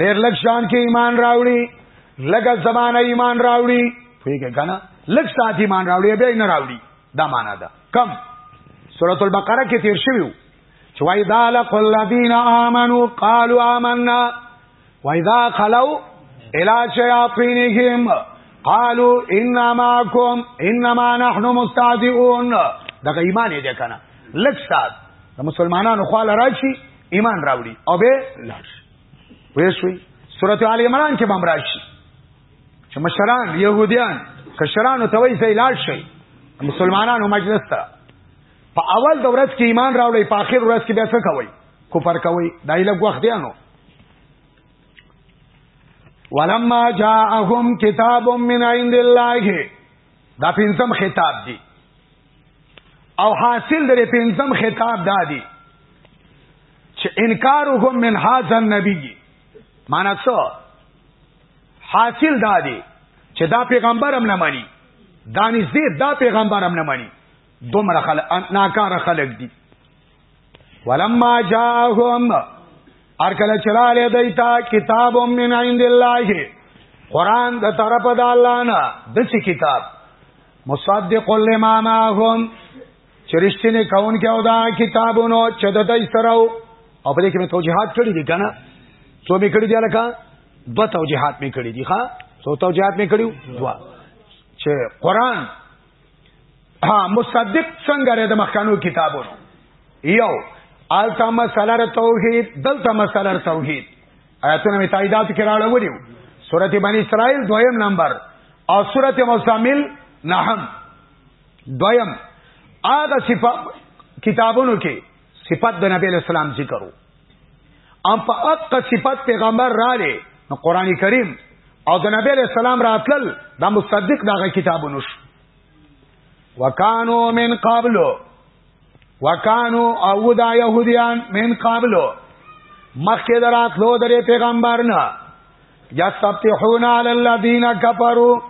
ډیر لږ شان کې ایمان راوړي لږه زمانه ایمان راوړي فیګه کنه لږ سات ایمان راوړي به نه راوړي دا معنا ده کم سورۃ البقره کې تیر شویو چې وای دا لق الذین آمنو قالوا آمنا واذا خلوا الى شیاطینهم قالوا انما معكم انما نحن مستهزئون دا ایمان دې کنه لږ سات د مسلمانانو خواله راشي ایمان راوړي او به لاړ شي وې شوي سورته آل عمران کې بم راشي چې مشران يهوديان کشرانو ته وایي چې لاړ شي مسلمانانو مجلس ته په اول د ورځ کې ایمان راوړي په آخر ورځ کې بیا څه کوي کفر کوي دایله وخت دیانو ولما جاءهم کتاب من عند الله دا پنځم خطاب دی او حاصل درې پنځم خطاب دادی چې انکارهم من هاذا النبی معنا څه حاصل دادی چې دا پیغمبر هم نه مانی دانش دې دا پیغمبر هم نه مانی دومره خلک ناکاره خلک دي ولما جاءهم ارکل چراله دیتا کتاب من عند الله قران د طرف د الله نه د څه کتاب مصدق لما معهم چرشتنه کون کې او دا کتابونو چې د دې سره او په دې کې توجيهات کړی دي کنه څو به کړی دی لکه دو توجيهات می کړی دي ها څو توجيهات می کړیو دوا چې قران ها مصدق څنګه لري د مخکانو کتابونو یو آلتا مسله توحید دلته مسله توحید آیاتونه می تاییدات کې راړولیو سورته بنی اسرائیل دویم نمبر او سورته مزمل نهم دویم هغه صفه کتابونو کې صفت د نبی اسلام ذکرو ام په اق صفت پیغمبر را لې نو قران کریم او د نبی اسلام راتل دا مصدق دغه کتابونو شو وکانو من قبل وکانو او دا يهوديان من قبل مخکې دراتلو درې پیغمبر نه یا سبتحون علی الذین کفروا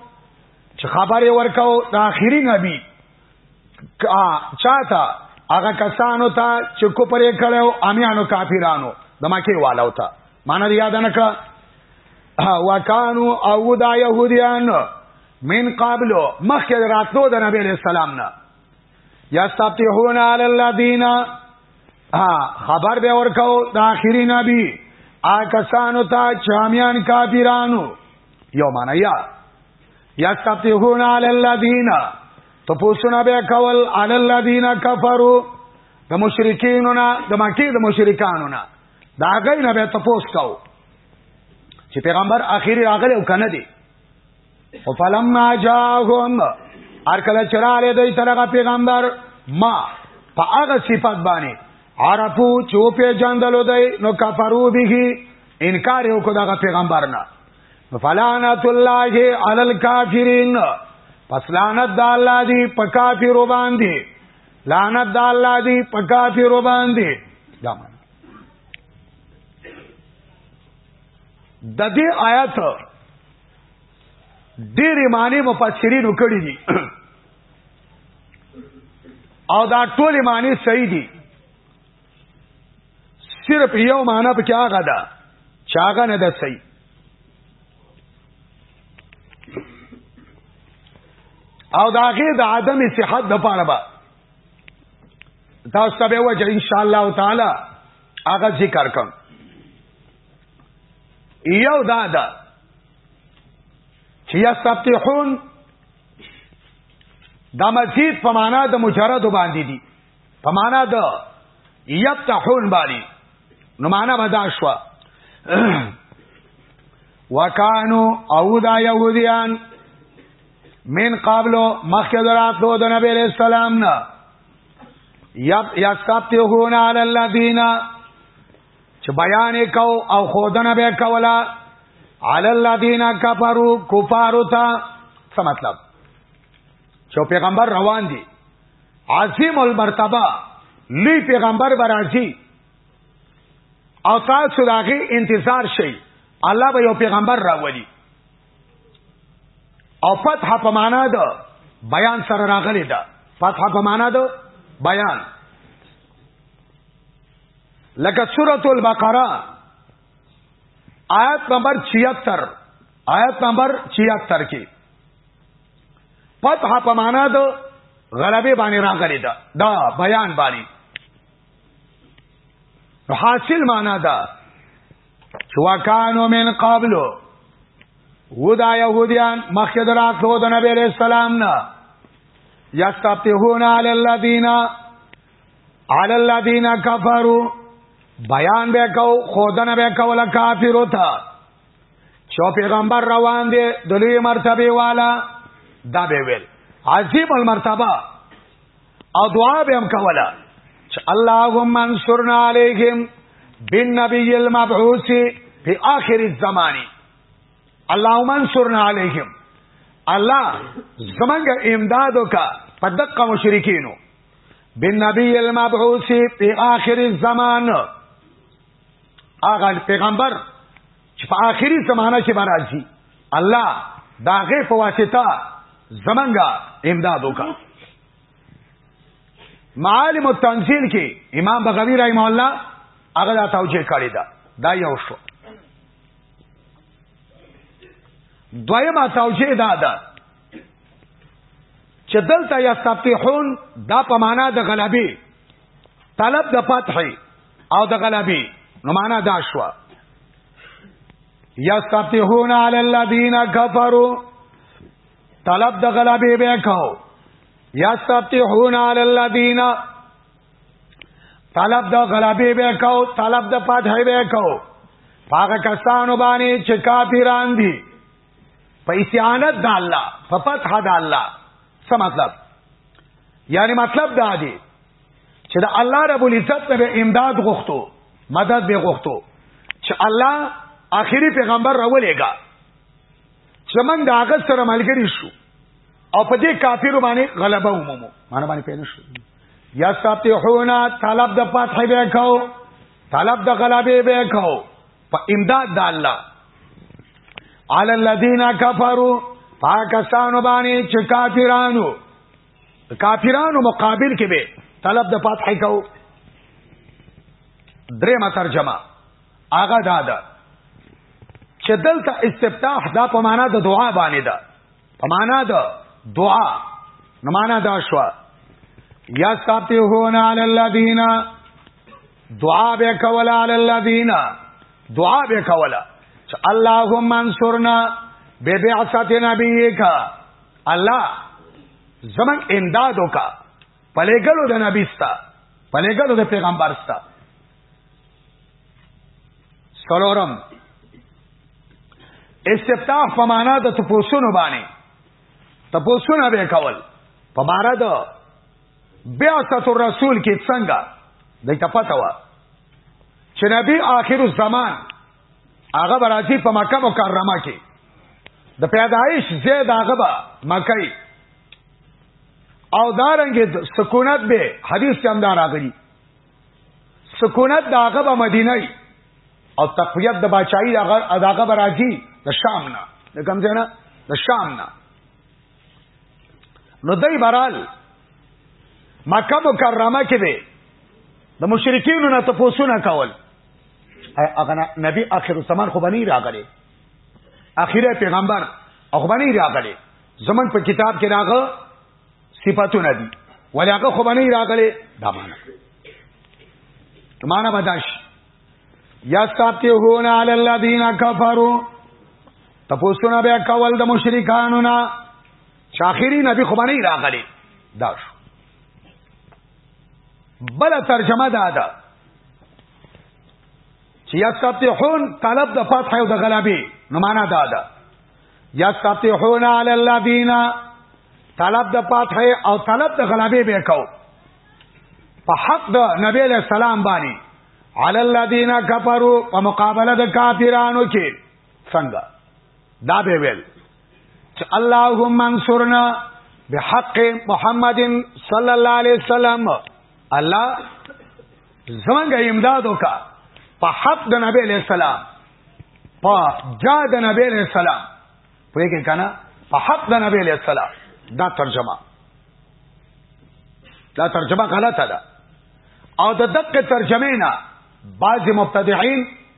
چې خبره ورکاو د اخیری نبی چاته هغه کسانو ته چې کو پرې کړو امیانو کافرانو د مکه والو ته مان دې یاد نه کړه وکانو او دا يهوديان من قبل مخکې راتلو د نبی له سلام نه یستفتحون علی الذین خبر به ورکاو د اخیری نبی آ کسانو ته چامیان کافرانو یو معنی یا یستفتحون علی الذین ته پوښتنه به کول علی الذین کفروا د مشرکینو نه د مکی د مشرکانو نه دا غي نه به تاسو کو چې پیغمبر اخیری راغلی او کنه دی او فلما جاءهم هر کله چراله دوی ترغه پیغمبر ما په هغه صفات باندې عرفو چوپې جندلو دی نو کفرو به انکار یو کو دغه پیغمبر نه فلعنت الله علی الکافرین پس لعنت د الله دی په کافر باندې لعنت د الله دی په کافر باندې دا معنی د دې آیات ډېرې معنی مفسرین وکړي دي او دا ټول معنی صحیح دي صرف یو معنا په کې هغه ده چې هغه نه ده صحیح او دا غي د عدم صحت د پاره به تاسو ته به وجه ان شاء الله تعالی هغه ذکر کوم یو دا ده چې یستفتحون دا مزید په معنا د مجرد باندې دي په معنا د یفتحون باندې نو معنا بدا شو وکانو او دا یهودیان من قبل مخکې دراتلو د نبی رسول سلام نه یستفتحون علی الذین چې بیان کو او خودنه به کولا علی الذین کفروا کفارو ته څه مطلب چې پیغمبر روان دي عظیم المرتبه لوی پیغمبر برازي او تاسو داغه انتظار شئ الله به یو پیغمبر راولي او فتح په معنا ده بیان سره راغلی ده فتح په معنا ده بیان لکه سورۃ البقره آیت نمبر 76 آیت نمبر 76 کې فتح په معنا د غلبه باندې راغلی دا دا بیان باندې حاصل معنا دا چې وکانو من قبل ودا يهوديان مخکې دراتلو د نبی عليه السلام نه یستفتحون علی الذین علی الذین کفروا بیان به کو خودنه به کوله کافر وته چې پیغمبر روان دی د لوی مرتبه والا دا به ویل عظیم المرتبه او دعا به هم کوله چې اللهم انصرنا علیهم بالنبي المبعوث في آخر الزمان اللهم انصرنا عليهم الله زمنګ امداد وکا په دقه مشرکینو بالنبي المبعوث في آخر الزمان هغه پیغمبر چې په آخري زمانہ کې به راځي الله داغه په واسطه زمنګا امداد وکړه معالم التنزيل کې امام بغوی رحم الله هغه دا توجیه کړی دا دا یو شو دویمه توجیه دا ده چې دلته یستفتحون دا په معنا د غلبي طلب د فتحې او د غلبي نو معنا دا شو یستفتحون علی الذین کفروا طلب د غلبي به کو یستفتحون علی الذین طلب د غلبي به کو طلب د فتح به کو پاک کسانو باندې چې کافران دي په استعانت د الله په فتح د الله څه مطلب یعنی مطلب دا دی چې د الله رب العزت نه امداد غوښتو مدد به غوښتو چې الله آخري پیغمبر راولېګا چې موږ د هغه سره ملګری شو او په دې کافرو باندې غلبه ومومو معنی باندې پېنه شو یا ساتحونا طلب د فتح به کاو طلب د غلبه به کاو په امداد د الله علی الذین کفروا پاکستان باندې چې کافرانو کافرانو مقابل کې به طلب د فتح کو درې ما ترجمه هغه دا ده چې دلته استفتاح دا په معنا د دعا باندې ده په معنا د دعا نو معنا دا شو یا استفتحون علی الذین دعا به کولا علی الذین دعا به کولا اللهم انصرنا ببعثت نبیک الله زمنګ امداد وکا پلېګلو د نبی ستا پلېګلو د پیغمبر ستا سلورم استفتاح په معنا د تپوسونو باندې تپوسونه به کول په معنا د بیعت الرسول کې څنګه د تپتاوه چې نبی آخر الزمان هغه برازي په مکه مکرمه کې د پیدایش زید هغه به مکه او دارنګ سکونت به حدیث کې هم دا راغلی سکونت د هغه به مدینه او تقویت د بچای هغه اداغه برازي د شام نه د کوم ځای نه د شام نه نو دای برال مکه مکرمه کې به د مشرکین نه تاسو نه کول هغه نبی اخر الزمان خو بنی راغلی اخیره پیغمبر خو بنی راغلی زمون په کتاب کې راغه صفاتونه دي ولې هغه خو بنی راغلی دا معنا معنا بداش یا ساتیهون علی الذین کفروا تپوسونه بیا کول د مشرکانو نه چاخری نبی خو بنی راغلی دا شو بل ترجمه دا ده چې یستفتحون طلب د فتح او د غلبې نو معنا دا ده یستفتحون علی الذین طلب د فتح او طلب د غلبې به کو په حق د نبی له سلام باندې علی الذین کفروا په مقابله د کافرانو کې څنګه دا به ویل چې اللهم انصرنا بحق محمد صلی الله علیه وسلم الله زمونږ امداد وکا په حق د نبی علیہ السلام په جا د نبی علیہ السلام په کې کنه په حق د نبی علیہ السلام دا ترجمه دا ترجمه غلطه ده او د دقه ترجمه نه بعض مبتدعين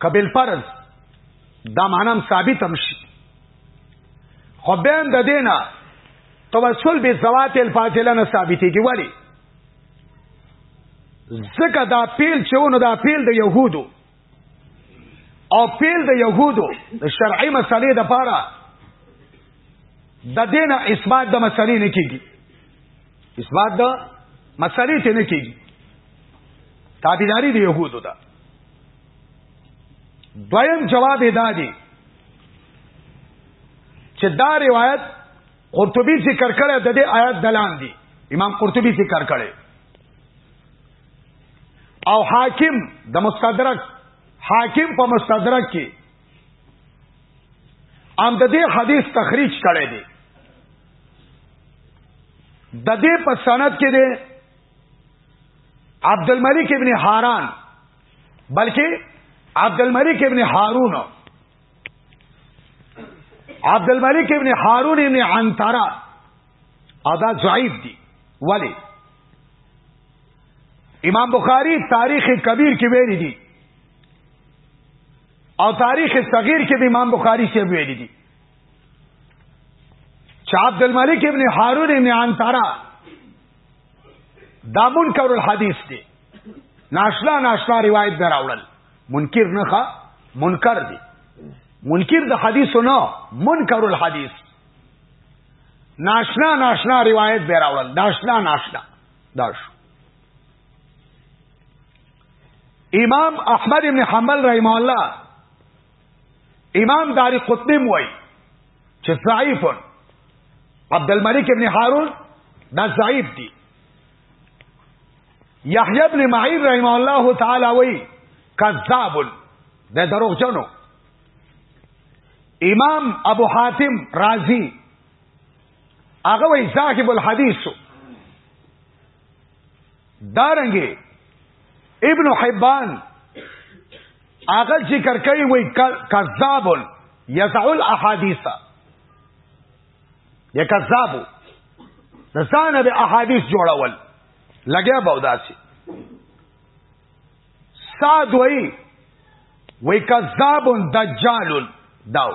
قبل فرض دا معنا هم ثابت هم شي خو به د دینه توسل به زوات الفاضله نه ثابتېږي ولی زکه دا پیل چېونو دا پیل د يهودو او پیل د يهودو د شرعي مسلې د پاره د دینه اثبات د مسلې نه کیږي اثبات د مسلې ته نه کیږي تابعداري د يهودو ده دویم جواب ادا دی چې دا روایت قرطبي ذکر کړی د دې آیات دلان دی امام قرطبي ذکر کړی او حاکم د مستدرک حاکم په مستدرک کې ام د دې حدیث تخریج کړی دی د دې په سند کې دی عبد الملک ابن حاران بلکې عبد الملک ابن هارون عبد الملک ابن هارون ابن عنترا ادا ضعیف دی ولی امام بخاری تاریخ کبیر کې ویلي دي او تاریخ صغیر کې د امام بخاری سی ویل دي چې عبد الملک ابن هارون ابن عنترا دا منکر الحدیث دی ناشنا ناشنا روایت دراوړل منکر نه ښا منکر دی منکر د حدیث نه منکر الحدیث ناشنا ناشنا روایت دراوړل ناشنا ناشنا دا شو امام احمد ابن حنبل رحمه الله امام داری قطنی موي چې ضعیف عبد الملک ابن هارون دا ضعیف دي یحیی ابن معین رحمه الله تعالی وی کذاب ده دروغ جنو امام ابو حاتم رازی هغه وی صاحب الحدیث دارنګي ابن حبان هغه ذکر کوي وای کذاب یزع الاحاديث یا کذاب نسانه به احادیث جوړول لګیا بوداسي ساد وای وای کذاب دجال داو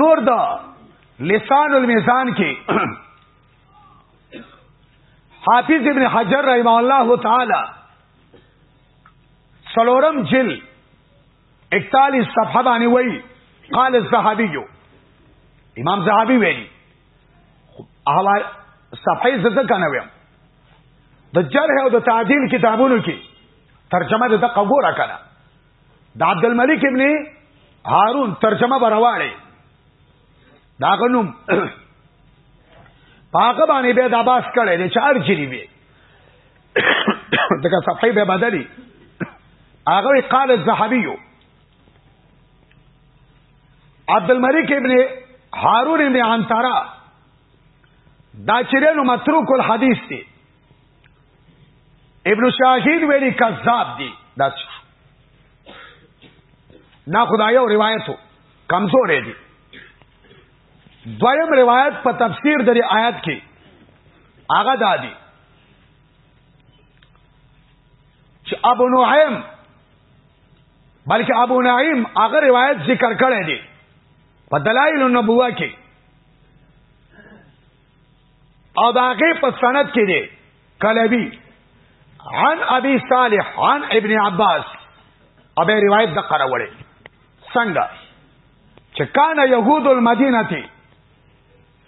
نور دا لسان المیزان کې حافظ ابن حجر رحم الله تعالی سلورم جل 41 صفحه باندې وای قال الذهبي امام زهبي ویلي احوال صفحه زده کنه ویم د جرح او د تعدیل کتابونو کې ترجمه د دقه ګوره کنه د عبد الملک ابن هارون ترجمه برواړي دا غنوم پاګه باندې به دا باس کړي د چار جری به دغه صفحه به بدلی هغه قال الذهبي عبد الملک ابن هارون ابن عنترا دا چرینو متروک الحدیث دی ابن شاهین ویلی کذاب دی دا نا خدایو روایتو کمزور دی دویم روایت په تفسیر د آیات کې هغه دادی چې ابو نعیم بلکې ابو نعیم هغه روایت ذکر کړی دی په دلایل النبوه کې او دا هغه په سند کې دی کلبی عن ابي صالح عن ابن عباس ابي روایت د قراوړي څنګه چې کان يهود المدینه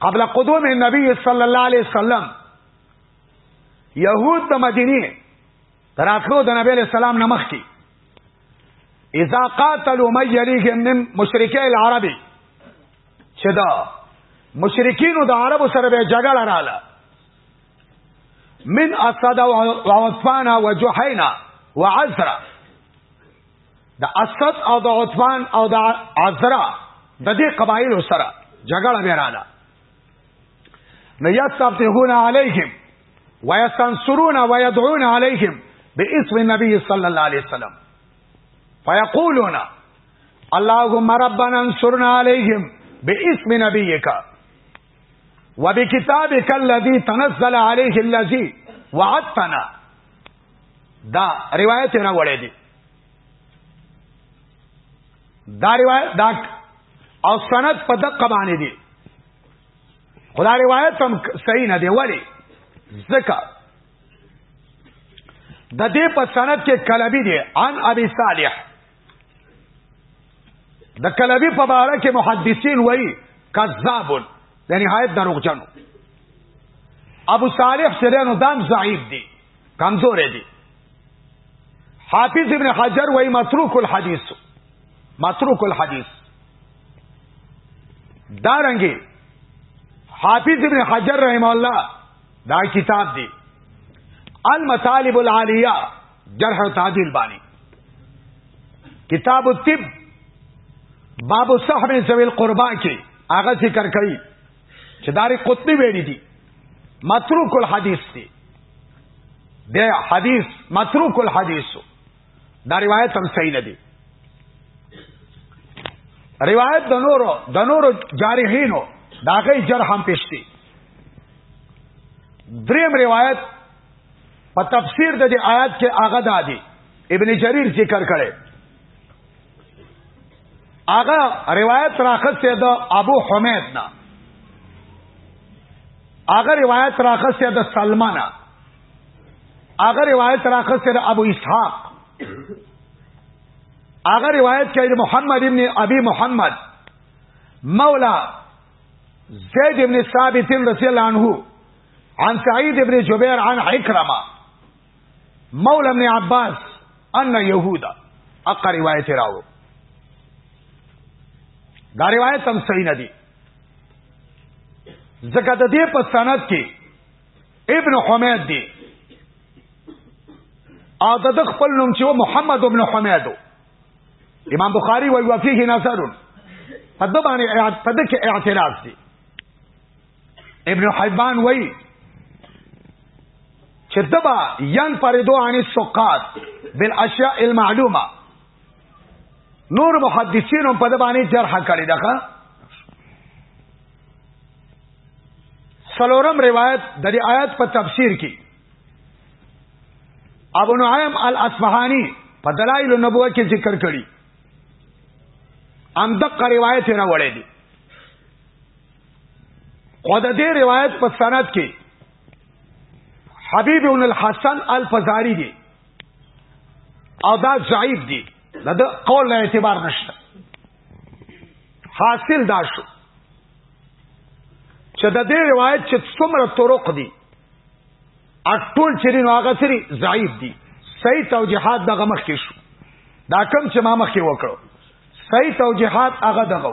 قبل قدوم النبي صلی الله علیه وسلم يهود د مدینه تراتلو د نبی علیہ السلام نمخ کی اذا قاتلوا من يليهم من مشرکي العرب چې دا مشرکینو د عربو سره به جګړه رااله من اسد وعطفانا وجحینا وعزرا د اسد او د عثمان او د عذرا د دې قبایل سره جګړه میراله نو یستفتحون علیهم ويستنصرون ويدعون عليهم باسم النبي صلى الله عليه وسلم فيقولون اللهم ربنا انصرنا عليهم باسم نبيك وبكتابك الذي تنزل عليه الذي وعدتنا دا روایت نه وړې دي دا روایت دا او سند په دقه باندې دي خدا روایت هم صحیح نه دی ولی ځکه د دې په سند کې کلبی دی عن ابي صالح د کلبی په باره کې محدثین وایي کذاب د نهایت دروغجن ابو صالح سره نو دام ضعیف دی کمزور دي حافظ ابن حجر وای متروک الحدیث متروک الحدیث دارنګي حافظ ابن حجر رحم الله دا کتاب دی المطالب العالیه جرح و تعدیل بانی کتاب الطب باب صاحب زویل قربا کې هغه ذکر کړي چې داري قطنی ویلي دي متروک الحدیث دي د حدیث متروک الحدیث دا روایت هم صحیح نه دي روایت د نورو د نورو جارحینو دا غي جرح هم پېشتي دریم روایت په تفسیر د دې آیات کې هغه دادی ابن جریر ذکر کړي هغه روایت راخسته د ابو حمید نه هغه روایت راخسته د سلمان نه هغه روایت راخسته د ابو اسحاق هغه روایت کوي محمد ابن ابي محمد مولا زید ابن ثابت رضی الله عنه عن سعید ابن جبیر عن عکرمه مولا ابن عباس ان يهودا اقا روایت راو دا روایت هم صحیح نه دی ځکه د دې په سند کې ابن حمید دی او د خپل نوم چې محمد ابن حمید امام بخاری وی وفيه نظر په دبانې په دغه اعتراض دی ابن حبان وای چې دبا ين فردو عن السقات بالاشياء المعلومه نور محدثین په دې باندې جرح کړی دغه سلورم روایت د دې آیات په تفسیر کې ابو نعیم الاصفهانی په دلایل النبوه کې ذکر کړی ام دقه روایت نه وړې دي خو د دې روایت په سند کې حبیب ابن الحسن الفزاری دی او دا ضعیف دی دا د قول له اعتبار نشته حاصل دا شو چې د دې روایت چې څومره طرق دي اټول چې نو هغه سری ضعیف دي صحیح توجیهات دغه مخ کې شو دا کم چې ما مخ کې وکړو صحیح توجیهات هغه دغه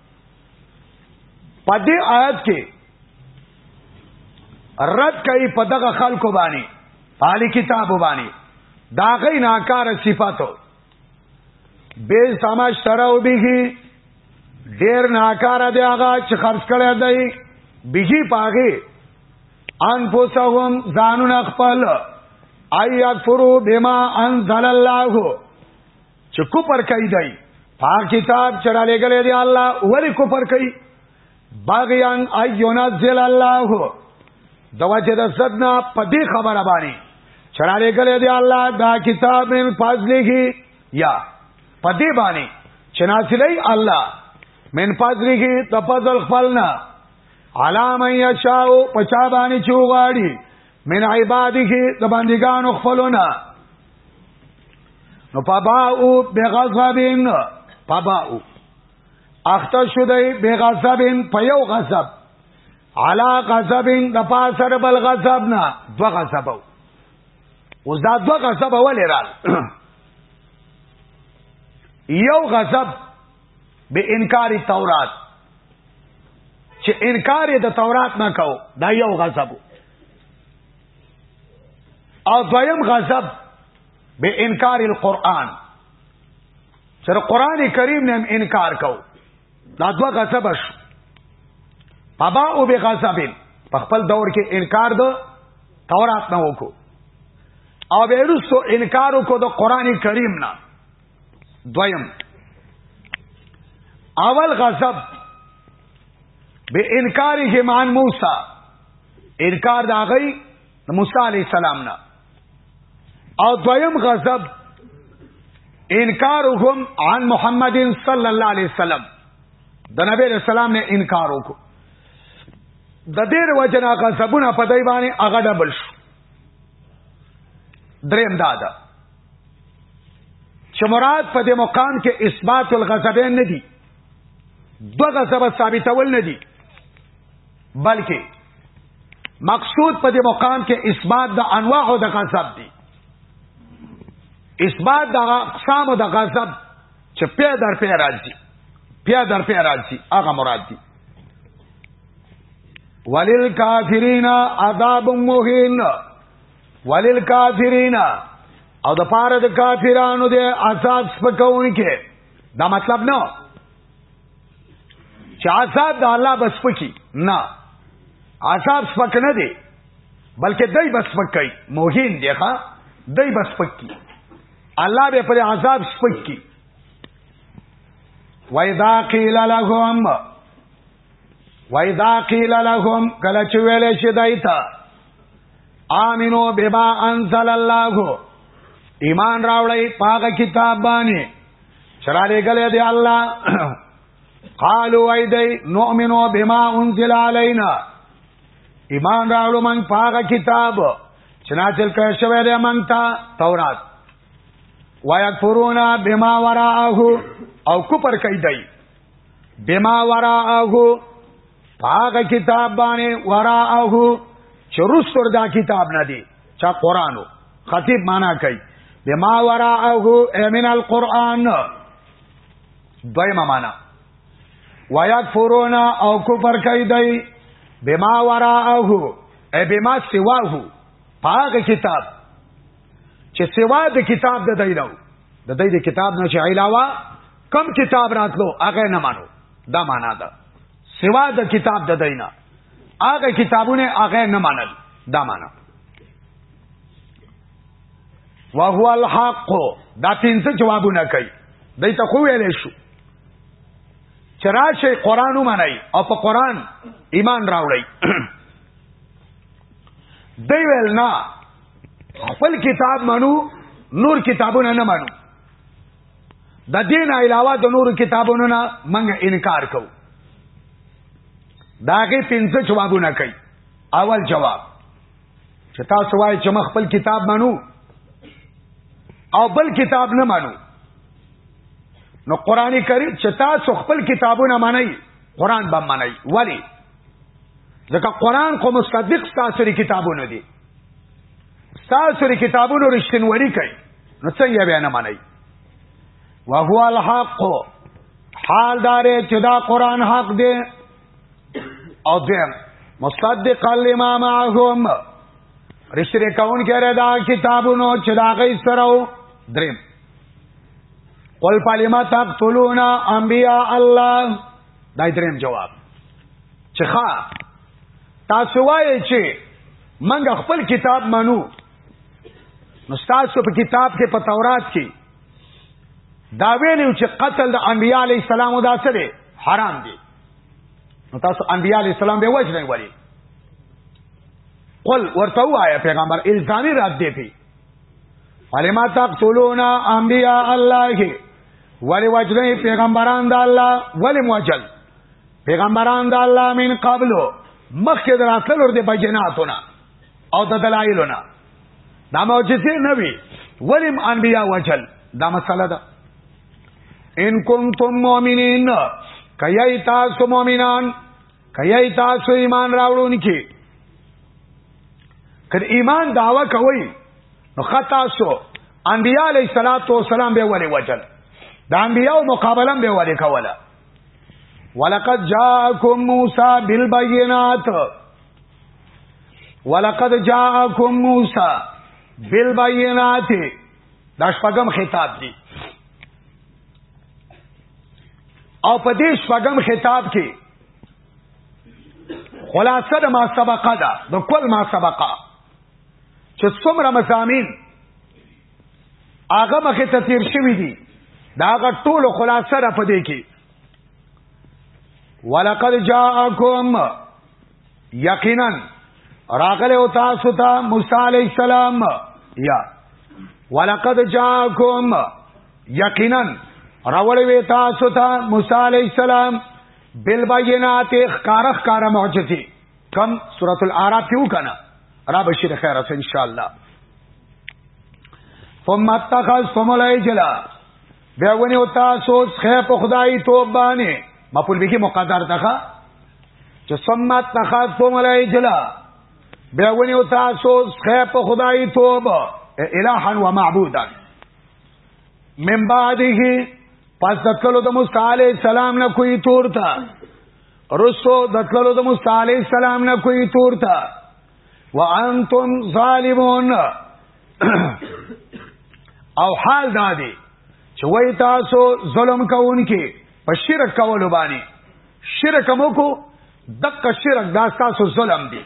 په دې آیات کې رد کوي په دغه خلکو باندې پالي کتاب باندې دا غي ناکار صفاتو به سما شراو به ډیر ناکار دی هغه چې خرج کړی دی به پاغه ان پوسهم ځانون خپل اي يكفروا بما انزل الله چې کوپر کوي دی پاک کتاب چرا لګلې دی الله ولی کوپر کوي باغیان ایونا ذل الله دواجه د صدنا پدی خبره باندې چرا لګلې دی الله دا کتاب من فضله کی یا پدی باندې چناسلی الله من فضله کی تفضل خپلنا علام یشاء پچا باندې چوغاړي من عباده د بندگانو خپلونه نو پباو بغضبین پباو اخته شو دی بغضبین په یو غضب علا غضبین د پاسر بل غضب نه دو غضب اوس دا دو غضب ولې رال یو غضب به انکار تورات چې انکار د تورات نه کو دا یو غضب او دویم غضب به انکار القرآن سره قران کریم نه انکار کو دا دوا غضب شو بابا او به غضب په خپل دور کې انکار دو تورات نه وکړو او به رسو انکار وکړو د قران کریم نه دویم اول غضب به انکاره مان موسی انکار دا غي موسی علی السلام نه او دویم غضب انکارهم عن محمد صلی الله علیه وسلم د نبی علیہ السلام نه انکار وکړو د دې وجنا غضبونه په دای باندې هغه ډبل شو دریم دا ده چې مراد په دې مقام کې اثبات الغضبین نه دي دو غضب ثابتول نه دي بلکې مقصود په دې مقام کې اثبات د انواع او د غضب دی اثبات د اقسام او د غضب چې پیا در پیا راځي پیا در پیا راځي هغه مراد دی ولل کافرین عذاب مهین ولل کافرین او د پاره د کافرانو د عذاب سپکون کې دا مطلب نه چې عذاب د الله بس پکی نه عذاب سپک نه دی بلکې دای بس پک کوي موهین دی ښا دای بس پک کی الله به پر عذاب سپک کی وایذا قیل لهم وایذا قیل لهم کله چې ویل شي دایته آمینو بما انزل الله ایمان راوړی پاک کتاب باندې چرانه غلې دی الله قالوا ايدي نؤمنو بما انزل علينا ایمان راوړو من پاغه کتاب چې نازل کړی شوی دی من ته تورات ويكفرون بما وراءه او کوپر کوي دی بما وراءه پاغه کتاب باندې وراءه چې رسول دا کتاب نه دی چا قرانو خطیب معنا کوي بما وراءه من القران دویمه معنا ويكفرون او کفر کوي دی بما وراءه ای بما سواه پاک کتاب چې سوا د کتاب د دی نو د دې د کتاب نه چې علاوه کم کتاب راتلو هغه نه مانو دا معنا ده سوا د کتاب د دینه هغه کتابونه هغه نه منل دا معنا وهو الحق دا پنځه جوابونه کوي دای ته خو ویلې شو چرآشه قران ومني او په قران ایمان راوړي دی ویل نه خپل کتاب منو نور کتابونه نه منو د دین علاوه د نورو کتابونو نه منګ انکار کو داغه پنځه جوابونه کوي اول جواب چې تاسو وایي چې مخ خپل کتاب مانو او بل کتاب نه مانو نو قران کریم چې تاسو خپل کتابونه مانای قران به مانای ولی ځکه قران خو مصدق تاسو لري کتابونه دي تاسو لري کتابونو رښتینولي کوي نو څنګه بیا نه منئ وهو الحق حال دارې چې دا قران حق دی او دیم مصدق لما معهم رشتره کون کره دا کتابونو چې دا غي سره دریم قل پالما تقتلون انبیاء الله دا دریم جواب چې ښا تاسو وایئ چې منګه خپل کتاب مانو نو تاسو په کتاب کې په تورات کې دا ویلو چې قتل د انبیاء علی السلام دا څه دی حرام دی نو تاسو انبیاء علی السلام به وجه نه وری قل ورته وایا پیغمبر الزامی رات دی پی ولما تقتلون انبیاء الله ولی وجه پیغمبران د الله ولی موجل پیغمبران د الله من قبلو مخکې دراتلور د بجناتونه او د دلایلونه دا معجزه نه وی ولیم انبیا وجل دا مسله ده ان کنتم مؤمنین کای تاسو مؤمنان کای تاسو ایمان راوړونکي کله ایمان داوا کوي نو خطا سو انبیاء علیہ الصلوۃ والسلام به ولې وجل د انبیاء مقابله به ولې کوله ولقد جاءكم موسى بالبينات ولقد جاءكم موسى بالبينات دا شپږم خطاب دی او په دې شپږم خطاب کې خلاصه د ما سبقه ده د کل ما سبقه چې څومره مزامین هغه مخه ته تیر شوی دی دا هغه ټول خلاصه را پدې کې ولقد جاءکم یقینا راغله او تاسو ته موسی علی السلام یا ولقد جاءکم یقینا راوړې وې تاسو ته موسی علی السلام بالبينات خارخ کار معجزه کم سورۃ الاعراف کې وکنه را بشیر خیر اس ان شاء الله ثم اتخذتم العجل بیا ونی او تاسو خیر په خدای توبانه مپول به کې مقدر تخا چې ثم اتخذتم العجل بیا ونی او تاسو خیر په خدای توبه الہا و معبودا من بعده پس دکلو د موسی علی السلام نه کوئی تور تا رسو د تللو د موسی علی السلام نه کوی تور تا وانتم ظالمون او حال دادی چې وای تاسو ظلم کوونکې په شرک کولو باندې شرک مو کو دغه شرک دا تاسو ظلم دی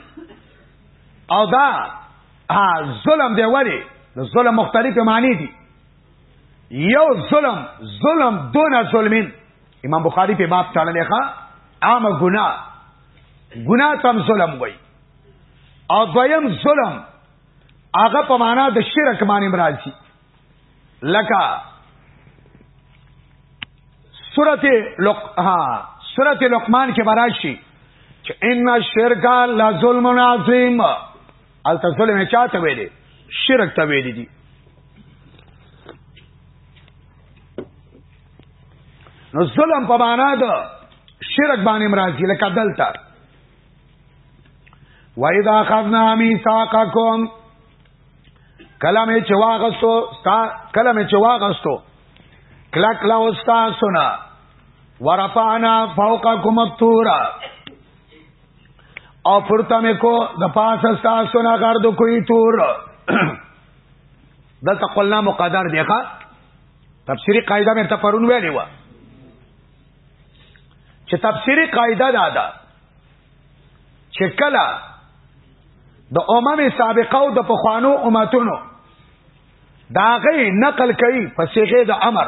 او دا ظلم دی وری نو ظلم مختلفه معنی دي یو ظلم ظلم دون ظلمین امام بخاری په باب چاړلې ښا عام ګنا ګنا تم ظلم وای او دویم ظلم هغه په معنا د شرک باندې مرাজি لکه سورته لق ها سورته لقمان کې براشي چې ان الشرک لظلم عظیم الته ظلم چاته ویلې شرک ته ویلې دي نو ظلم په معنا ده شرک باندې مرাজি لکه دلته وَإِذَا خَذْنَا مِيثَاقَكُمْ کلام چې واغستو ستا کلام چې واغستو کلا کلا وستا سنا ورفعنا فوقكم الطور او پورته مې کو د پاسه تاسو نه غرد کوي تور دلته قلنا مقدر دی ښا تفسیری قاعده مې ته پرون ویلې و چې تفسیری قاعده دا ده چې کله د امم سابقه او د پخوانو امتونو دا غي نقل کوي په صيغه د امر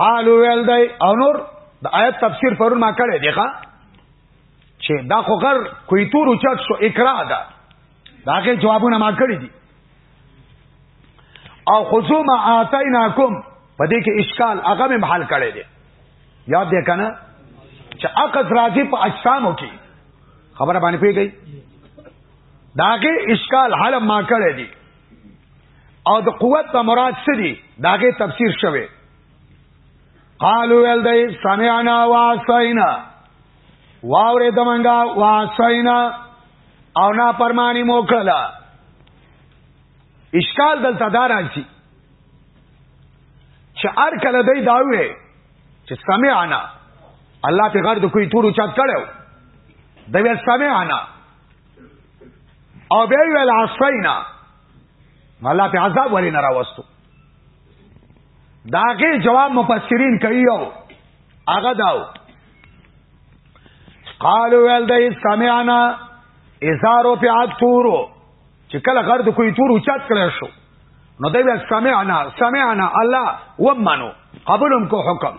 قالو ویل دی او نور د آیت تفسیر پرون ما کړی دی ښا چې دا خو غر کوی تور اوچت شو اقرا ده داګه جوابونه ما کړی دي او خذو ما آتیناکم په دې کې اشکال هغه به حل کړی دی یاد دی کنه چې عقد راځي په اجسامو کې خبره باندې پیږي داګه اشکال حل ما کړی دی او د قوت په مراد څه دي داغه تفسیر شوه قالو ول دای سمعنا واسینا واورې دمنګا واسینا او نا پرمانی موکلا اشکال دلته دار راځي چې ار کله دای داوي چې سمعنا الله په غرد کوئی تورو چات کړو دوی سمعنا او بیا ویل عصینا الله په عذاب ولې نه راوستو داغه جواب مفسرین کوي او هغه داو قالو ول دای سمعنا ازارو په اتورو چې کله غرد کوی تور اوچت کړی شو نو دوی سمعنا سمعنا الله ومنو قبولم کو حکم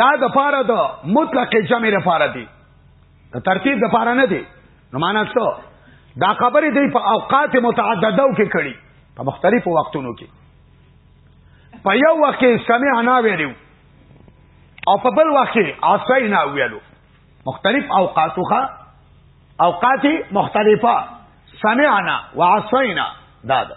دا د پاره د مطلق جمع لپاره دی د ترتیب د پاره نه دی نو معنا څه دا خبرې دی په اوقات متعددو کې کړي په مختلفو وختونو کې په یو وخت کې سمع نه ویلو او په بل وخت کې عصای نه ویلو مختلف اوقاتوخه اوقات مختلفه سمعنا وعصینا دا ده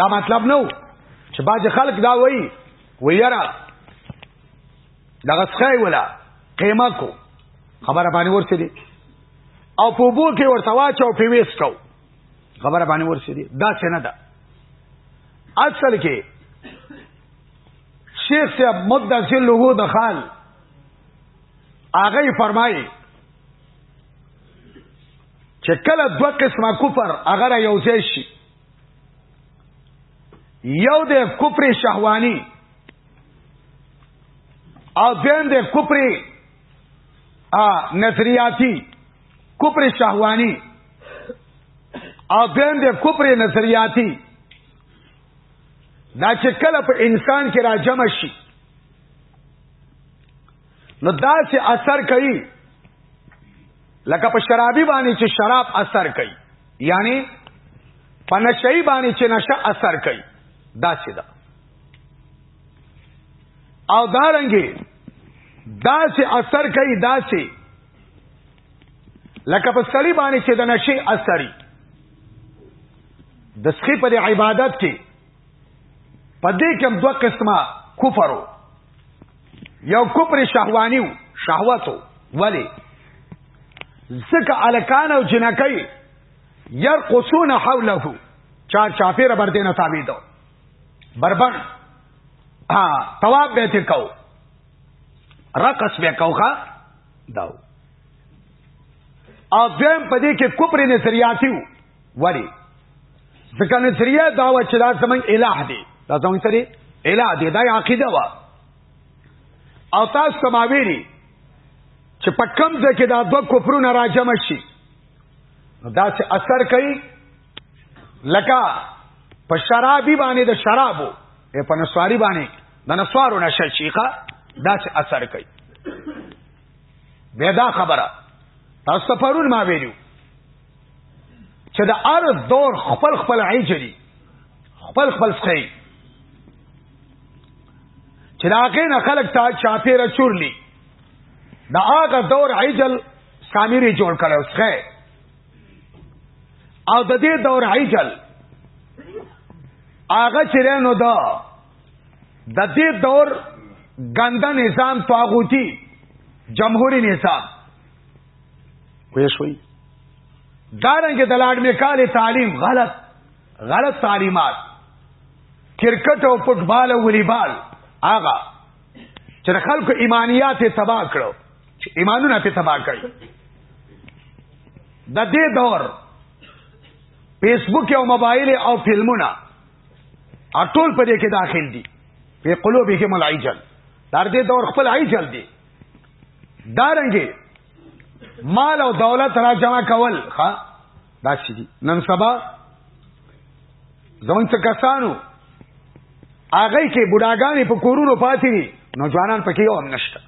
دا مطلب نو چې باج خلک دا وایي ویرا دغه څخه ولا قیمه کو خبره باندې ورسې دي او په بو کې ورته واچو په ویس کو خبره باندې ورسې دي دا څه نه ده اصل کې شیخ صاحب مدثل له د خان هغه فرمایي چې کله دوه قسمه کفر هغه یو ځای شي یو د کفر شهوانی او دین د کفر نظریاتی کفر شهوانی او دین د کفر نظریاتی دا چې کله په انسان کې را جمع شي نو دا چې اثر کوي لکه په شرابي باندې چې شراب اثر کوي یعنی په نشئی باندې چې نشه اثر کوي دا څه ده او دارنګي دا څه اثر کوي دا څه لکه په سړی باندې چې د نشي اثري د سخی په عبادت کې په دې کې دوه قسمه کفر یو کفر شهوانیو شهوتو ولی زکه الکان او جنکای يرقصون حوله چا چاپیره بر دینه تابع دو بربر ها تواب به ته کو رقص به کوخه داو او دویم په دې کې کوپری نظریاتیو ولی ځکه نظریه دا و چې دا زمنګ الہ دی دا زمنګ سری الہ دی دا عقیده و او تاسو سماویری چې په کم ځای کې دا دوه کفرونه راجم شي دا څه اثر کوي لکه په شرابي باندې د شرابو په نسواری باندې د نسوارو نشه شيخه دا څه اثر کوي بیا دا خبره تاسو پرون ما ویلو چې د ار دور خپل خپل عین چلی خپل خپل سخی چې دا کې نه خلک تا چاپیره چورلی دا هغه دور عجل سامری جوړ کړو سخی او د دې دور عجل هغه چې نو دا د دې دور ګنده نظام طاغوتی جمهوری نظام پوه شوي دارنګه د لاډ میکاله تعلیم غلط غلط تعلیمات کرکټ او فوټبال او والیبال آغا چې خلکو ایمانیات تباہ کړو چې ایمانونه په تباہ کړي د دې دور فیسبوک او موبایل او فلمونه اټول په دې کې داخل دي په قلوب کې ملایجل در دې دور خپل عیجل دي دارنګي مال او دولت را جمع کول ها دا شي نن سبا زمون څه کسانو هغه کې بډاګانې په کورونو پاتې دي نو ځوانان پکې یو هم نشته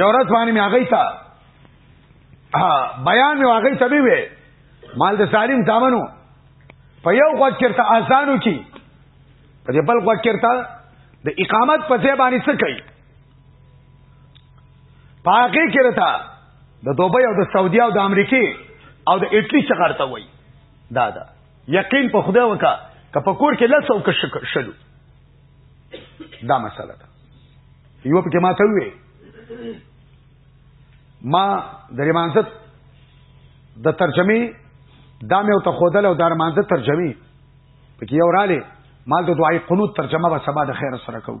یو ورځ باندې مې هغه ته بیان مې هغه ته وی مال د سالم دامنو په یو وخت چرته آسانو کې په بل وخت چرته د اقامت په ځای باندې څه کوي پاکه کرتا د دوبۍ او د سعودي او د امریکای او د اټلی څخه ارته وای دا دا یقین په خدای وکا که په کور کې لاسو کې شلو دا مسله ده یو په کې ما ته وې ما د ریمانزت د ترجمه دا مې او ته خودل او د ریمانزت ترجمه پکې یو رااله مال د دعای قنوت ترجمه به سبا د خیر سره کوو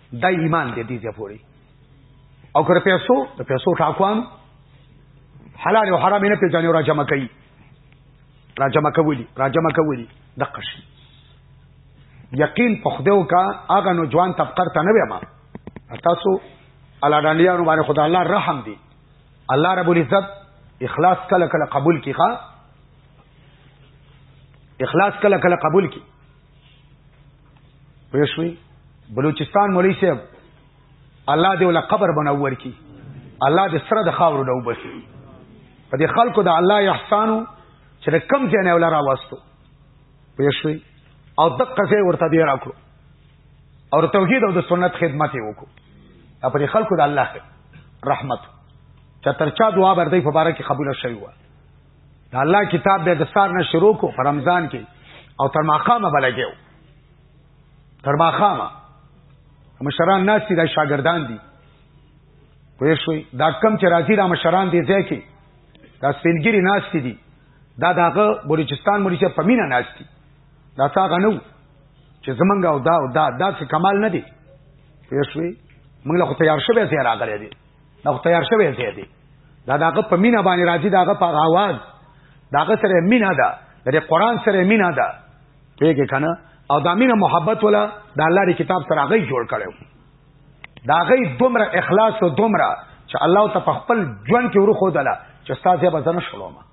دا ایمان دی دې پوری او کړه پیسو د پیسو ټاکوان حلال او حرام نه پیژنې را جمع کوي را جمع کوي را جمع کوي د قشي یقین په خدایو کا هغه نو ځوان طبقه ته نه ویما تاسو الله دانیانو باندې خدای الله رحم دی الله رب العزت اخلاص کله کله قبول کی ښا اخلاص کله کله قبول کی پېښوي بلوچستان مولوی صاحب الله دې ولا قبر بنور کی الله دې سره د خاور له وبسي په دې خلکو د الله احسانو چې د کم ځای نه ولا راوستو پېښوي او دقه ځای ورته دی راکړو او توحید او د سنت خدمت یې وکړو په دې خلکو د الله رحمت چې ترچا دعا ورته په بارا کې قبول شوی و د الله کتاب به د سار نه شروع کو په رمضان کې او تر ماقامه بلګیو تر ماقامه مشران ناس دي د شاګردان دي پوه شوي دا کم چې راځي دا مشران دي ځای کې دا سپینګری ناس دي دا داغه بلوچستان مریشه پمینه ناس دي دا تا غنو چې زمنګ او دا او دا دا څه کمال نه دي پوه شوي موږ له خو تیار شوه زیرا غلې دي نو تیار شوی ځای دی دا داغه په مینا باندې راځي داغه په आवाज داغه سره مینا ده د قران سره مینا ده پیګه کنه او دا مینا محبت ولا د الله دی کتاب سره غي جوړ کړو دا غي دومره اخلاص او دومره چې الله ته په خپل ژوند کې ورخو دلا چې استاد یې بزنه شلو ما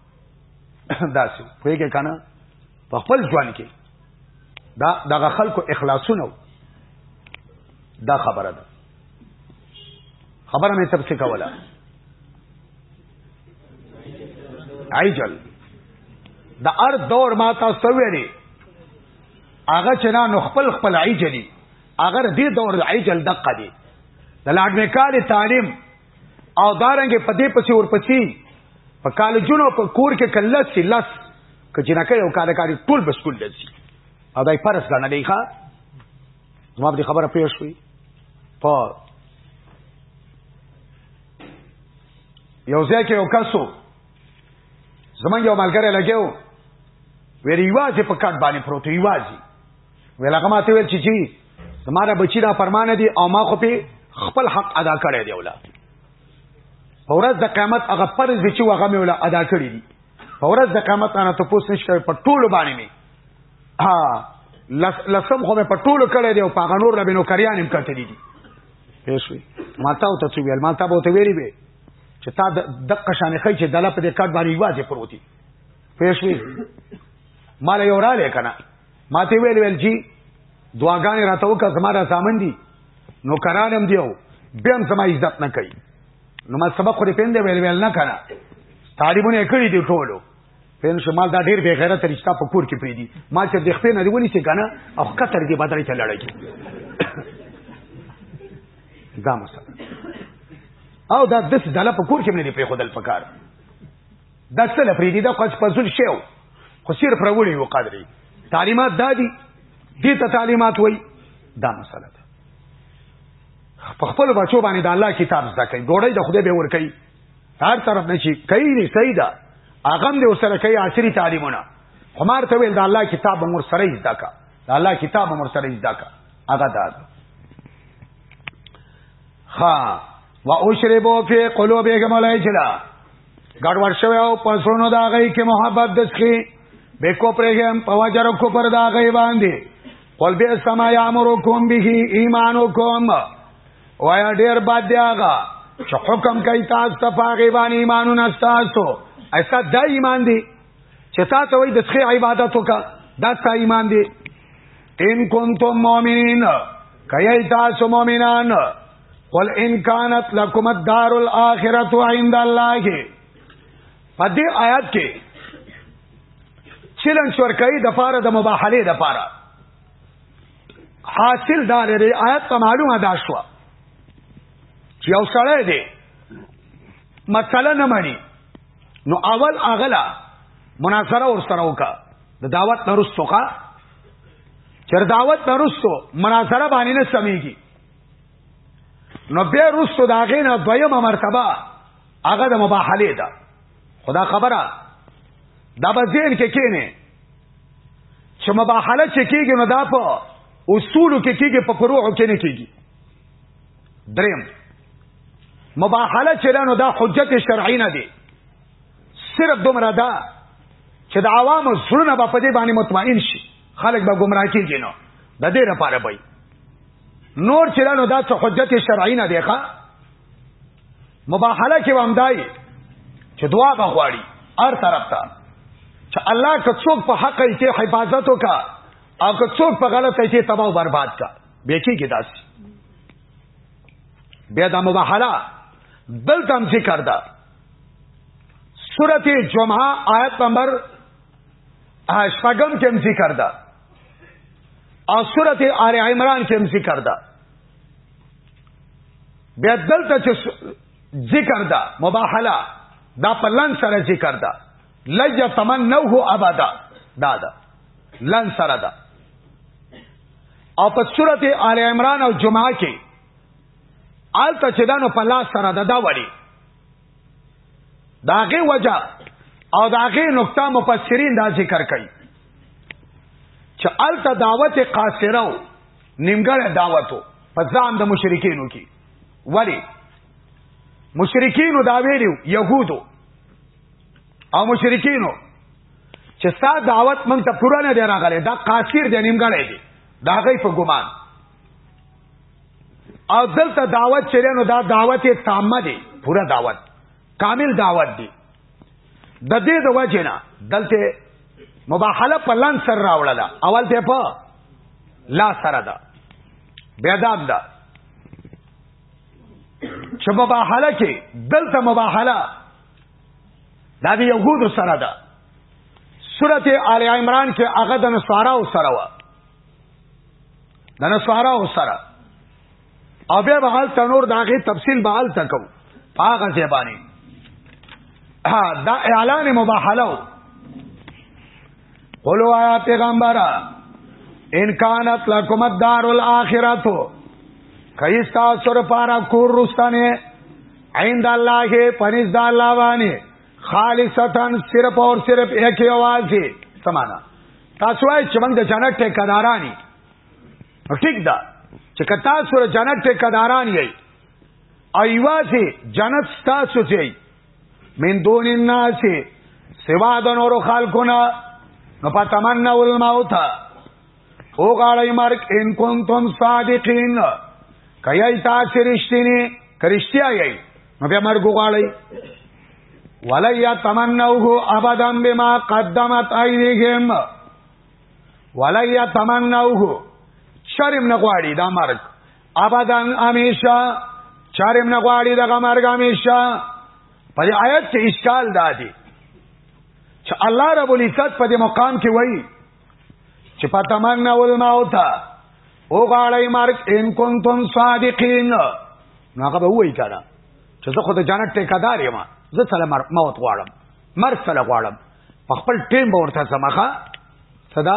داسې پیګه کنه په خپل ژوند کې دا دغه خلکو اخلاصونه دا خبره ده خبره مې تب څه کوله عجل د ار دور ما تاسو ویلي هغه چې نه نو خپل خپل عجلی اگر دې دور د عجل دقه دي د لاډ میکال تعلیم او دارنګ په دې پسې ورپسې په کالجونو په کور کې کله سي لس ک جنکه یو کار کوي ټول بسکول لسی او دای فرض غنلې ښا زما په خبره پیښ شوې په یو ځای کې یو کسو زمونږ یو ملګری لګیو ویل یوازې په کټ باندې پروت یوازې ویل هغه ماته ویل چې جی زماره بچی دا فرمانه دي او ما خو په خپل حق ادا کړی دی ولا اورز د قیامت هغه فرض چې هغه مې ولا ادا کړی دي په ورځ د قیامت نه ته پوس نشته په ټولو باندې می ها لسم خو په ټولو کړه دی او په غنور لبنو کریان هم کړته دي پېښوي ماته او ته څه ویل ماته به ته ویری به چې تا د دقه شانې خې چې دله په دې کټ باندې واځي پروتي پېښوي مال یو را لې کنه ماته ویل ویل جی دعاګانې راته وکړه زما را سامن دي نو کرانم دیو بیا هم زما عزت نه کوي نو ما سبق خو دې پیندې ویل ویل نه کنه طالبونه کړی دی ټولو پین شمال دا ډیر بے غیرت رشتہ په کور کې پریدي ما چې د خپې نه دی ونی سي کنه او کتر دی بدل ته لړای دا مسله او دا دس دله په کور کې نه دی په خودل پکار دا څه لپریدي دا قص پزول شیو خو سیر پر وړي یو قدرې تعلیمات دادي دې ته تعلیمات وای دا مسله په خپل بچو باندې د الله کتاب زده کوي ګوړی د خدای به ور کوي هر طرف نه شي کوي نه صحیح ده هغه هم د سره کوي عصري تعلیمونه همار ته ویل د الله کتاب مور سره زده کا د الله کتاب مور سره زده کا هغه دا ها وا او شربو فی قلوبهم الایجلا ګډ ورشو او پسونو دا غي کې محبت دسخي به کو پرېګم په وجرو کو پر دا غي باندې قل بئس ما یامرکم به ایمانکم وایا ډیر بد دی هغه چې حکم کوي تاسو ته پاګې باندې ایمانونه تاسو ایسا دا ایمان دی چې تاسو وایي د څه عبادت وکا دا تا ایمان دی ان کنتم مؤمنین کای تاسو مؤمنان قل ان کانت لکم الدار الاخرته عند الله په دې آیات کې چیلنج ورکړي د پاره د مباحله د پاره حاصل دا لري آیت ته معلومه دا شو چې یو سړی دی مسله نه مانی نو اول اغلا مناظره ور سره وکا د دعوت نرستو کا چر دعوت نرستو مناظره باندې نه سميږي نو بیا رستو داغه نه دویمه مرتبه هغه د مباحله ده خدا خبره دا به ذهن کې کینه چې مباحله چې کیږي نو دا په اصولو کې کیږي په فروعو کې نه کیږي دریم مباحله چې نو دا حجت شرعی نه دی صرف دومره دا چې د عوامو زړونه به په دې باندې مطمئن شي خلک به گمراه کیږي نو د دې لپاره به نور چې نو دا څه حجت شرعی نه دی ښا مباحله کې وامدای چې دعا بغواړي هر طرف ته چې الله که څوک په حق ایته حفاظت وکا او که څوک په غلط ایته تباہ او برباد کا به کې کې داس بیا د مباحله بل تم ذکر ده سورته جمعه آیت نمبر 8 پغم کې ذکر ده او سورته آل عمران کې ذکر ده بیا دلته چې ذکر دا مباحله دا په لن سره ذکر دا لج تمنوه ابدا دا دا لن سره دا او په سورته آل عمران او جمعه کې آلته چې دانو په لاس سره دا دا وړي داغه وجہ او داغه نقطه مفسرین دا ذکر کوي چې آلته دعوت قاصره نیمګړی دعوتو په ځان د مشرکینو کې ولی مشرکینو دا ویلو يهودو او مشرکینو چې ستا دعوت مونږ ته پوره نه دی راغلی دا قاصر دی نیمګړی دی دا غي په ګمان او دلته دعوت چرینو دا دعوت تامه دی پوره دعوت کامل دعوت دی د دې د وجنه دلته مباحله په لن سر راوړله اول ته په لا سره ده بیا دا ده چې مباحله کې دلته مباحله دا د يهودو سره ده سورته آل عمران کې هغه د نصاراو سره و د نصاراو سره او بیا به حال تنور داغه تفصیل به حال تکو پاغه زبانی ها دا اعلان مباحله قولو آیا پیغمبره ان کانت لکم الدار الاخرتو کئی ستاسر پارا کور رستانے عند اللہ کے پنیز دا اللہ وانی خالصتن صرف اور صرف ایک آواز ہے سمانا تاسوائی چمنگ دا جنت ٹھیکدارانی ټیک ده چې که تاسو د جنت ټیکداران یئ ایوازې جنت تاسو دی من دون الناس سوا د نورو خلقونه نو پتمنه الموت او غاړی مرګ ان کنتم صادقین کای تاسو رښتینی کرشتیا یی نو بیا مرګ غاړی ولا یتمنوه ابدا بما قدمت ایدیهم ولا یتمنوه شرم نه غواړي دا مرګ ابدان همیشه شرم نه غواړي دا مرګ همیشه په آیت کې اشکال دا دی چې الله رب العزت په دې مقام کې وایي چې په تمنا ول موت او غاړی مرګ ان کنتم صادقین نو هغه به وایي کړه چې زه خو د جنت ټیکادار یم زه سلام موت غواړم مرګ سره غواړم په خپل ټیم به ورته سمخه صدا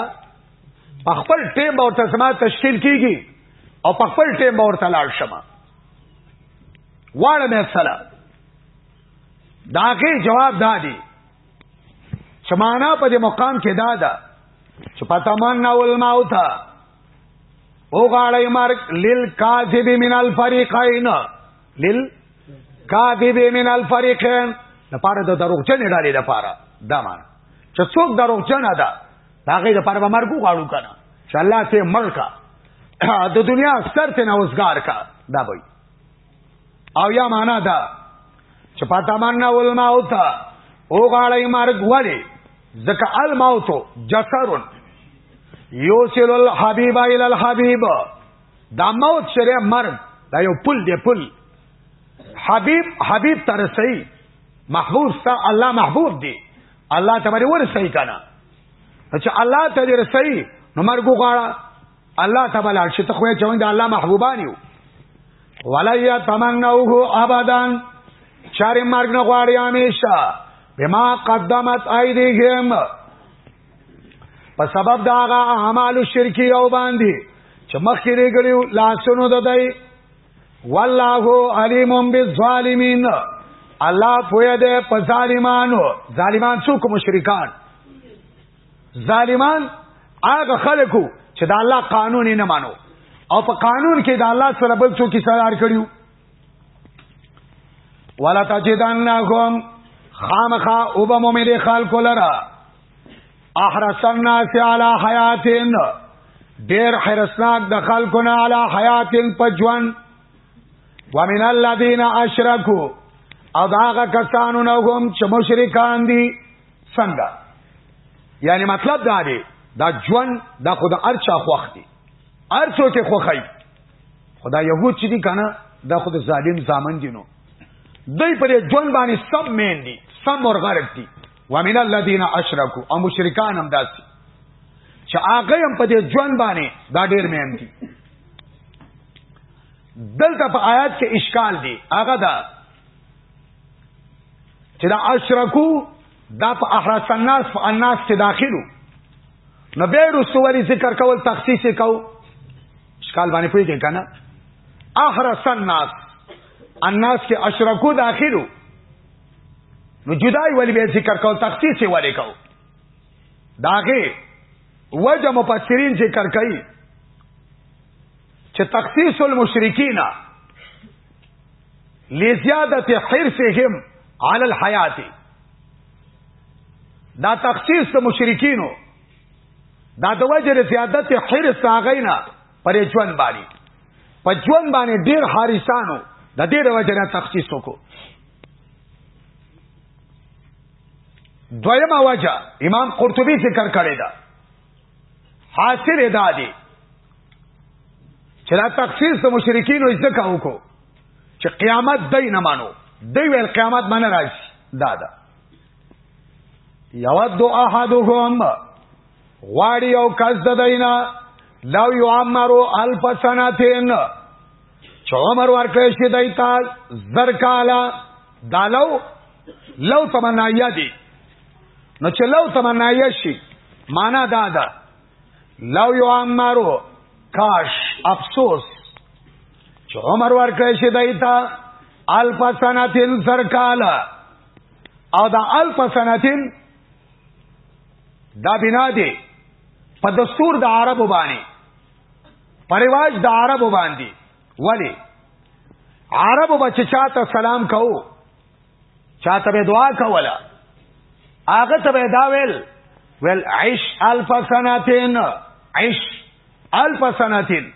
په خپل ټیم به ورته سما تشکیل کیږي او په خپل ټیم به ورته لاړ شمه واړه مې سره داګه جواب دادی چمانا په دې مقام کې دادا چې پتا مان ناول ماوتا او غاړی مرک لیل کاذب من الفریقین لیل کاذب من الفریقین د پاره د دروغجن ډالې د پاره دا مان چې څوک دروغجن ده دا غي د پاره به مرګو غاړو کنه چې الله سي ملکا د دنیا ستر ته نوزګار کا دا وایي او یا معنا دا چې پاتمنا الموت او غاړی مرګ ولی ځکه الموت جسر یوسل الحبیب الی الحبیب دا موت شری مرګ دا یو پل دی پل حبیب حبیب تر سي محبوب ستا الله محبوب دی الله ته باندې ورسې کنه چې الله ته دې رسي نو مرګ غواړه الله تعالی لاړ شي ته خو یې چوي د الله محبوبان یو ولا یتمنوه ابدا چارې مرګ نه غواړي همیشه بما قدمت ایدیهم په سبب دا هغه اعمال شرکی او باندې چې مخکې لري لاسونو د دای والله علیم بالظالمین الله پوهه ده په ظالمانو ظالمان څوک مشرکان ظالمان هغه خلکو چې د الله قانون نه مانو او په قانون کې د الله سره بل څوک سره کړیو ولا تجدنهم خامخا او به مومن خلکو لرا احرس الناس علی حیاتین ډیر حرسناک د خلکونه علی حیاتین په ژوند ومن الذین اشرکو او داغه کسانو نه هم چې مشرکان دي څنګه یعنی مطلب دا دی دا ژوند دا خود ارچا خوخ دی ارچو کې خوخی خدا یهود چې دي کنه دا خود ظالم زامن دي نو دوی پر ژوند باندې سب مین دي سب مرغرق دي ومن الذين اشركوا او مشرکان هم داسي چې هغه هم په دې ژوند باندې دا ډیر مین دي دلته په آیات کې اشکال دی هغه دا چې دا اشرکو دا په احراس الناس په الناس کې داخلو نو به رسوري ذکر کول تخصیص کو شکال باندې پوي کې کنه احرس الناس الناس کې اشرکو داخلو نو جدای ولی به ذکر کو تخصیص ولی کو داغه وجه مفسرین ذکر کوي چې تخصیص المشرکین لزیادت حرصهم علی الحیات دا تخصیص د مشرکینو دا د وجه زیادت حرص هغینا پر ژوند باندې په ژوند باندې ډیر حارسانو د دې د وجه نه تخصیص وکړو دویمه وجه امام قرطبی ذکر کړی دا حاصل ادا دی چې دا تخصیص د مشرکین او ځکه وکړو چې قیامت دای نه مانو دی ویل قیامت باندې راځي دا دا یود احدهم غواړي او کس د دینا لو یعمرو الف سنتین چې عمر ورکړي شي دای تا زر کالا دالو لو تمنایا دي نو چې لو تمنایا شي معنا دا ده لو یو عمرو کاش افسوس چې عمر ورکړی شي دایتا الف سنتین سرکال او دا الف سنتین دا بنا دی په دستور د عربو باندې پریواج د عربو باندې ولی عربو بچ چاته سلام کوو چاته به دعا کوله هغه ته به دا ویل ویل عيش الف سنتين عيش الف سنتين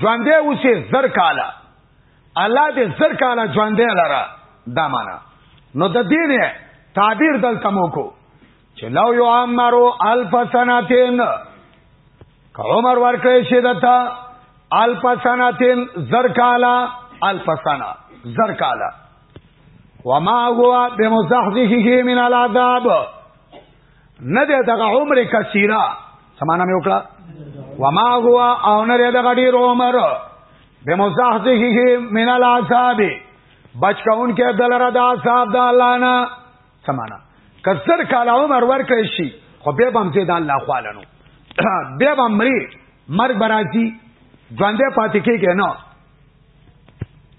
ژوندې اوسې زر کاله الله دې زر کاله ژوندې لره دا معنا نو د دې نه تعبیر دلته مو کو چې لو یو عمرو الف سنتین که عمر ورکړی شي دتا الف سنتین زر کالا الف سنه زر کالا وما هو بمزحزحه من العذاب نه دی دغه عمر کثیره سمانه مې وکړه وما هو او نه دی دغه ډیر عمر بمزحزحه من العذاب بچ کون کې دلره د عذاب د الله نه سمانا که زر کاله عمر ورکړی شي خو بیا به هم زه د الله خواله نو بیا به هم مري مرګ به راځي ژوندی پاتې کېږي نه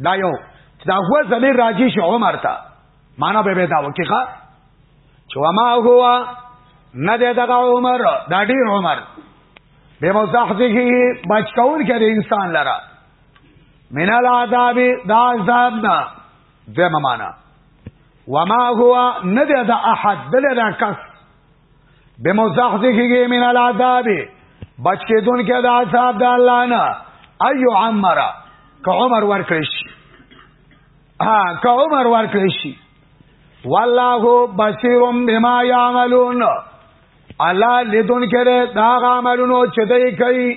دا یو چې دا هو زمین راځي شي عمر ته معنا به به دا وکړي چې وما هو نه دی دغه عمر دا ډیر عمر به مزحزه بچ کول کړي انسان لره من العذاب دا عذاب نه دویمه معنا وما هو نه ده دا احد بل دا کس بمزحزحه من العذاب بچ کې دون کې دا عذاب د الله نه ايو عمر که عمر ورکړي شي ها که عمر ورکړي شي والله بصير بما يعملون الله لیدون کې دا عملونو چې دوی کوي